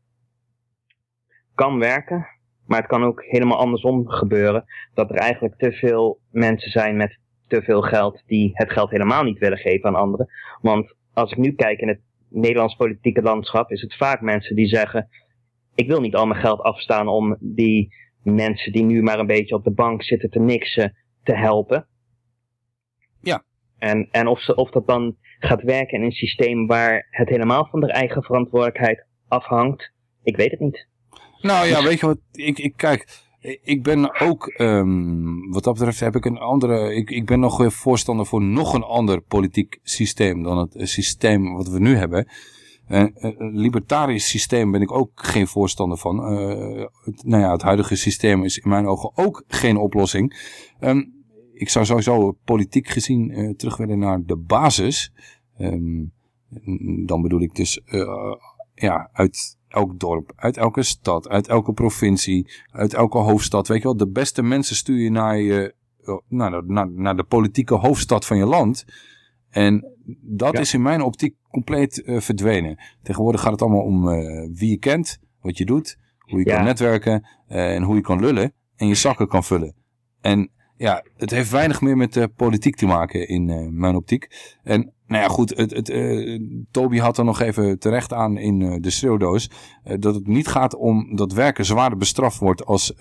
kan werken, maar het kan ook helemaal andersom gebeuren. Dat er eigenlijk te veel mensen zijn met te veel geld die het geld helemaal niet willen geven aan anderen. Want als ik nu kijk in het Nederlands politieke landschap, is het vaak mensen die zeggen: Ik wil niet al mijn geld afstaan om die mensen die nu maar een beetje op de bank zitten te niksen te helpen. Ja. En, en of, ze, of dat dan gaat werken in een systeem waar het helemaal van de eigen verantwoordelijkheid afhangt, ik weet het niet. Nou ja, weet je wat, ik, ik kijk, ik ben ook, ehm, wat dat betreft heb ik een andere, ik, ik ben nog weer voorstander voor nog een ander politiek systeem dan het eh, systeem wat we nu hebben. En eh, een libertarisch systeem ben ik ook geen voorstander van. Eh, het, nou ja, het huidige systeem is in mijn ogen ook geen oplossing. Ehm, ik zou sowieso politiek gezien eh, terug willen naar de basis. Ehm, dan bedoel ik dus eh, ja, uit elk dorp, uit elke stad, uit elke provincie, uit elke hoofdstad. Weet je wel, de beste mensen stuur je naar, je, naar, naar, naar de politieke hoofdstad van je land. En dat is in mijn optiek compleet eh, verdwenen. Tegenwoordig gaat het allemaal om eh, wie je kent, wat je doet, hoe je Ja. kan netwerken eh, en hoe je kan lullen en je zakken kan vullen. En ja, het heeft weinig meer met politiek te maken in mijn optiek. En nou ja, goed, het, het, eh, Toby had er nog even terecht aan in eh, de schreeuwdoos. eh, dat het niet gaat om dat werken zwaarder bestraft wordt als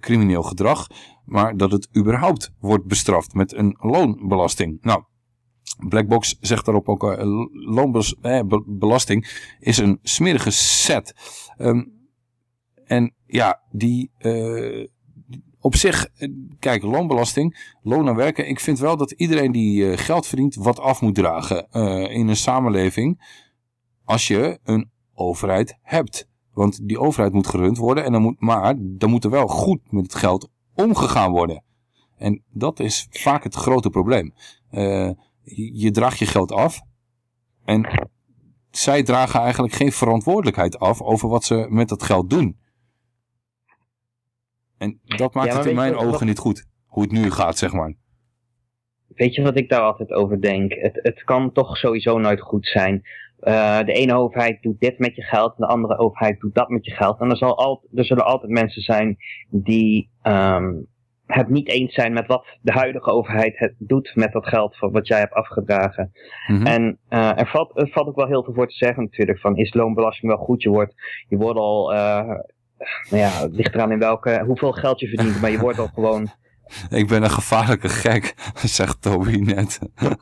crimineel gedrag. Maar dat het überhaupt wordt bestraft met een loonbelasting. Nou, Blackbox zegt daarop ook, loonbelasting is een smerige set. Ehm, en ja, die op zich, eh, kijk, loonbelasting, loon aan werken. Ik vind wel dat iedereen die eh, geld verdient wat af moet dragen eh, in een samenleving. Als je een overheid hebt. Want die overheid moet gerund worden. En dan moet, maar dan moet er wel goed met het geld omgegaan worden. En dat is vaak het grote probleem. Je draagt je geld af. En zij dragen eigenlijk geen verantwoordelijkheid af over wat ze met dat geld doen. En dat maakt Ja, het in mijn ogen wat- niet goed. Hoe het nu gaat, zeg maar. Weet je wat ik daar altijd over denk? Het, het kan toch sowieso nooit goed zijn. Eh, de ene overheid doet dit met je geld, en de andere overheid doet dat met je geld. En er, zal al, er zullen altijd mensen zijn die ehm, het niet eens zijn met wat de huidige overheid het doet met dat geld voor wat jij hebt afgedragen. En eh, er, valt, er valt ook wel heel veel voor te zeggen natuurlijk. Van is loonbelasting wel goed? Je wordt, je wordt al, eh, nou ja, het ligt eraan in welke, hoeveel geld je verdient, maar je wordt al gewoon Ik ben een gevaarlijke gek, zegt Toby net.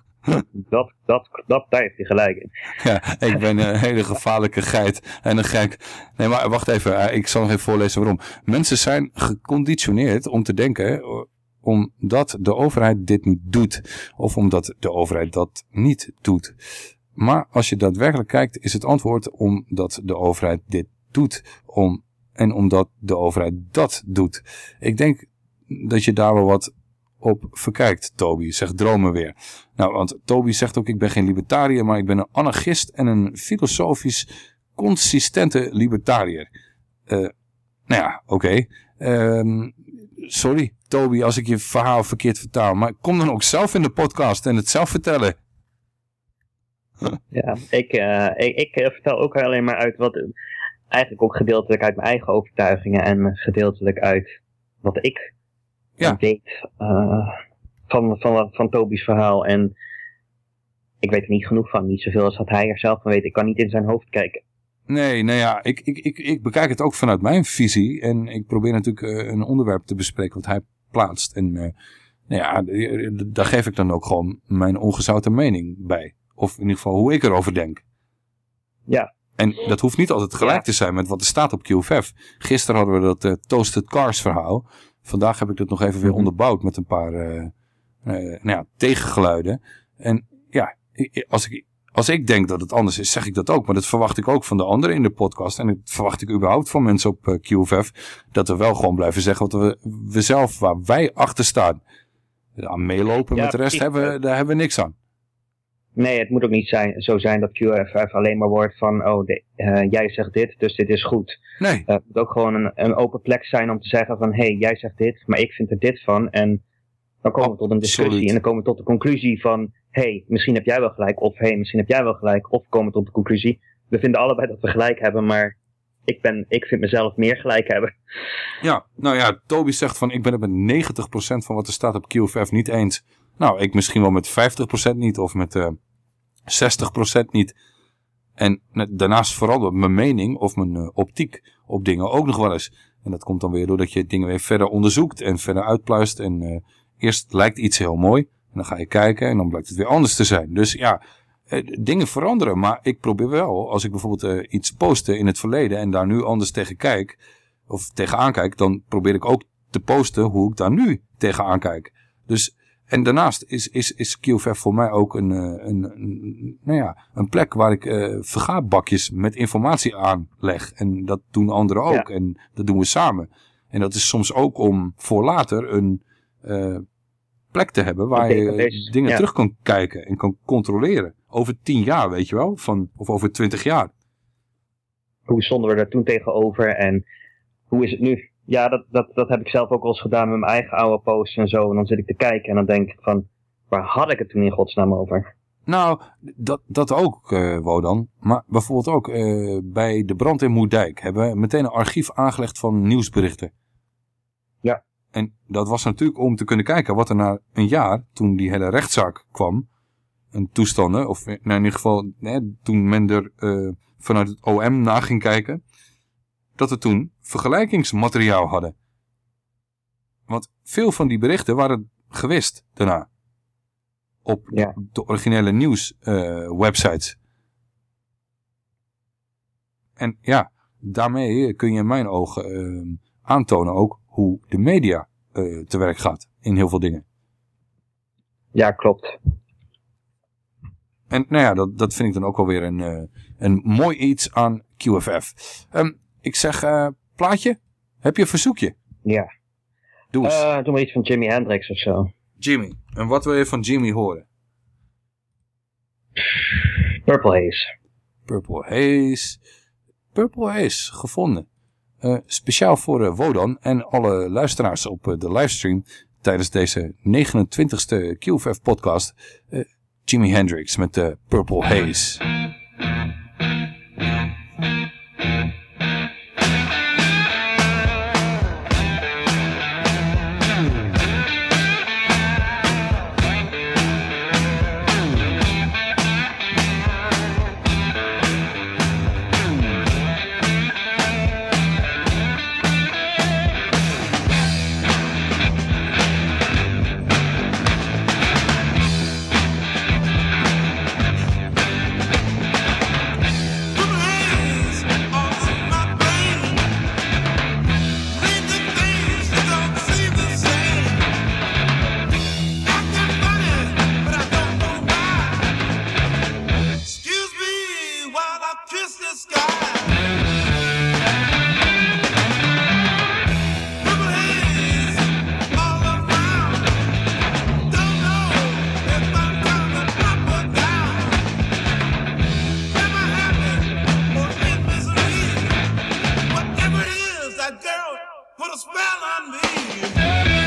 dat, dat, dat, daar heeft hij gelijk in. Ja, ik ben een hele gevaarlijke geit en een gek. Nee, maar wacht even. eh, Ik zal nog even voorlezen waarom. Mensen zijn geconditioneerd om te denken... eh, omdat de overheid dit niet doet. Of omdat de overheid dat niet doet. Maar als je daadwerkelijk kijkt, is het antwoord omdat de overheid dit doet. Om, en omdat de overheid dat doet. Ik denk dat je daar wel wat op verkijkt, Toby. Zegt dromen weer. Nou, want Toby zegt ook, ik ben geen libertariër, maar ik ben een anarchist en een filosofisch consistente libertariër. Eh, nou ja, oké. Ehm, sorry, Toby, als ik je verhaal verkeerd vertaal. Maar kom dan ook zelf in de podcast en het zelf vertellen. Ja, ik, eh, ik, ik eh, vertel ook alleen maar uit wat, eigenlijk ook gedeeltelijk uit mijn eigen overtuigingen en gedeeltelijk uit wat ik weet eh, van, van, van Toby's verhaal. En ik weet er niet genoeg van, niet zoveel als dat hij er zelf van weet. Ik kan niet in zijn hoofd kijken. Nee, nou ja, ik, ik, ik, ik bekijk het ook vanuit mijn visie. En ik probeer natuurlijk eh, een onderwerp te bespreken wat hij plaatst. En eh, nou ja, daar geef ik dan ook gewoon mijn ongezouten mening bij. Of in ieder geval hoe ik erover denk. Ja. En dat hoeft niet altijd gelijk te zijn met wat er staat op QFF. Gisteren hadden we dat eh, Toasted Cars verhaal. Vandaag heb ik dat nog even weer onderbouwd met een paar eh, eh, nou ja, tegengeluiden. En ja, als ik, als ik denk dat het anders is, zeg ik dat ook. Maar dat verwacht ik ook van de anderen in de podcast. En dat verwacht ik überhaupt van mensen op QFF. Dat we wel gewoon blijven zeggen wat we, we zelf, waar wij achter staan. Aan meelopen Ja, met de rest hebben we, daar hebben we niks aan. Nee, het moet ook niet zijn, zo zijn dat QFF alleen maar wordt van, oh, de- eh, jij zegt dit, dus dit is goed. Nee. het moet ook gewoon een, een open plek zijn om te zeggen van, hé, hey, jij zegt dit, maar ik vind er dit van. En dan komen we tot een discussie Absoluut. en dan komen we tot de conclusie van, hé, hey, misschien heb jij wel gelijk, of hé, hey, misschien heb jij wel gelijk, of we komen tot de conclusie, we vinden allebei dat we gelijk hebben, maar ik, ben, ik vind mezelf meer gelijk hebben. Ja, nou ja, Toby zegt van ik ben het met 90% van wat er staat op QFF niet eens. Nou, ik misschien wel met 50% niet of met eh 60% niet. En daarnaast verandert mijn mening of mijn eh, optiek op dingen ook nog wel eens. En dat komt dan weer doordat je dingen weer verder onderzoekt en verder uitpluist. En eh, eerst lijkt iets heel mooi en dan ga je kijken en dan blijkt het weer anders te zijn. Dus ja, eh, dingen veranderen. Maar ik probeer wel, als ik bijvoorbeeld iets postte in het verleden en daar nu anders tegen kijk, of tegenaan kijk, dan probeer ik ook te posten hoe ik daar nu tegenaan kijk. Dus, en daarnaast is, is, is QFF voor mij ook een, eh, een, een, nou ja, een plek waar ik eh vergaarbakjes met informatie aanleg. En dat doen anderen ook. En dat doen we samen. En dat is soms ook om voor later een eh, plek te hebben waar je database, dingen ja. terug kan kijken en kan controleren. Over tien jaar, weet je wel, van, of over twintig jaar. Hoe stonden we daar toen tegenover en hoe is het nu? Ja, dat, dat, dat heb ik zelf ook wel eens gedaan met mijn eigen oude posts en zo. En dan zit ik te kijken en dan denk ik van, waar had ik het toen in godsnaam over? Nou, dat, dat ook, eh Wodan. Maar bijvoorbeeld ook eh, bij de brand in Moerdijk hebben we meteen een archief aangelegd van nieuwsberichten. Ja. En dat was natuurlijk om te kunnen kijken wat er na een jaar, toen die hele rechtszaak kwam, en toestanden, of nou in ieder geval hè, toen men er eh, vanuit het OM na ging kijken, dat we toen vergelijkingsmateriaal hadden. Want veel van die berichten waren gewist daarna op de originele nieuws eh. En ja, daarmee kun je in mijn ogen eh, aantonen ook hoe de media eh, te werk gaat in heel veel dingen. Ja, klopt. En nou ja, dat, dat vind ik dan ook wel weer een, een mooi iets aan QFF. Ehm, ik zeg, eh, plaatje, heb je een verzoekje? Ja. Doe eens. Eh, doe maar iets van Jimi Hendrix of zo. Jimmy. En wat wil je van Jimmy horen? Purple Haze. Purple Haze. Purple Haze, gevonden. Eh, speciaal voor Wodan en alle luisteraars op de livestream tijdens deze 29ste QFF podcast. Jimi Hendrix met de Purple Haze. put a spell on me.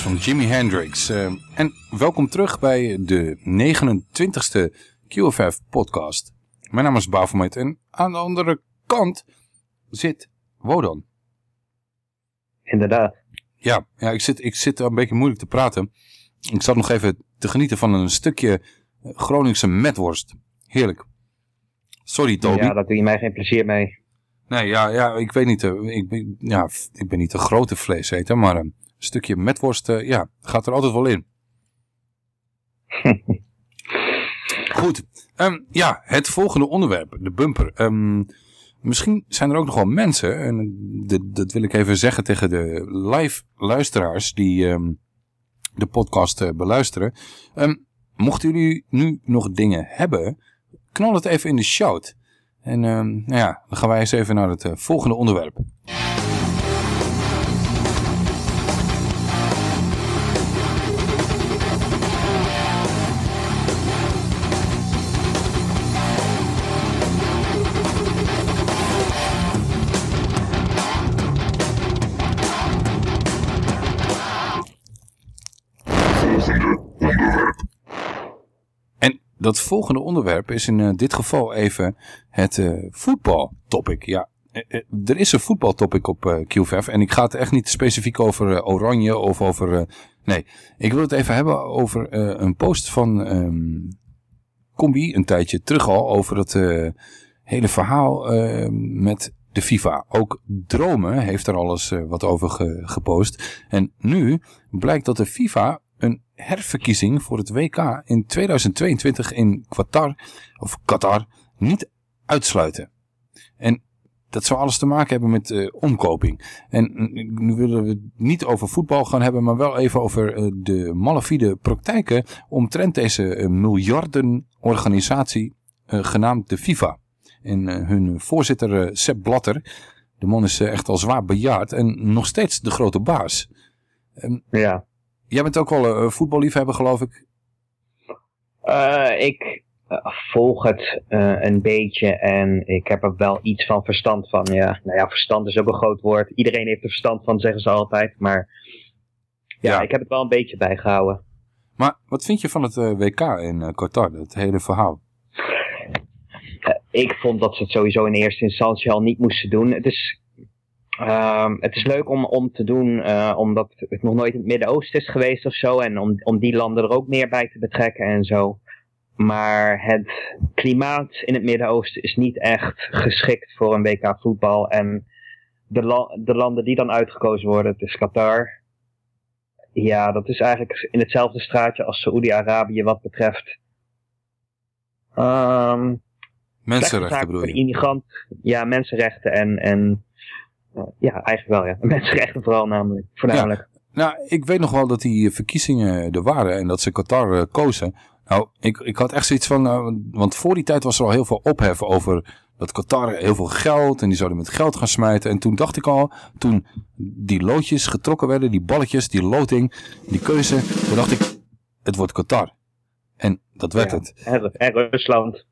Van Jimi Hendrix. Eh, en welkom terug bij de 29ste QFF podcast. Mijn naam is Bafomet en aan de andere kant zit Wodan. Inderdaad. Ja, ja ik, zit, ik zit een beetje moeilijk te praten. Ik zat nog even te genieten van een stukje Groningse metworst. Heerlijk. Sorry Toby. Ja, daar doe je mij geen plezier mee. Nee, ja, ja ik weet niet. eh, Ik ben, ja, ik ben niet een grote vleeseter, maar een stukje metworst, eh, ja, gaat er altijd wel in. Goed. Ehm, ja, het volgende onderwerp, de bumper. Ehm, misschien zijn er ook nog wel mensen, en dit- dat wil ik even zeggen tegen de live luisteraars die ehm, de podcast eh, beluisteren. Mochten jullie nu nog dingen hebben, knal het even in de shout. En nou ja, dan gaan wij eens even naar het eh, volgende onderwerp. Dat volgende onderwerp is in eh, dit geval even het eh voetbaltopic. Ja, eh, er is een voetbaltopic op eh QVF en ik ga het echt niet specifiek over Oranje of over... nee, ik wil het even hebben over een post van ehm Combi een tijdje terug al over het hele verhaal eh, met de FIFA. Ook Dromen heeft er alles wat over ge- gepost. En nu blijkt dat de FIFA een herverkiezing voor het WK in 2022 in Qatar, of Qatar niet uitsluiten. En dat zou alles te maken hebben met eh, omkoping. En mm, nu willen we het niet over voetbal gaan hebben, maar wel even over eh, de malafide praktijken omtrent deze eh, miljardenorganisatie genaamd de FIFA. En hun voorzitter Sepp Blatter, de man is echt al zwaar bejaard en nog steeds de grote baas. Ehm, ja. Jij bent ook wel een voetballiefhebber, geloof ik. Eh, ik eh, volg het eh, een beetje en ik heb er wel iets van verstand van. Ja, nou ja, verstand is ook een groot woord. Iedereen heeft er verstand van, zeggen ze altijd. Maar ja, ik heb het wel een beetje bijgehouden. Maar wat vind je van het WK in Qatar, het hele verhaal? Ik vond dat ze het sowieso in eerste instantie al niet moesten doen. Het is, ehm, het is leuk om, om te doen, eh, omdat het nog nooit in het Midden-Oosten is geweest of zo. En om, om die landen er ook meer bij te betrekken en zo. Maar het klimaat in het Midden-Oosten is niet echt geschikt voor een WK voetbal. En de, la- de landen die dan uitgekozen worden, het is Qatar. Ja, dat is eigenlijk in hetzelfde straatje als Saoedi-Arabië wat betreft. Ehm Mensenrechten bedoel je? immigrant. Ja, mensenrechten en, en ja, eigenlijk wel ja. Mensenrechten vooral namelijk, voornamelijk. Nou, ik weet nog wel dat die verkiezingen er waren en dat ze Qatar eh, kozen. Nou, ik, ik had echt zoiets van, eh, want voor die tijd was er al heel veel ophef over dat Qatar heel veel geld en die zouden met geld gaan smijten. En toen dacht ik al, toen die loodjes getrokken werden, die balletjes, die loting, die keuze, toen dacht ik, het wordt Qatar. En dat werd Ja, het. En, en Rusland.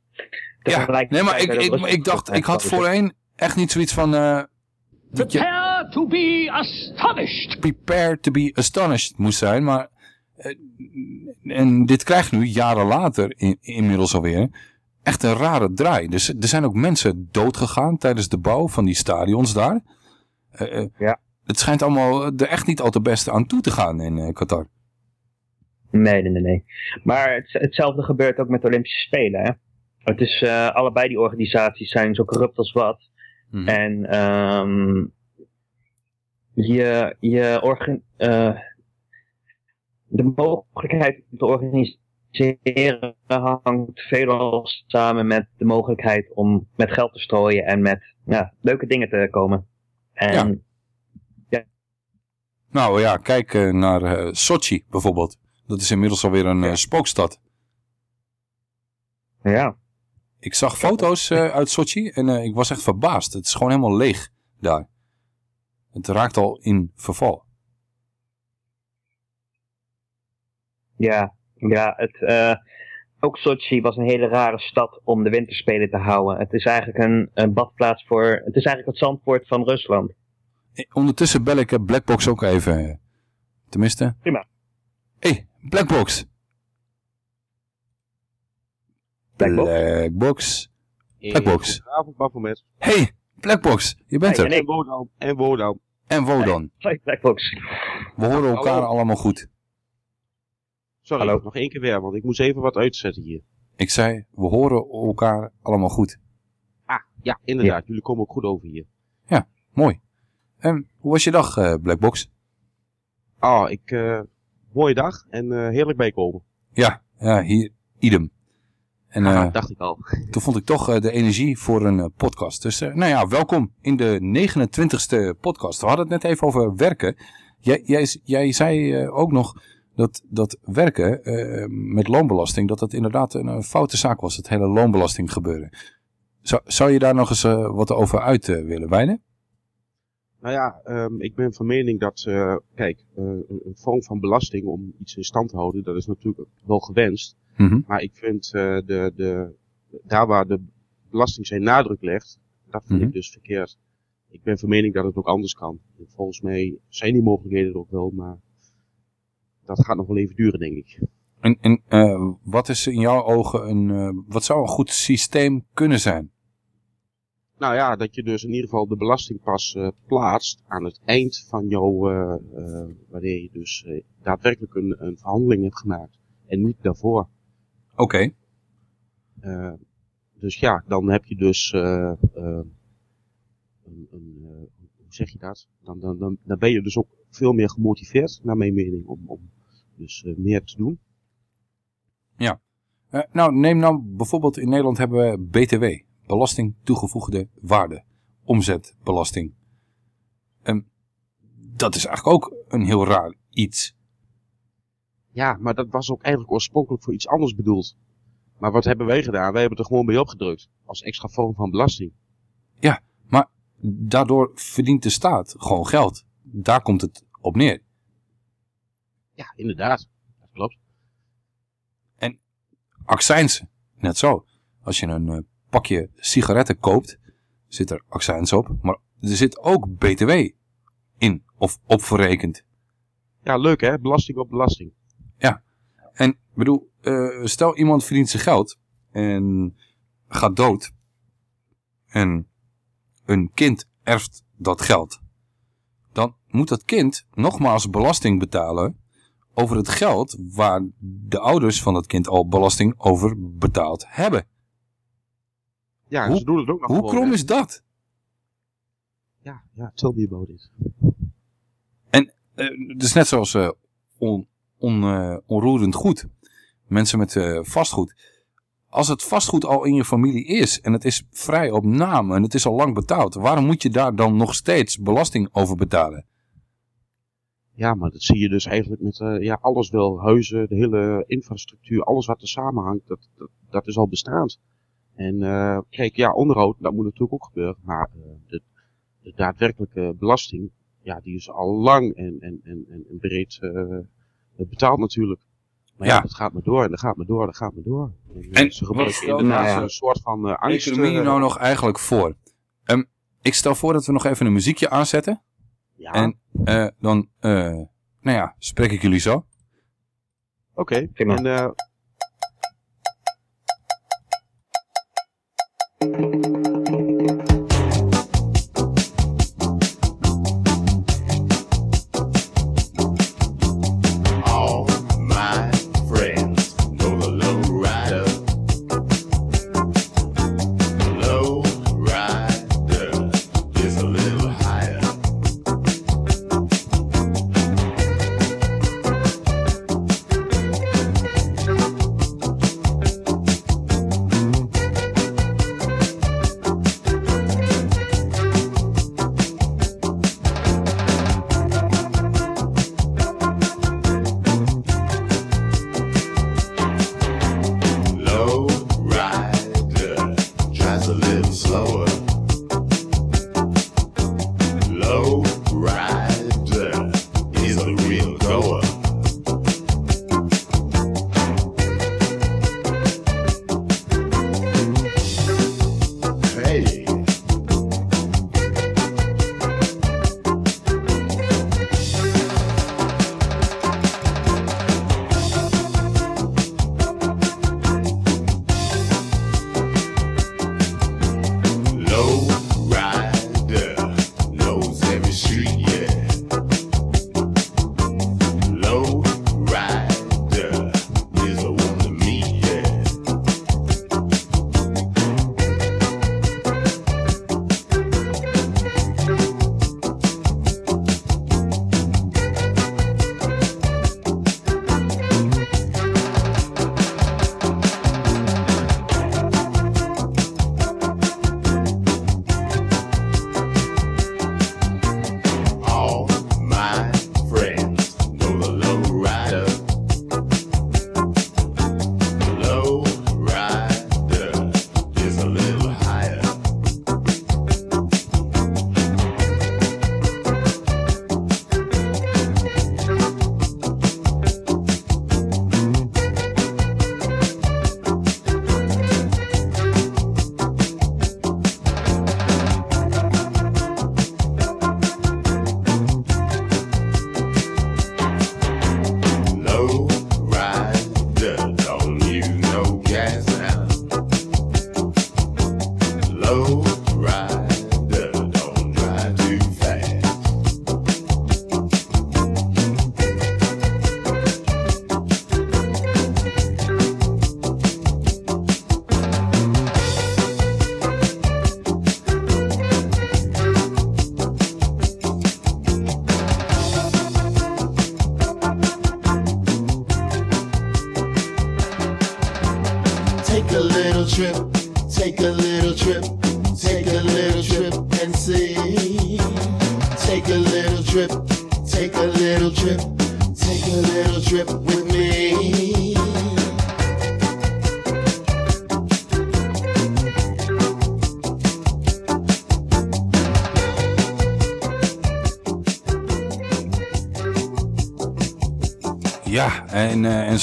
Ja, nee, maar ik, ik, ik dacht, ik had voorheen echt niet zoiets van... eh, Prepare to be astonished. prepare to be astonished moest zijn, maar... eh, en dit krijgt nu, jaren later, in, inmiddels alweer, echt een rare draai. Dus er zijn ook mensen doodgegaan tijdens de bouw van die stadions daar. Eh, eh, ja. Het schijnt allemaal er echt niet al te beste aan toe te gaan in eh, Qatar. Nee, nee, nee, nee. Maar het, hetzelfde gebeurt ook met de Olympische Spelen. Hè? Het is, eh, allebei die organisaties zijn zo corrupt als wat. En ehm je, je organ, eh, de mogelijkheid te organiseren hangt veelal samen met de mogelijkheid om met geld te strooien en met ja, leuke dingen te komen. En Nou ja, kijk eh, naar eh, Sochi bijvoorbeeld. Dat is inmiddels alweer een spookstad. Ja. Ik zag foto's eh, uit Sochi en eh, ik was echt verbaasd. Het is gewoon helemaal leeg daar. Het raakt al in verval. Ja, ja het, eh, ook Sochi was een hele rare stad om de winterspelen te houden. Het is eigenlijk een, een badplaats voor. Het is eigenlijk het Zandvoort van Rusland. Ondertussen bel ik Blackbox ook even. Tenminste. Prima. hey, Blackbox. Blackbox? Blackbox. Blackbox. Goedenavond, Baphomet. Hey, Blackbox. Je bent Hey, er. En Wodan. En Wodan. En Wodan. Hoi, Blackbox. We horen elkaar Hallo. allemaal goed. Sorry, nog één keer weer, want ik moest even wat uitzetten hier. Ik zei, we horen elkaar allemaal goed. Ah, ja, inderdaad. Jullie komen ook goed over hier. Ja, mooi. En hoe was je dag, eh, Blackbox? Ah, ik, eh, mooie dag en eh, heerlijk bijkomen. Ja, ja, hier, idem. En Ah, eh, dacht ik al. toen vond ik toch eh, de energie voor een eh, podcast. Dus nou ja, welkom in de 29ste podcast. We hadden het net even over werken. Jij, jij, jij zei ook nog dat, dat werken met loonbelasting, dat dat inderdaad een, foute zaak was, het hele loonbelasting gebeuren. Zou, zou je daar nog eens wat over uit willen wijden? Nou ja, ehm, ik ben van mening dat, eh, kijk, eh, een, vorm van belasting om iets in stand te houden, dat is natuurlijk wel gewenst. Mhm. Maar ik vind eh, de, de, daar waar de belasting zijn nadruk legt, dat vind Mhm. ik dus verkeerd. Ik ben van mening dat het ook anders kan. En volgens mij zijn die mogelijkheden er ook wel, maar dat gaat nog wel even duren, denk ik. En, en wat is in jouw ogen een, wat zou een goed systeem kunnen zijn? Nou ja, dat je dus in ieder geval de belasting pas eh, plaatst aan het eind van jouw, eh, eh, wanneer je dus eh, daadwerkelijk een, een verhandeling hebt gemaakt. En niet daarvoor. Oké. Eh, dus ja, dan heb je dus, een, een, eh, hoe zeg je dat? Dan, dan, dan, dan ben je dus ook veel meer gemotiveerd, naar mijn mening, om, om dus eh, meer te doen. Ja. Eh, nou, neem nou bijvoorbeeld in Nederland hebben we BTW. Belasting toegevoegde waarde. Omzetbelasting. Ehm, dat is eigenlijk ook een heel raar iets. Ja, maar dat was ook eigenlijk oorspronkelijk voor iets anders bedoeld. Maar wat hebben wij gedaan? Wij hebben het er gewoon bij opgedrukt. Als extra vorm van belasting. Ja, maar daardoor verdient de staat gewoon geld. Daar komt het op neer. Ja, inderdaad. Dat klopt. En accijns, net zo. Als je een eh, pakje sigaretten koopt, zit er accijns op. Maar er zit ook BTW in of op verrekend. Ja, leuk hè? Belasting op belasting. Ja, en bedoel, eh, stel iemand verdient zijn geld en gaat dood. En een kind erft dat geld. Dan moet dat kind nogmaals belasting betalen over het geld waar de ouders van dat kind al belasting over betaald hebben. Ja, Hoe- ze doen het ook nog Hoe gewoon, krom hè? is dat? Ja, ja, tell me about it. En eh, het is net zoals eh, on, on, eh, onroerend goed. Mensen met eh, vastgoed. Als het vastgoed al in je familie is en het is vrij op naam en het is al lang betaald. Waarom moet je daar dan nog steeds belasting over betalen? Ja, maar dat zie je dus eigenlijk met eh, ja, alles wel. Huizen, de hele infrastructuur, alles wat er samenhangt, dat, dat, dat is al bestaand. En eh, kijk, ja, onderhoud, dat moet natuurlijk ook gebeuren. Maar eh, de, de daadwerkelijke belasting, ja, die is al lang en, en, en, en breed eh, betaald natuurlijk. Maar ja, Ja. dat gaat maar door en dat gaat maar door en dat gaat maar door. En, En ze gebruiken inderdaad nou ja. een soort van eh, angst. economie eh, nou nog eigenlijk voor? Ehm, ik stel voor dat we nog even een muziekje aanzetten. Ja. En eh, dan, eh, nou ja, spreek ik jullie zo. Oké, en eh, All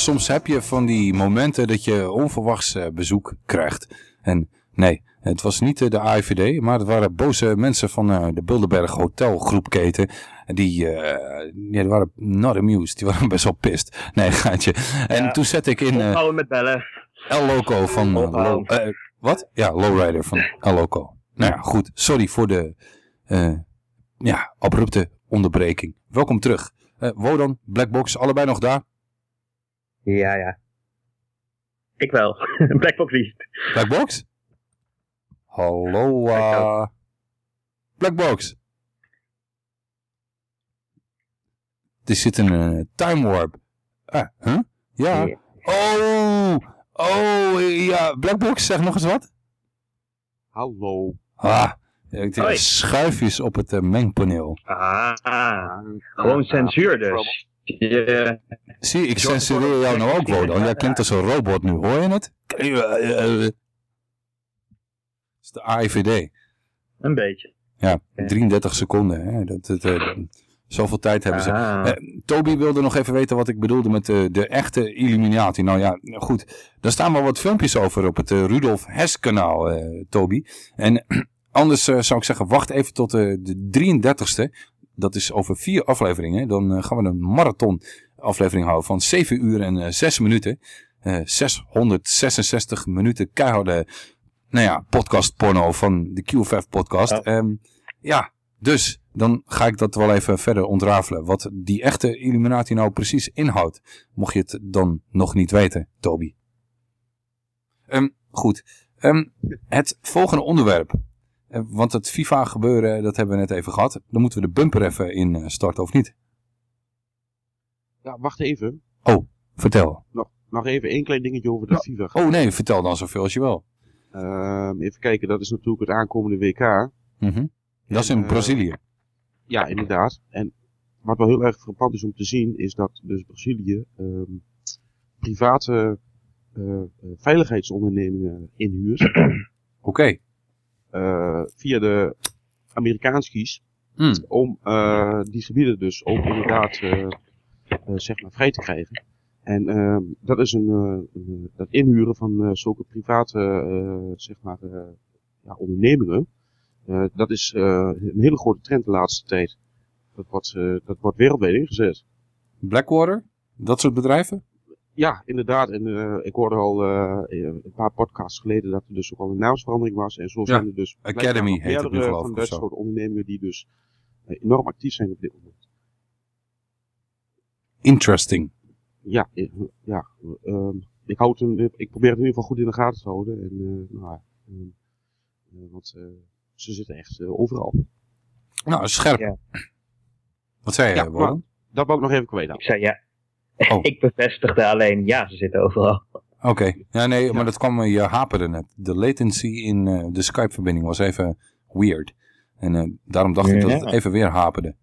soms heb je van die momenten dat je onverwachts eh, bezoek krijgt. En nee, het was niet eh, de AIVD, maar het waren boze mensen van eh, de Bilderberg Hotelgroepketen. Die, ja, die waren not amused, die waren best wel pissed. Nee, gaatje. En toen zette ik in Ophouden met bellen. El Loco van... Lo- eh, wat? Ja, Lowrider van El Loco. Nou ja, goed. Sorry voor de ja, abrupte onderbreking. Welkom terug. Wodan, Blackbox, allebei nog daar? Ja, ja. Ik wel. Blackbox liefst. Blackbox? Hallo, eh, Blackbox. Er zit een eh, time warp. Ah, huh? Ja. Oh, oh, ja. Blackbox, zeg nog eens wat. Hallo. Ah, ik Hoi. schuifjes op het eh, mengpaneel. Ah, ah. gewoon censuur dus. Je- Zie, ik censureer jou nou ook, Wodan. Jij klinkt als een robot nu, hoor je het? Dat is de AIVD. Een beetje. Ja, 33 seconden. Hè? Dat, dat, eh, zoveel tijd hebben ze. Ah. Eh, Toby wilde nog even weten wat ik bedoelde met de, de echte Illuminati. Nou ja, goed. Daar staan wel wat filmpjes over op het eh, Rudolf Hess kanaal, eh, Toby. En anders eh, zou ik zeggen, wacht even tot eh, de 33ste. Dat is over vier afleveringen. Dan eh, gaan we een marathon aflevering houden van 7 uur en eh 6 minuten. Eh 666 minuten keiharde nou ja, podcast porno van de QFF podcast. Ehm, ja, dus dan ga ik dat wel even verder ontrafelen. Wat die echte Illuminati nou precies inhoudt. Mocht je het dan nog niet weten, Toby. Ehm, goed. Ehm, het volgende onderwerp. Eh, want het FIFA gebeuren, dat hebben we net even gehad. Dan moeten we de bumper even in eh, starten, of niet? Ja, wacht even. Oh, vertel. Nog, nog even één klein dingetje over de FIFA. Oh nee, vertel dan zoveel als je wil. Ehm, even kijken, dat is natuurlijk het aankomende WK. Mhm. Dat is in eh, Brazilië. Ja, inderdaad. En wat wel heel erg frappant is om te zien, is dat dus Brazilië ehm, private veiligheidsondernemingen inhuurt. Oké. Via de Amerikaanskies. Hmm. Om eh, die gebieden dus ook inderdaad eh, eh, zeg maar vrij te krijgen. En ehm, dat is een, eh, eh, dat inhuren van eh, zulke private eh, zeg maar, eh, ja, ondernemingen. eh, dat is eh, een hele grote trend de laatste tijd. Dat wordt, eh, dat wordt wereldwijd ingezet. Blackwater? Dat soort bedrijven? Ja, inderdaad. En eh, ik hoorde al eh, een paar podcasts geleden dat er dus ook al een naamsverandering was. En zo Ja, zijn er dus Academy heet het nu, geloof van dat soort ondernemingen die dus enorm actief zijn op dit moment. Interesting. Ja, ja ehm, ik, houd in- ik probeer het in ieder geval goed in de gaten te houden. En, eh, nou, ja, eh, want ze zitten echt overal. Nou, scherp. Wat zei je, Ja, dat wou ik nog even kwijt. Ik zei ja. Oh. ik bevestigde alleen, ja, ze zitten overal. Oké, ja nee, maar dat kwam, je haperde net. De latency in eh, de Skype-verbinding was even weird. En eh, daarom dacht ik dat het even weer haperde.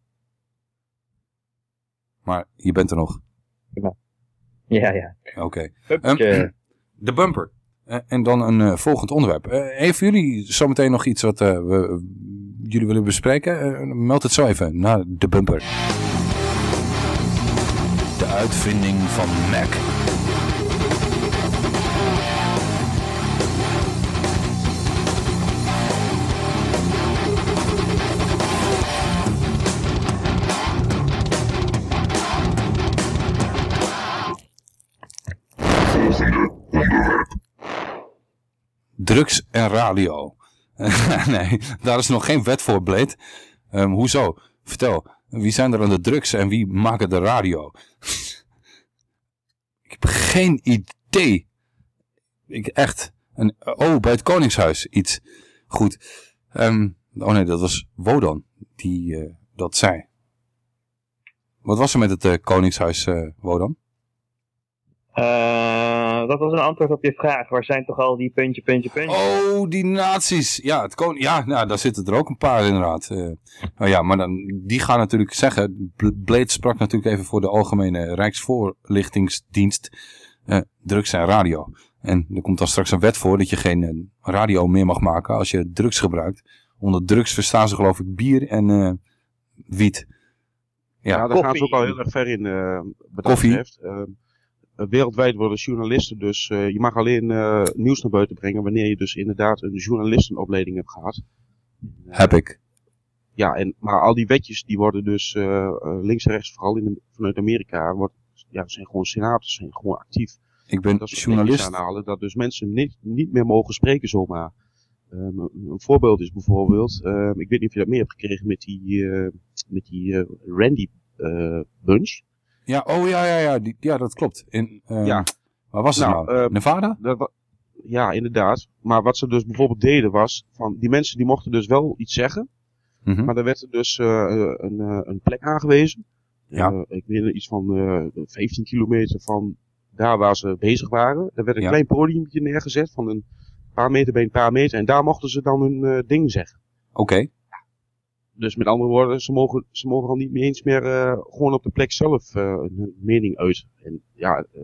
Maar je bent er nog. Ja, ja. Oké. Ehm, de bumper. Eh, en dan een volgend onderwerp. Even jullie zometeen nog iets wat we, jullie willen bespreken? Meld het zo even naar de bumper. Uitvinding van Mac. Drugs en radio. nee, daar is nog geen wet voor, Blade. Ehm, hoezo? Vertel, wie zijn er aan de drugs en wie maken de radio? ik heb geen idee. Ik echt. En, oh, bij het Koningshuis iets. Goed. Ehm, oh nee, dat was Wodan die eh, dat zei. Wat was er met het eh, Koningshuis, eh, Wodan? Eh, want dat was een antwoord op je vraag. Waar zijn toch al die puntje, puntje, puntje? Oh, die nazi's. Ja, het kon, ja nou, daar zitten er ook een paar inderdaad. Eh, oh ja, maar dan, die gaan natuurlijk zeggen... Bl- Blade sprak natuurlijk even voor de Algemene Rijksvoorlichtingsdienst. eh, drugs en radio. En er komt dan straks een wet voor dat je geen radio meer mag maken als je drugs gebruikt. Onder drugs verstaan ze geloof ik bier en eh, wiet. Ja, Ja, daar gaan ze ook al heel erg ver in. eh Koffie. betreft. Eh, wereldwijd worden journalisten dus, eh, je mag alleen eh, nieuws naar buiten brengen wanneer je dus inderdaad een journalistenopleiding hebt gehad. Heb ik. Ja, en, maar al die wetjes die worden dus links en rechts, vooral in de- vanuit Amerika, wordt, ja, zijn gewoon senators, zijn gewoon actief. Ik ben dat is journalist. aanhalen dat dus mensen niet, niet meer mogen spreken zomaar. Ehm, een voorbeeld is bijvoorbeeld, ehm, ik weet niet of je dat mee hebt gekregen met die, met die Randy Bunch. Ja, oh ja, ja, ja, die, ja dat klopt. In, eh, Ja. Waar was het nou? eh, Nevada? dat ja, inderdaad. Maar wat ze dus bijvoorbeeld deden was, van die mensen die mochten dus wel iets zeggen. Mhm. Maar er werd er dus eh, een, eh, een plek aangewezen. Ja. Ik weet niet, iets van eh 15 kilometer van daar waar ze bezig waren. Er werd een Ja. klein podiumpje neergezet van een paar meter bij een paar meter. En daar mochten ze dan hun ding zeggen. Oké. Dus met andere woorden, ze mogen, ze mogen al niet meer eens meer eh, gewoon op de plek zelf eh, hun mening uit. En ja, eh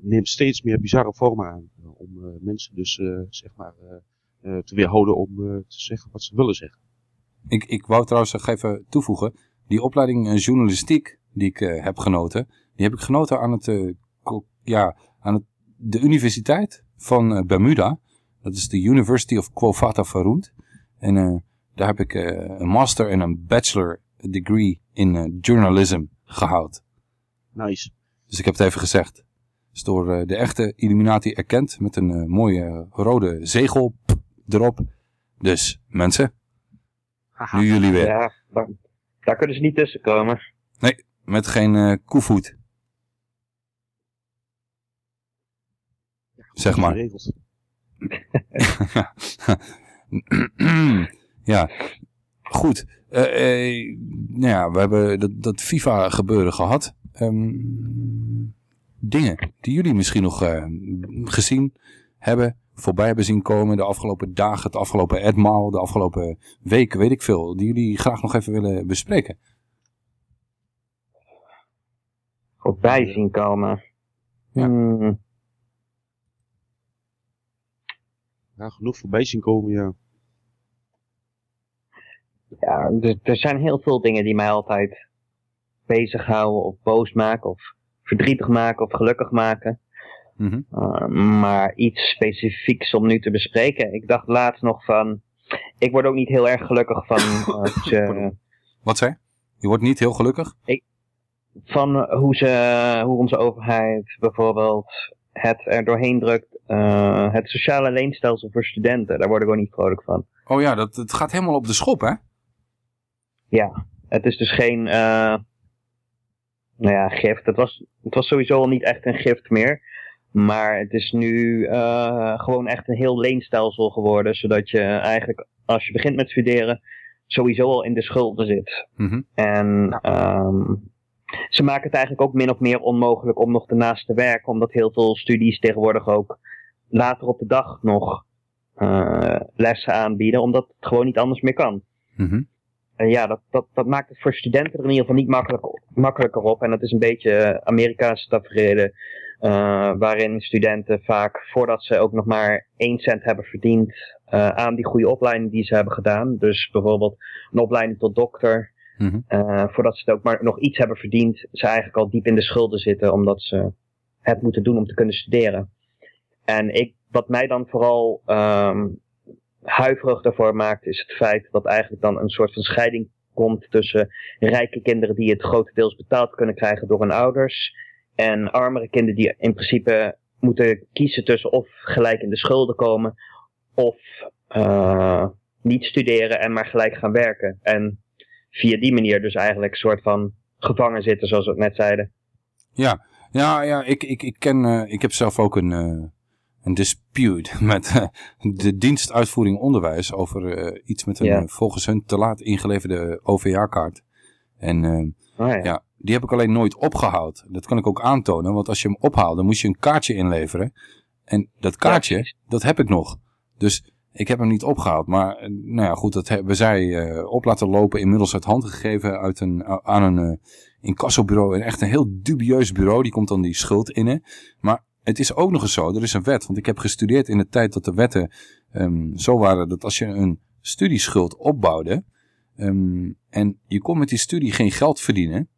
neemt steeds meer bizarre vormen aan. om mensen dus, zeg maar, te weerhouden om te zeggen wat ze willen zeggen. Ik, ik wou trouwens nog even toevoegen. Die opleiding journalistiek die ik heb genoten, die heb ik genoten aan, het, ja, aan het, de universiteit van Bermuda. Dat is de University of Quovata Farund. En eh, daar heb ik eh, een master en een bachelor degree in eh, journalism gehaald. Nice. Dus ik heb het even gezegd. Is door eh, de echte Illuminati erkend met een mooie rode zegel erop. Dus mensen, nu jullie weer. Ja, daar, daar kunnen ze niet tussen komen. Nee, met geen koevoet. zeg maar. Geregeld. ja, goed. Eh, eh, nou ja, we hebben dat, dat FIFA gebeuren gehad. Ehm, dingen die jullie misschien nog eh, gezien hebben, voorbij hebben zien komen de afgelopen dagen, het afgelopen etmaal, de afgelopen weken, weet ik veel. Die jullie graag nog even willen bespreken. Voorbij zien komen. Hmm, Ja, genoeg voorbij zien komen, ja. Ja, er, er zijn heel veel dingen die mij altijd bezighouden of boos maken of verdrietig maken of gelukkig maken. Mhm. Uh, maar iets specifieks om nu te bespreken. Ik dacht laatst nog van, ik word ook niet heel erg gelukkig van als je, Wat zei je? Je wordt niet heel gelukkig? ik, van hoe, ze, hoe onze overheid bijvoorbeeld het er doorheen drukt. eh, het sociale leenstelsel voor studenten, daar word ik ook niet vrolijk van. Oh ja, dat, het gaat helemaal op de schop, hè? Ja, het is dus geen, eh, nou ja, gift. Het was, het was sowieso al niet echt een gift meer. Maar het is nu eh, gewoon echt een heel leenstelsel geworden. Zodat je eigenlijk, als je begint met studeren, sowieso al in de schulden zit. Mhm. En ehm, ze maken het eigenlijk ook min of meer onmogelijk om nog daarnaast te werken. Omdat heel veel studies tegenwoordig ook later op de dag nog eh, lessen aanbieden. Omdat het gewoon niet anders meer kan. Mhm. En ja, dat, dat, dat maakt het voor studenten er in ieder geval niet makkelijk, makkelijker op. En dat is een beetje eh, Amerikaanse tafereelen. eh waarin studenten vaak, voordat ze ook nog maar 1 cent hebben verdiend eh, aan die goede opleiding die ze hebben gedaan. Dus bijvoorbeeld een opleiding tot dokter. Mhm. voordat ze het ook maar nog iets hebben verdiend, ze eigenlijk al diep in de schulden zitten. Omdat ze het moeten doen om te kunnen studeren. En ik, wat mij dan vooral ehm, huiverig daarvoor maakt, is het feit dat eigenlijk dan een soort van scheiding komt tussen rijke kinderen die het grotendeels betaald kunnen krijgen door hun ouders. En armere kinderen die in principe moeten kiezen tussen of gelijk in de schulden komen of eh, niet studeren en maar gelijk gaan werken. En via die manier dus eigenlijk een soort van gevangen zitten, zoals we het net zeiden. Ja, ja, ja ik, ik, ik, ken, eh, ik heb zelf ook een, eh, een dispute met eh, de dienstuitvoering onderwijs over eh, iets met een eh, volgens hun te laat ingeleverde OVA-kaart. En Oh ja. ja, die heb ik alleen nooit opgehaald. Dat kan ik ook aantonen, want als je hem ophaalt, dan moest je een kaartje inleveren. En dat kaartje, dat heb ik nog. Dus ik heb hem niet opgehaald. Maar nou ja, goed, dat hebben zij op laten lopen. Inmiddels uit handen gegeven uit een, aan een uh, incassobureau. En echt een heel dubieus bureau. Die komt dan die schuld in. Maar het is ook nog eens zo, er is een wet. Want ik heb gestudeerd in de tijd dat de wetten um, zo waren dat als je een studieschuld opbouwde... Um, en je kon met die studie geen geld verdienen...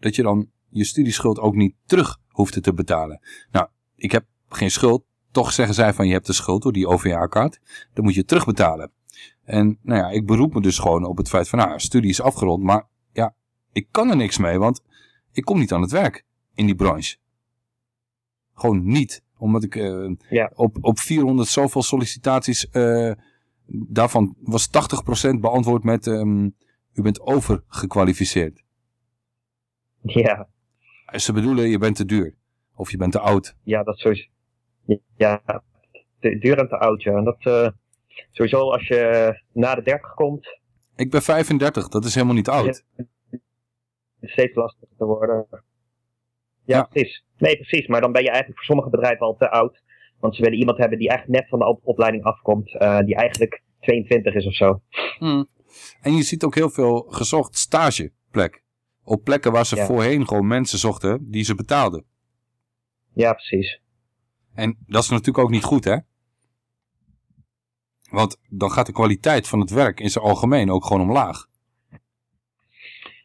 dat je dan je studieschuld ook niet terug hoefde te betalen. Nou, ik heb geen schuld. Toch zeggen zij van je hebt de schuld door die OVA-kaart. Dan moet je terugbetalen. En nou ja, ik beroep me dus gewoon op het feit van nou, studie is afgerond. Maar ja, ik kan er niks mee, want ik kom niet aan het werk in die branche. Gewoon niet. Omdat ik uh, ja. op, op 400 zoveel sollicitaties, uh, daarvan was 80% beantwoord met um, u bent overgekwalificeerd. Ja. Ze bedoelen je bent te duur. Of je bent te oud. Ja, dat sowieso. Ja, te duur en te oud, ja. En dat uh, sowieso als je na de 30 komt. Ik ben 35, dat is helemaal niet oud. Het is steeds lastiger te worden. Ja, ja, precies. Nee, precies. Maar dan ben je eigenlijk voor sommige bedrijven al te oud. Want ze willen iemand hebben die echt net van de op opleiding afkomt. Uh, die eigenlijk 22 is of zo. Hmm. En je ziet ook heel veel gezocht stageplek. Op plekken waar ze ja. voorheen gewoon mensen zochten die ze betaalden. Ja, precies. En dat is natuurlijk ook niet goed, hè? Want dan gaat de kwaliteit van het werk in zijn algemeen ook gewoon omlaag.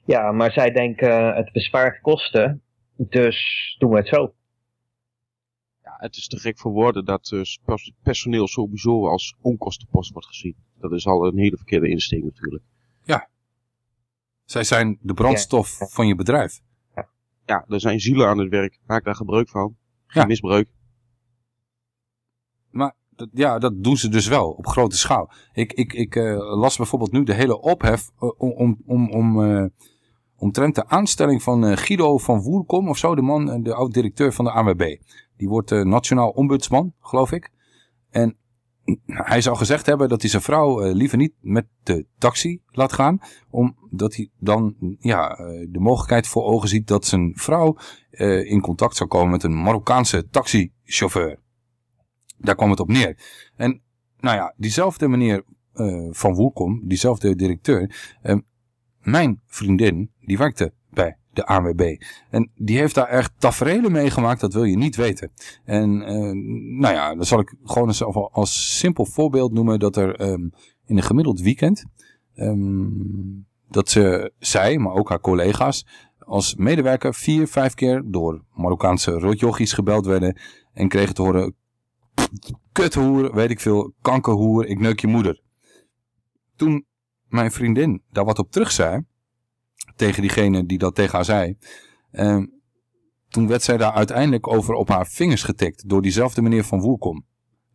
Ja, maar zij denken het bespaart kosten, dus doen we het zo. Ja, het is te gek voor woorden dat dus personeel sowieso als onkostenpost wordt gezien. Dat is al een hele verkeerde insteek natuurlijk. Ja. Zij zijn de brandstof ja. van je bedrijf. Ja. ja, er zijn zielen aan het werk. Maak daar gebruik van. Geen ja. misbruik. Maar dat, ja, dat doen ze dus wel op grote schaal. Ik, ik, ik uh, las bijvoorbeeld nu de hele ophef uh, om, om, om, om uh, omtrent de aanstelling van Guido van Woerkom of zo, de man, de oud-directeur van de ANWB. Die wordt nationaal ombudsman, geloof ik. En hij zou gezegd hebben dat hij zijn vrouw liever niet met de taxi laat gaan. Omdat hij dan ja, de mogelijkheid voor ogen ziet dat zijn vrouw in contact zou komen met een Marokkaanse taxichauffeur. Daar kwam het op neer. En nou ja, diezelfde meneer Van Woelkom, diezelfde directeur, mijn vriendin, die werkte bij de ANWB. En die heeft daar echt tafereelen meegemaakt, dat wil je niet weten. En uh, nou ja, dan zal ik gewoon eens als simpel voorbeeld noemen dat er um, in een gemiddeld weekend, um, dat ze, zij, maar ook haar collega's, als medewerker vier, vijf keer door Marokkaanse rotjochies gebeld werden en kregen te horen kuthoer, weet ik veel, kankerhoer, ik neuk je moeder. Toen mijn vriendin daar wat op terug zei, tegen diegene die dat tegen haar zei, eh, toen werd zij daar uiteindelijk over op haar vingers getikt door diezelfde meneer van Woelkom.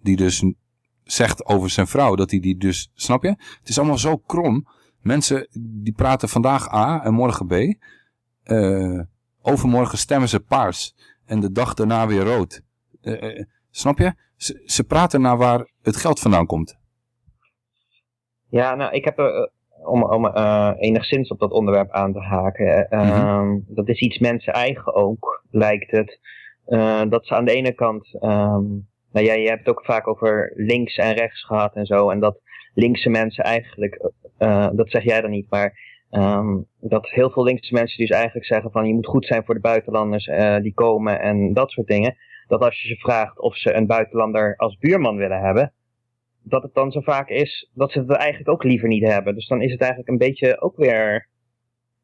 Die dus zegt over zijn vrouw dat hij die dus, snap je? Het is allemaal zo krom. Mensen die praten vandaag A en morgen B. Uh, overmorgen stemmen ze paars en de dag daarna weer rood. Uh, snap je? Ze, praten naar waar het geld vandaan komt. Ja, nou, ik heb er, om, om uh, enigszins op dat onderwerp aan te haken. Uh, mm -hmm. Dat is iets mensen eigen ook, lijkt het. Uh, dat ze aan de ene kant, um, nou ja, je hebt het ook vaak over links en rechts gehad en zo. En dat linkse mensen eigenlijk, dat zeg jij dan niet, maar um, dat heel veel linkse mensen dus eigenlijk zeggen van je moet goed zijn voor de buitenlanders die komen en dat soort dingen dat als je ze vraagt of ze een buitenlander als buurman willen hebben, dat het dan zo vaak is dat ze het eigenlijk ook liever niet hebben. Dus dan is het eigenlijk een beetje ook weer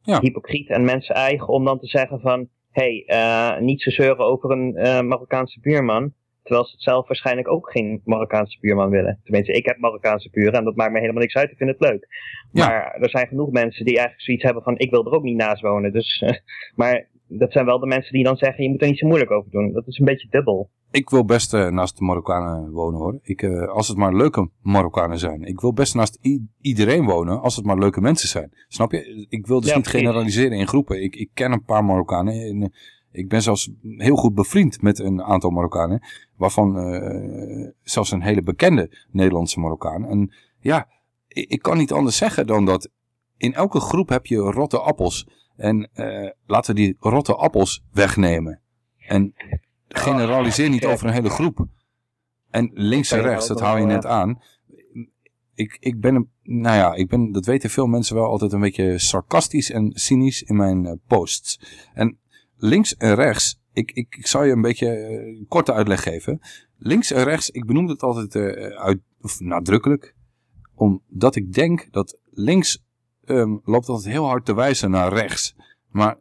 ja. hypocriet en mensen eigen om dan te zeggen van, hé, hey, uh, niet zo zeuren over een uh, Marokkaanse buurman, terwijl ze het zelf waarschijnlijk ook geen Marokkaanse buurman willen. Tenminste, ik heb Marokkaanse buren en dat maakt me helemaal niks uit, ik vind het leuk. Ja. Maar er zijn genoeg mensen die eigenlijk zoiets hebben van, ik wil er ook niet naast wonen. Dus, maar dat zijn wel de mensen die dan zeggen, je moet er niet zo moeilijk over doen. Dat is een beetje dubbel. Ik wil best uh, naast de Marokkanen wonen hoor. Ik, uh, als het maar leuke Marokkanen zijn. Ik wil best naast iedereen wonen als het maar leuke mensen zijn. Snap je? Ik wil dus ja, niet generaliseren in groepen. Ik, ik ken een paar Marokkanen. En, uh, ik ben zelfs heel goed bevriend met een aantal Marokkanen. Waarvan zelfs een hele bekende Nederlandse Marokkaan. En ja, ik, ik kan niet anders zeggen dan dat in elke groep heb je rotte appels. En eh, laten we die rotte appels wegnemen. En generaliseer niet over een hele groep. En links en rechts, dat hou je net aan. Ik, ik ben, een, nou ja, ik ben, dat weten veel mensen wel, altijd een beetje sarcastisch en cynisch in mijn eh, posts. En links en rechts, ik, ik, ik zal je een beetje eh, een korte uitleg geven. Links en rechts, ik benoem het altijd eh, uit, of nadrukkelijk, omdat ik denk dat links ehm, loopt altijd heel hard te wijzen naar rechts. Maar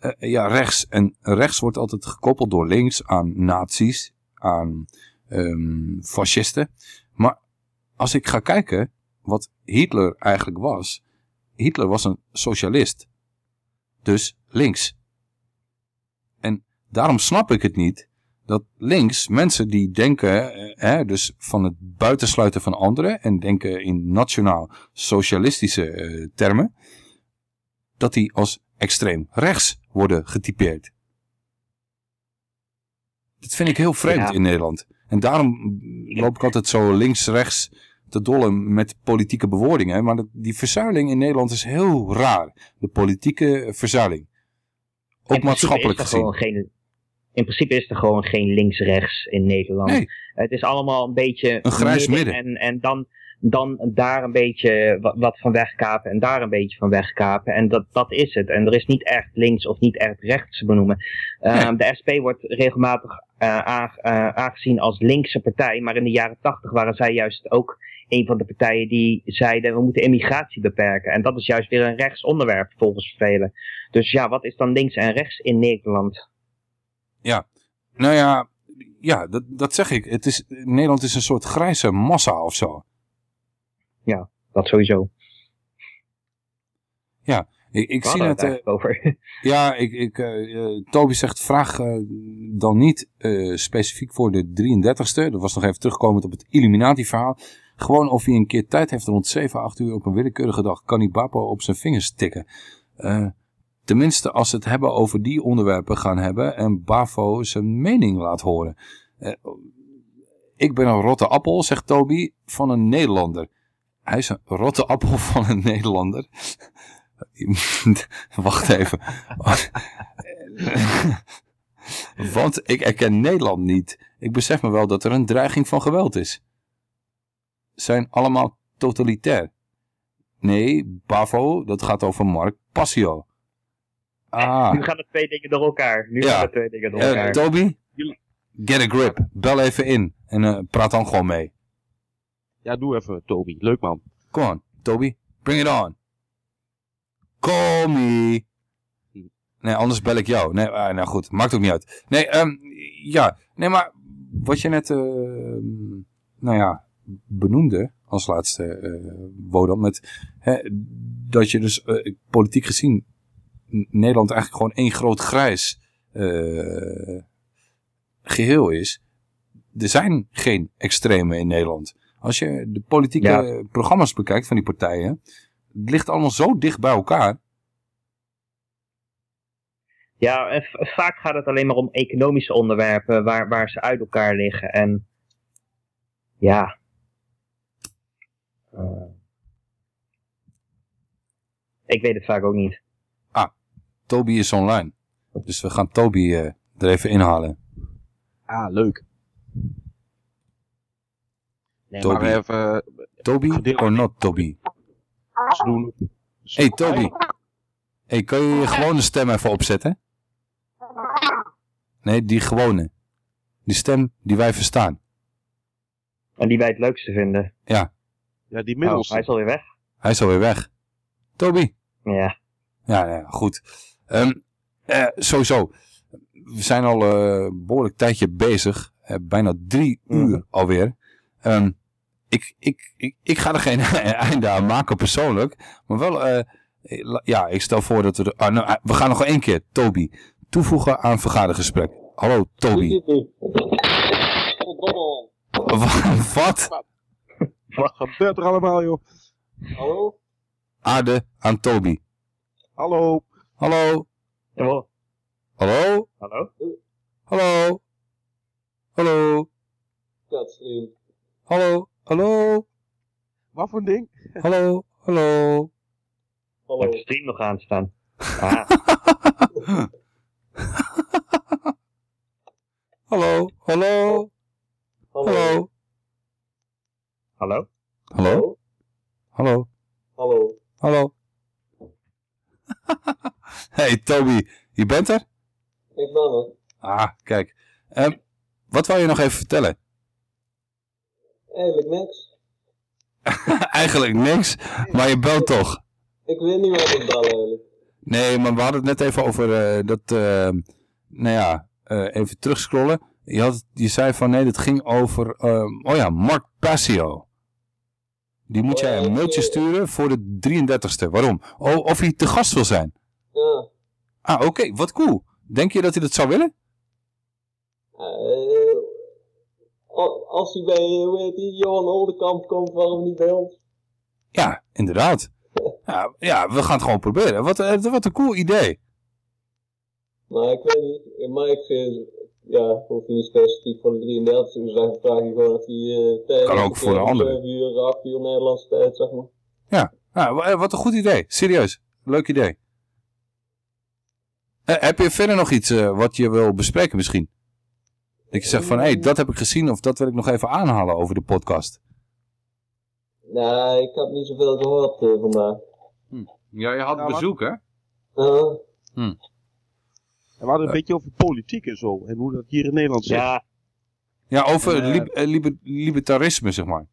eh, ja, rechts. En rechts wordt altijd gekoppeld door links aan nazi's, aan ehm, fascisten. Maar als ik ga kijken wat Hitler eigenlijk was. Hitler was een socialist. Dus links. En daarom snap ik het niet dat links mensen die denken, eh, hè, dus van het buitensluiten van anderen en denken in nationaal socialistische eh, termen, dat die als extreem rechts worden getypeerd. Dat vind ik heel vreemd Ja. in Nederland. En daarom loop ik altijd zo links-rechts te dolle met politieke bewoordingen. Maar die verzuiling in Nederland is heel raar. De politieke verzuiling. Ook maatschappelijk gezien. geen, in principe is er gewoon geen links-rechts in Nederland. Nee. Het is allemaal een beetje Een grijs midden. En, en dan, dan daar een beetje wat, van wegkapen en daar een beetje van wegkapen. En dat, dat is het. En er is niet echt links of niet echt rechts te benoemen. Ehm, De SP wordt regelmatig eh, aangezien als linkse partij. Maar in de jaren tachtig waren zij juist ook een van de partijen die zeiden we moeten immigratie beperken. En dat is juist weer een rechts onderwerp volgens velen. Dus ja, wat is dan links en rechts in Nederland? Ja, nou ja, ja dat, dat zeg ik. Het is, Nederland is een soort grijze massa of zo. Ja, dat sowieso. Ja, ik, ik zie het eh, over. ja, ik, ik, eh, Toby zegt, vraag dan niet specifiek voor de 33ste. Dat was nog even terugkomend op het Illuminati-verhaal. Gewoon of hij een keer tijd heeft rond 7, 8 uur op een willekeurige dag. Kan hij Bapo op zijn vingers tikken. Tenminste, als ze het hebben over die onderwerpen gaan hebben. En Bavo zijn mening laat horen. Ik ben een rotte appel, zegt Toby, van een Nederlander. Hij is een rotte appel van een Nederlander. Wacht even. Want ik erken Nederland niet. Ik besef me wel dat er een dreiging van geweld is. Zijn allemaal totalitair. Nee, Bavo, dat gaat over Mark Passio. Ah. Nu gaan er twee dingen door elkaar. Nu Ja. gaan er twee dingen door Eh, elkaar. Toby, get a grip. Bel even in en eh, praat dan gewoon mee. Ja, doe even, Toby. Leuk man. Come on, Toby. Bring it on. Call me. Nee, anders bel ik jou. Nee, ah, nou goed, maakt ook niet uit. Nee, ehm, ja. Nee, maar wat je net, eh, nou ja, benoemde als laatste eh Wodan, met hè, dat je dus eh, politiek gezien Nederland eigenlijk gewoon één groot grijs eh, geheel is. Er zijn geen extremen in Nederland. Als je de politieke Ja. programma's bekijkt van die partijen, het ligt allemaal zo dicht bij elkaar. Ja, vaak gaat het alleen maar om economische onderwerpen waar, waar ze uit elkaar liggen. En ja. Eh, ik weet het vaak ook niet. Ah, Toby is online. Dus we gaan Toby eh, er even inhalen. Ah, leuk. Nee, Toby. Maar even... Toby or not Toby? Ze doen... Hey Toby. Hey, kan je je gewone stem even opzetten? Nee, die gewone. Die stem die wij verstaan. En die wij het leukste vinden. Ja, Ja, die Oh, middelste. hij is alweer weg. hij is alweer weg. Toby. Ja. Ja, ja goed. Ehm, eh, sowieso. We zijn al eh, een behoorlijk tijdje bezig. Eh, bijna drie uur alweer. Ehm, ik, ik, ik, ik ga er geen einde aan maken persoonlijk. Maar wel, eh, la- ja, ik stel voor dat we... De, ah, nou, eh, we gaan nog één keer, Toby, toevoegen aan vergadergesprek. Hallo, Toby. Wat? Wat gebeurt er allemaal, joh? Hallo? Aarde aan Toby. Hallo. Hallo. Hallo. Hallo. Hallo? Hallo. Hallo. Hallo. Hallo. Wat voor een ding? Hallo. Hallo. Heb de stream nog aanstaan? hallo, hallo, hallo, Hallo? hallo, hallo, Hallo. hallo. hey Toby, je bent er? Ik ben er. Ah, kijk. Ehm, wat wou je nog even vertellen? Eigenlijk niks. Eigenlijk niks, maar je belt toch? Ik weet niet wat ik bel eigenlijk. Nee, maar we hadden het net even over eh, dat, eh, nou ja, eh, even terugscrollen. Je, had, je zei van nee, dat ging over, oh ja, Mark Passio. Die moet jij een mailtje sturen voor de 33ste. Waarom? Oh, of hij te gast wil zijn. Ja. Ah, oké, wat cool. Denk je dat hij dat zou willen? Eh, al- als hij bij, eh, hoe heet die, Johan Oldenkamp komt, waarom niet bij ons? Ja, inderdaad. Ja, ja we gaan het gewoon proberen. Wat, eh, wat een cool idee. Maar ik weet niet. Maar ik vind, ja, hoef je niet specifiek voor de 33 te zeggen. Vraag je gewoon of hij uh, tijd Kan ook voor de om andere. 7 uur, 8 uur Nederlandse tijd, zeg maar. Ja, ja wa- eh, wat een goed idee. Serieus. Leuk idee. Eh, heb je verder nog iets eh, wat je wil bespreken misschien? Dat je zegt van, hé, hey, dat heb ik gezien of dat wil ik nog even aanhalen over de podcast. Nee, ik heb niet zoveel gehoord eh, vandaag. Ja, je had bezoek, hè? Uh, Hm. En we hadden een beetje over politiek en zo. En hoe dat hier in Nederland zit. Ja. Ja, over lib- eh, liber- libertarisme, zeg maar.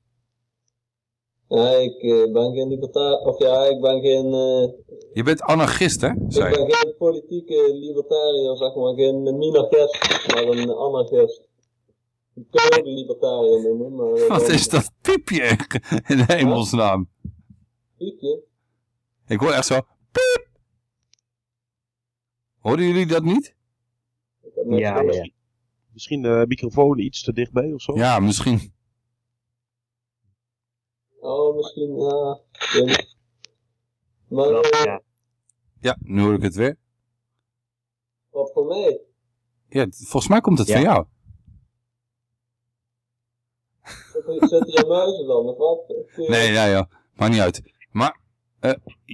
Nee, ik eh, ben geen libertair, of ja, ik ben geen, eh, Je bent anarchist, hè? ik Zei je. ben geen politieke libertariër, zeg maar, geen minarchist, maar een anarchist. Ik kan ook een libertariër noemen, maar... eh, Wat is dat piepje in de hemelsnaam? Piepje? Ik hoor echt zo, piep. Hoorden jullie dat niet? Ja, misschien, misschien de microfoon iets te dichtbij of zo. Ja, misschien. Oh, misschien, ja. Maar, eh, Ja, nu hoor ik het weer. wat voor mij? Ja, volgens mij komt het Ja. van jou. Zit hier muizen dan, of wat? Eh, Nee, ja, ja. Maakt niet uit. Maar, eh,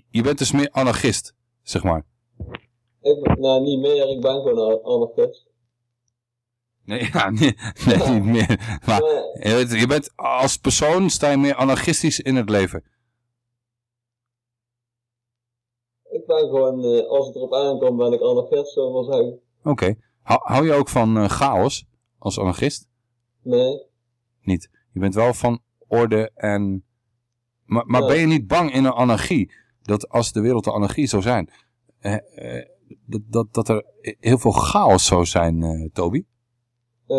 je bent dus meer anarchist, zeg maar. Ik, ben- nou, niet meer, ik ben gewoon anarchist. Nee, ja, nee, nee niet meer. Maar je bent, je bent als persoon sta je meer anarchistisch in het leven. Ik ben gewoon, eh, als het erop aankomt, ben ik anarchist, maar zeggen. Oké. Hou, hou je ook van eh, chaos als anarchist? Nee. Niet. Je bent wel van orde en... Maar, maar Ja. ben je niet bang in een anarchie? Dat als de wereld een anarchie zou zijn... eh, eh, dat, dat, dat er heel veel chaos zou zijn, eh, Toby?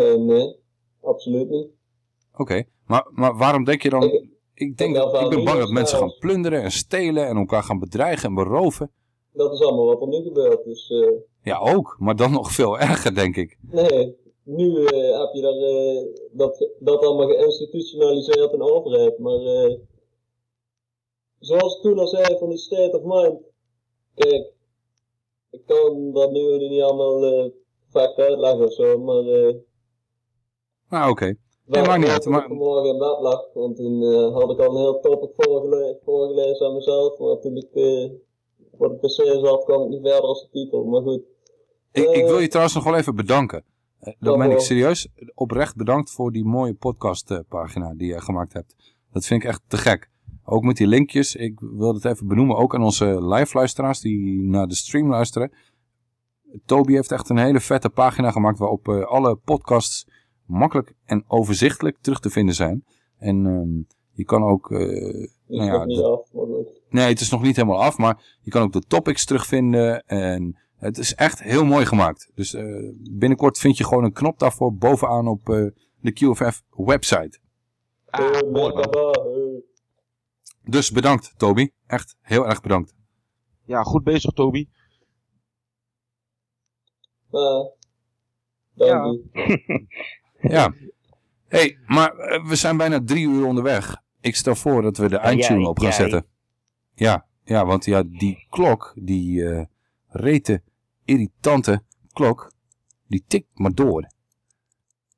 Eh, nee, absoluut niet. Oké. Maar, maar waarom denk je dan... Ik, denk, dat, ik ben bang dat mensen gaan plunderen en stelen en elkaar gaan bedreigen en beroven. Dat is allemaal wat er nu gebeurt, dus eh, Ja, ook. Maar dan nog veel erger, denk ik. nee. Nu eh, heb je daar, eh, dat, dat allemaal geïnstitutionaliseerd in de overheid, maar eh, zoals ik toen al zei van die state of mind, kijk, ik kan dat nu niet allemaal eh vaak uitleggen of zo, maar eh, Nou, oké. Nee, maakt niet uit. Maar, vanmorgen in bed lag, want toen eh, had ik al een heel topic voorgele voorgelezen aan mezelf, maar toen ik eh, voor de pc zat kwam ik niet verder als de titel, maar goed. ik, ik wil je trouwens nog wel even bedanken. Eh, Dat ben ik serieus. Oprecht bedankt voor die mooie podcastpagina die je gemaakt hebt. Dat vind ik echt te gek. Ook met die linkjes. Ik wil het even benoemen. Ook aan onze live luisteraars die naar de stream luisteren. Toby heeft echt een hele vette pagina gemaakt waarop eh, alle podcasts makkelijk en overzichtelijk terug te vinden zijn. En ehm, je kan ook... eh, is nou ja, nog niet de- af. Nee, het is nog niet helemaal af, maar je kan ook de topics terugvinden. En het is echt heel mooi gemaakt. Dus eh, binnenkort vind je gewoon een knop daarvoor bovenaan op eh, de QFF website. Ah. Dus bedankt, Toby. Echt heel erg bedankt. Ja, goed bezig, Toby. Ah, dank u. Ja. hey, maar eh, we zijn bijna drie uur onderweg. Ik stel voor dat we de eindtune jij, op gaan jij. zetten. Ja, ja, want ja, die klok, die eh rete, irritante klok, die tikt maar door.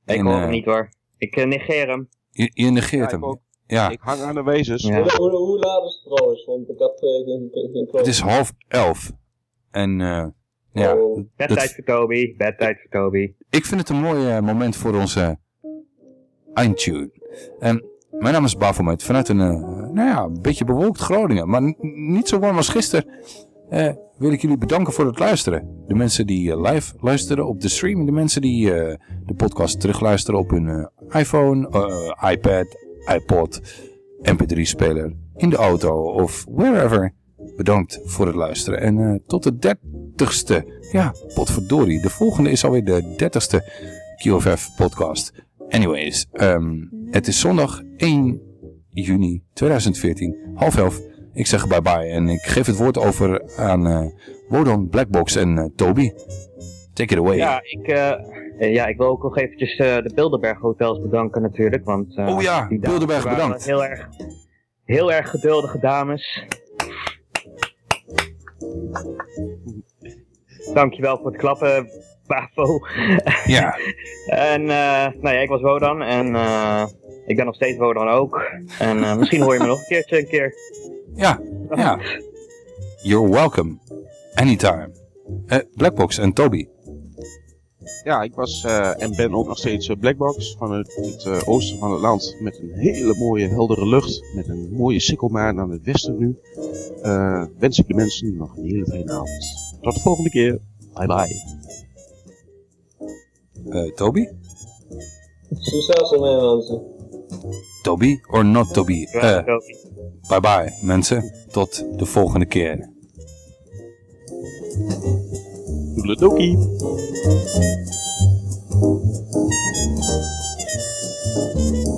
Ik En, hoor eh, hem niet hoor. Ik eh, negeer hem. Je, je negeert Ja, hem. ook. Ja, Ik hang aan de wezens. Hoe, hoe, hoe laat is het trouwens? Want ik heb eh, geen, geen klok. het is half elf. En eh, ja, dat- Bedtijd voor Toby, bedtijd voor Toby. Ik vind het een mooi eh, moment voor onze eindtune. En mijn naam is Baphomet vanuit een, eh, nou ja, een beetje bewolkt Groningen. Maar niet zo warm als gisteren. eh, wil ik jullie bedanken voor het luisteren. De mensen die eh, live luisteren op de stream. De mensen die eh, de podcast terugluisteren op hun eh, iPhone, eh, iPad, iPod, MP3-speler, in de auto of wherever. Bedankt voor het luisteren. En eh, tot de Ja, potverdorie. De volgende is alweer de dertigste QFF podcast. Anyways, ehm, het is zondag 1 juni 2014, half elf. Ik zeg bye bye en ik geef het woord over aan eh Wodan, Blackbox en eh, Toby. Take it away. Ja, ik, eh, ja, ik wil ook nog eventjes de Bilderberg hotels bedanken natuurlijk. Want, Oh ja, Bilderberg bedankt. Heel erg, heel erg geduldige dames. Dankjewel voor het klappen, Bavo. Ja. en eh, nou ja, ik was Wodan en eh, ik ben nog steeds Wodan ook. En eh, misschien hoor je me nog een keertje een keer. Ja, ja. You're welcome. Anytime. Eh, Blackbox en Toby. Ja, ik was eh, en ben ook nog steeds eh, Blackbox vanuit het eh, oosten van het land. Met een hele mooie heldere lucht. Met een mooie sikkelmaan aan het westen nu. Eh, wens ik de mensen nog een hele fijne avond. Tot de volgende keer. Bye bye. Eh, Toby? Succes ermee mensen. Toby or not Toby? Eh, bye bye mensen. Tot de volgende keer. Toedeledokie. Thank.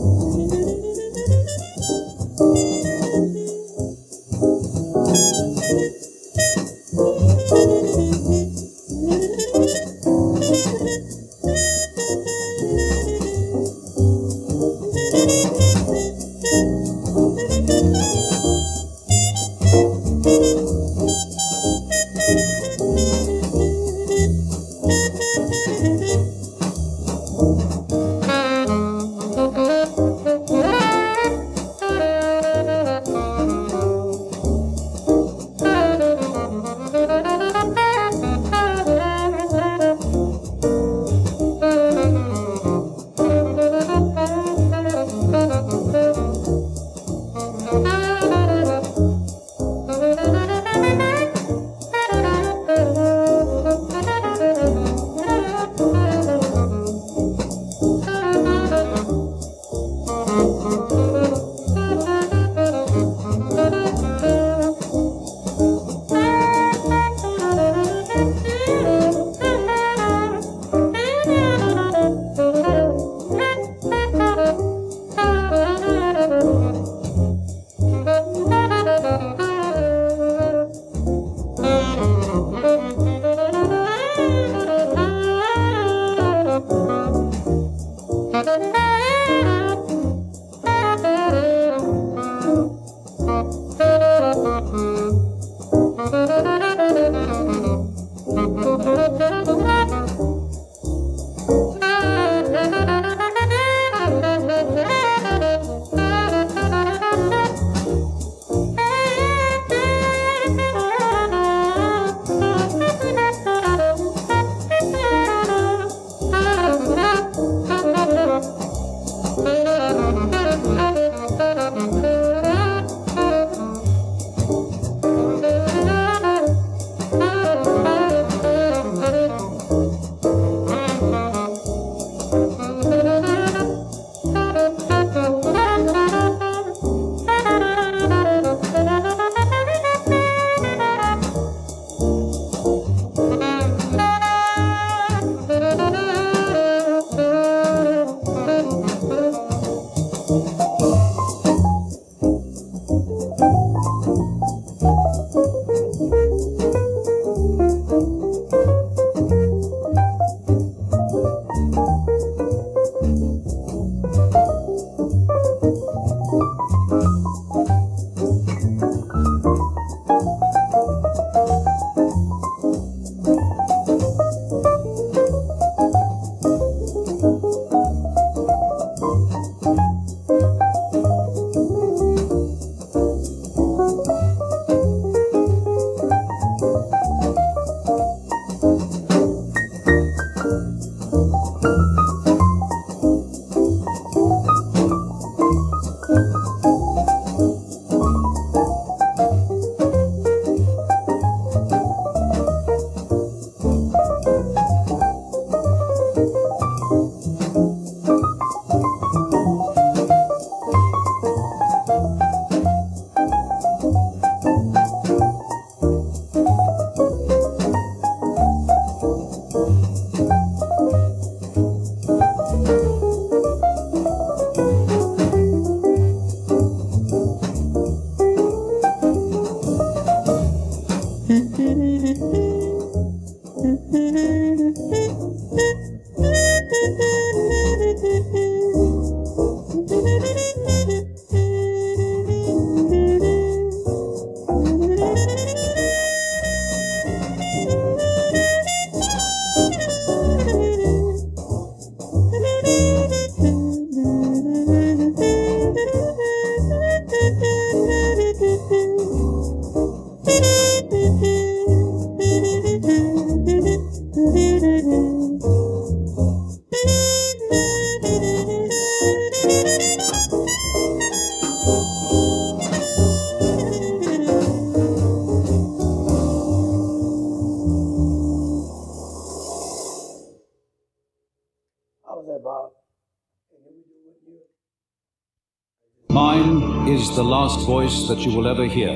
Voice that you will ever hear.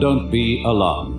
Don't be alarmed.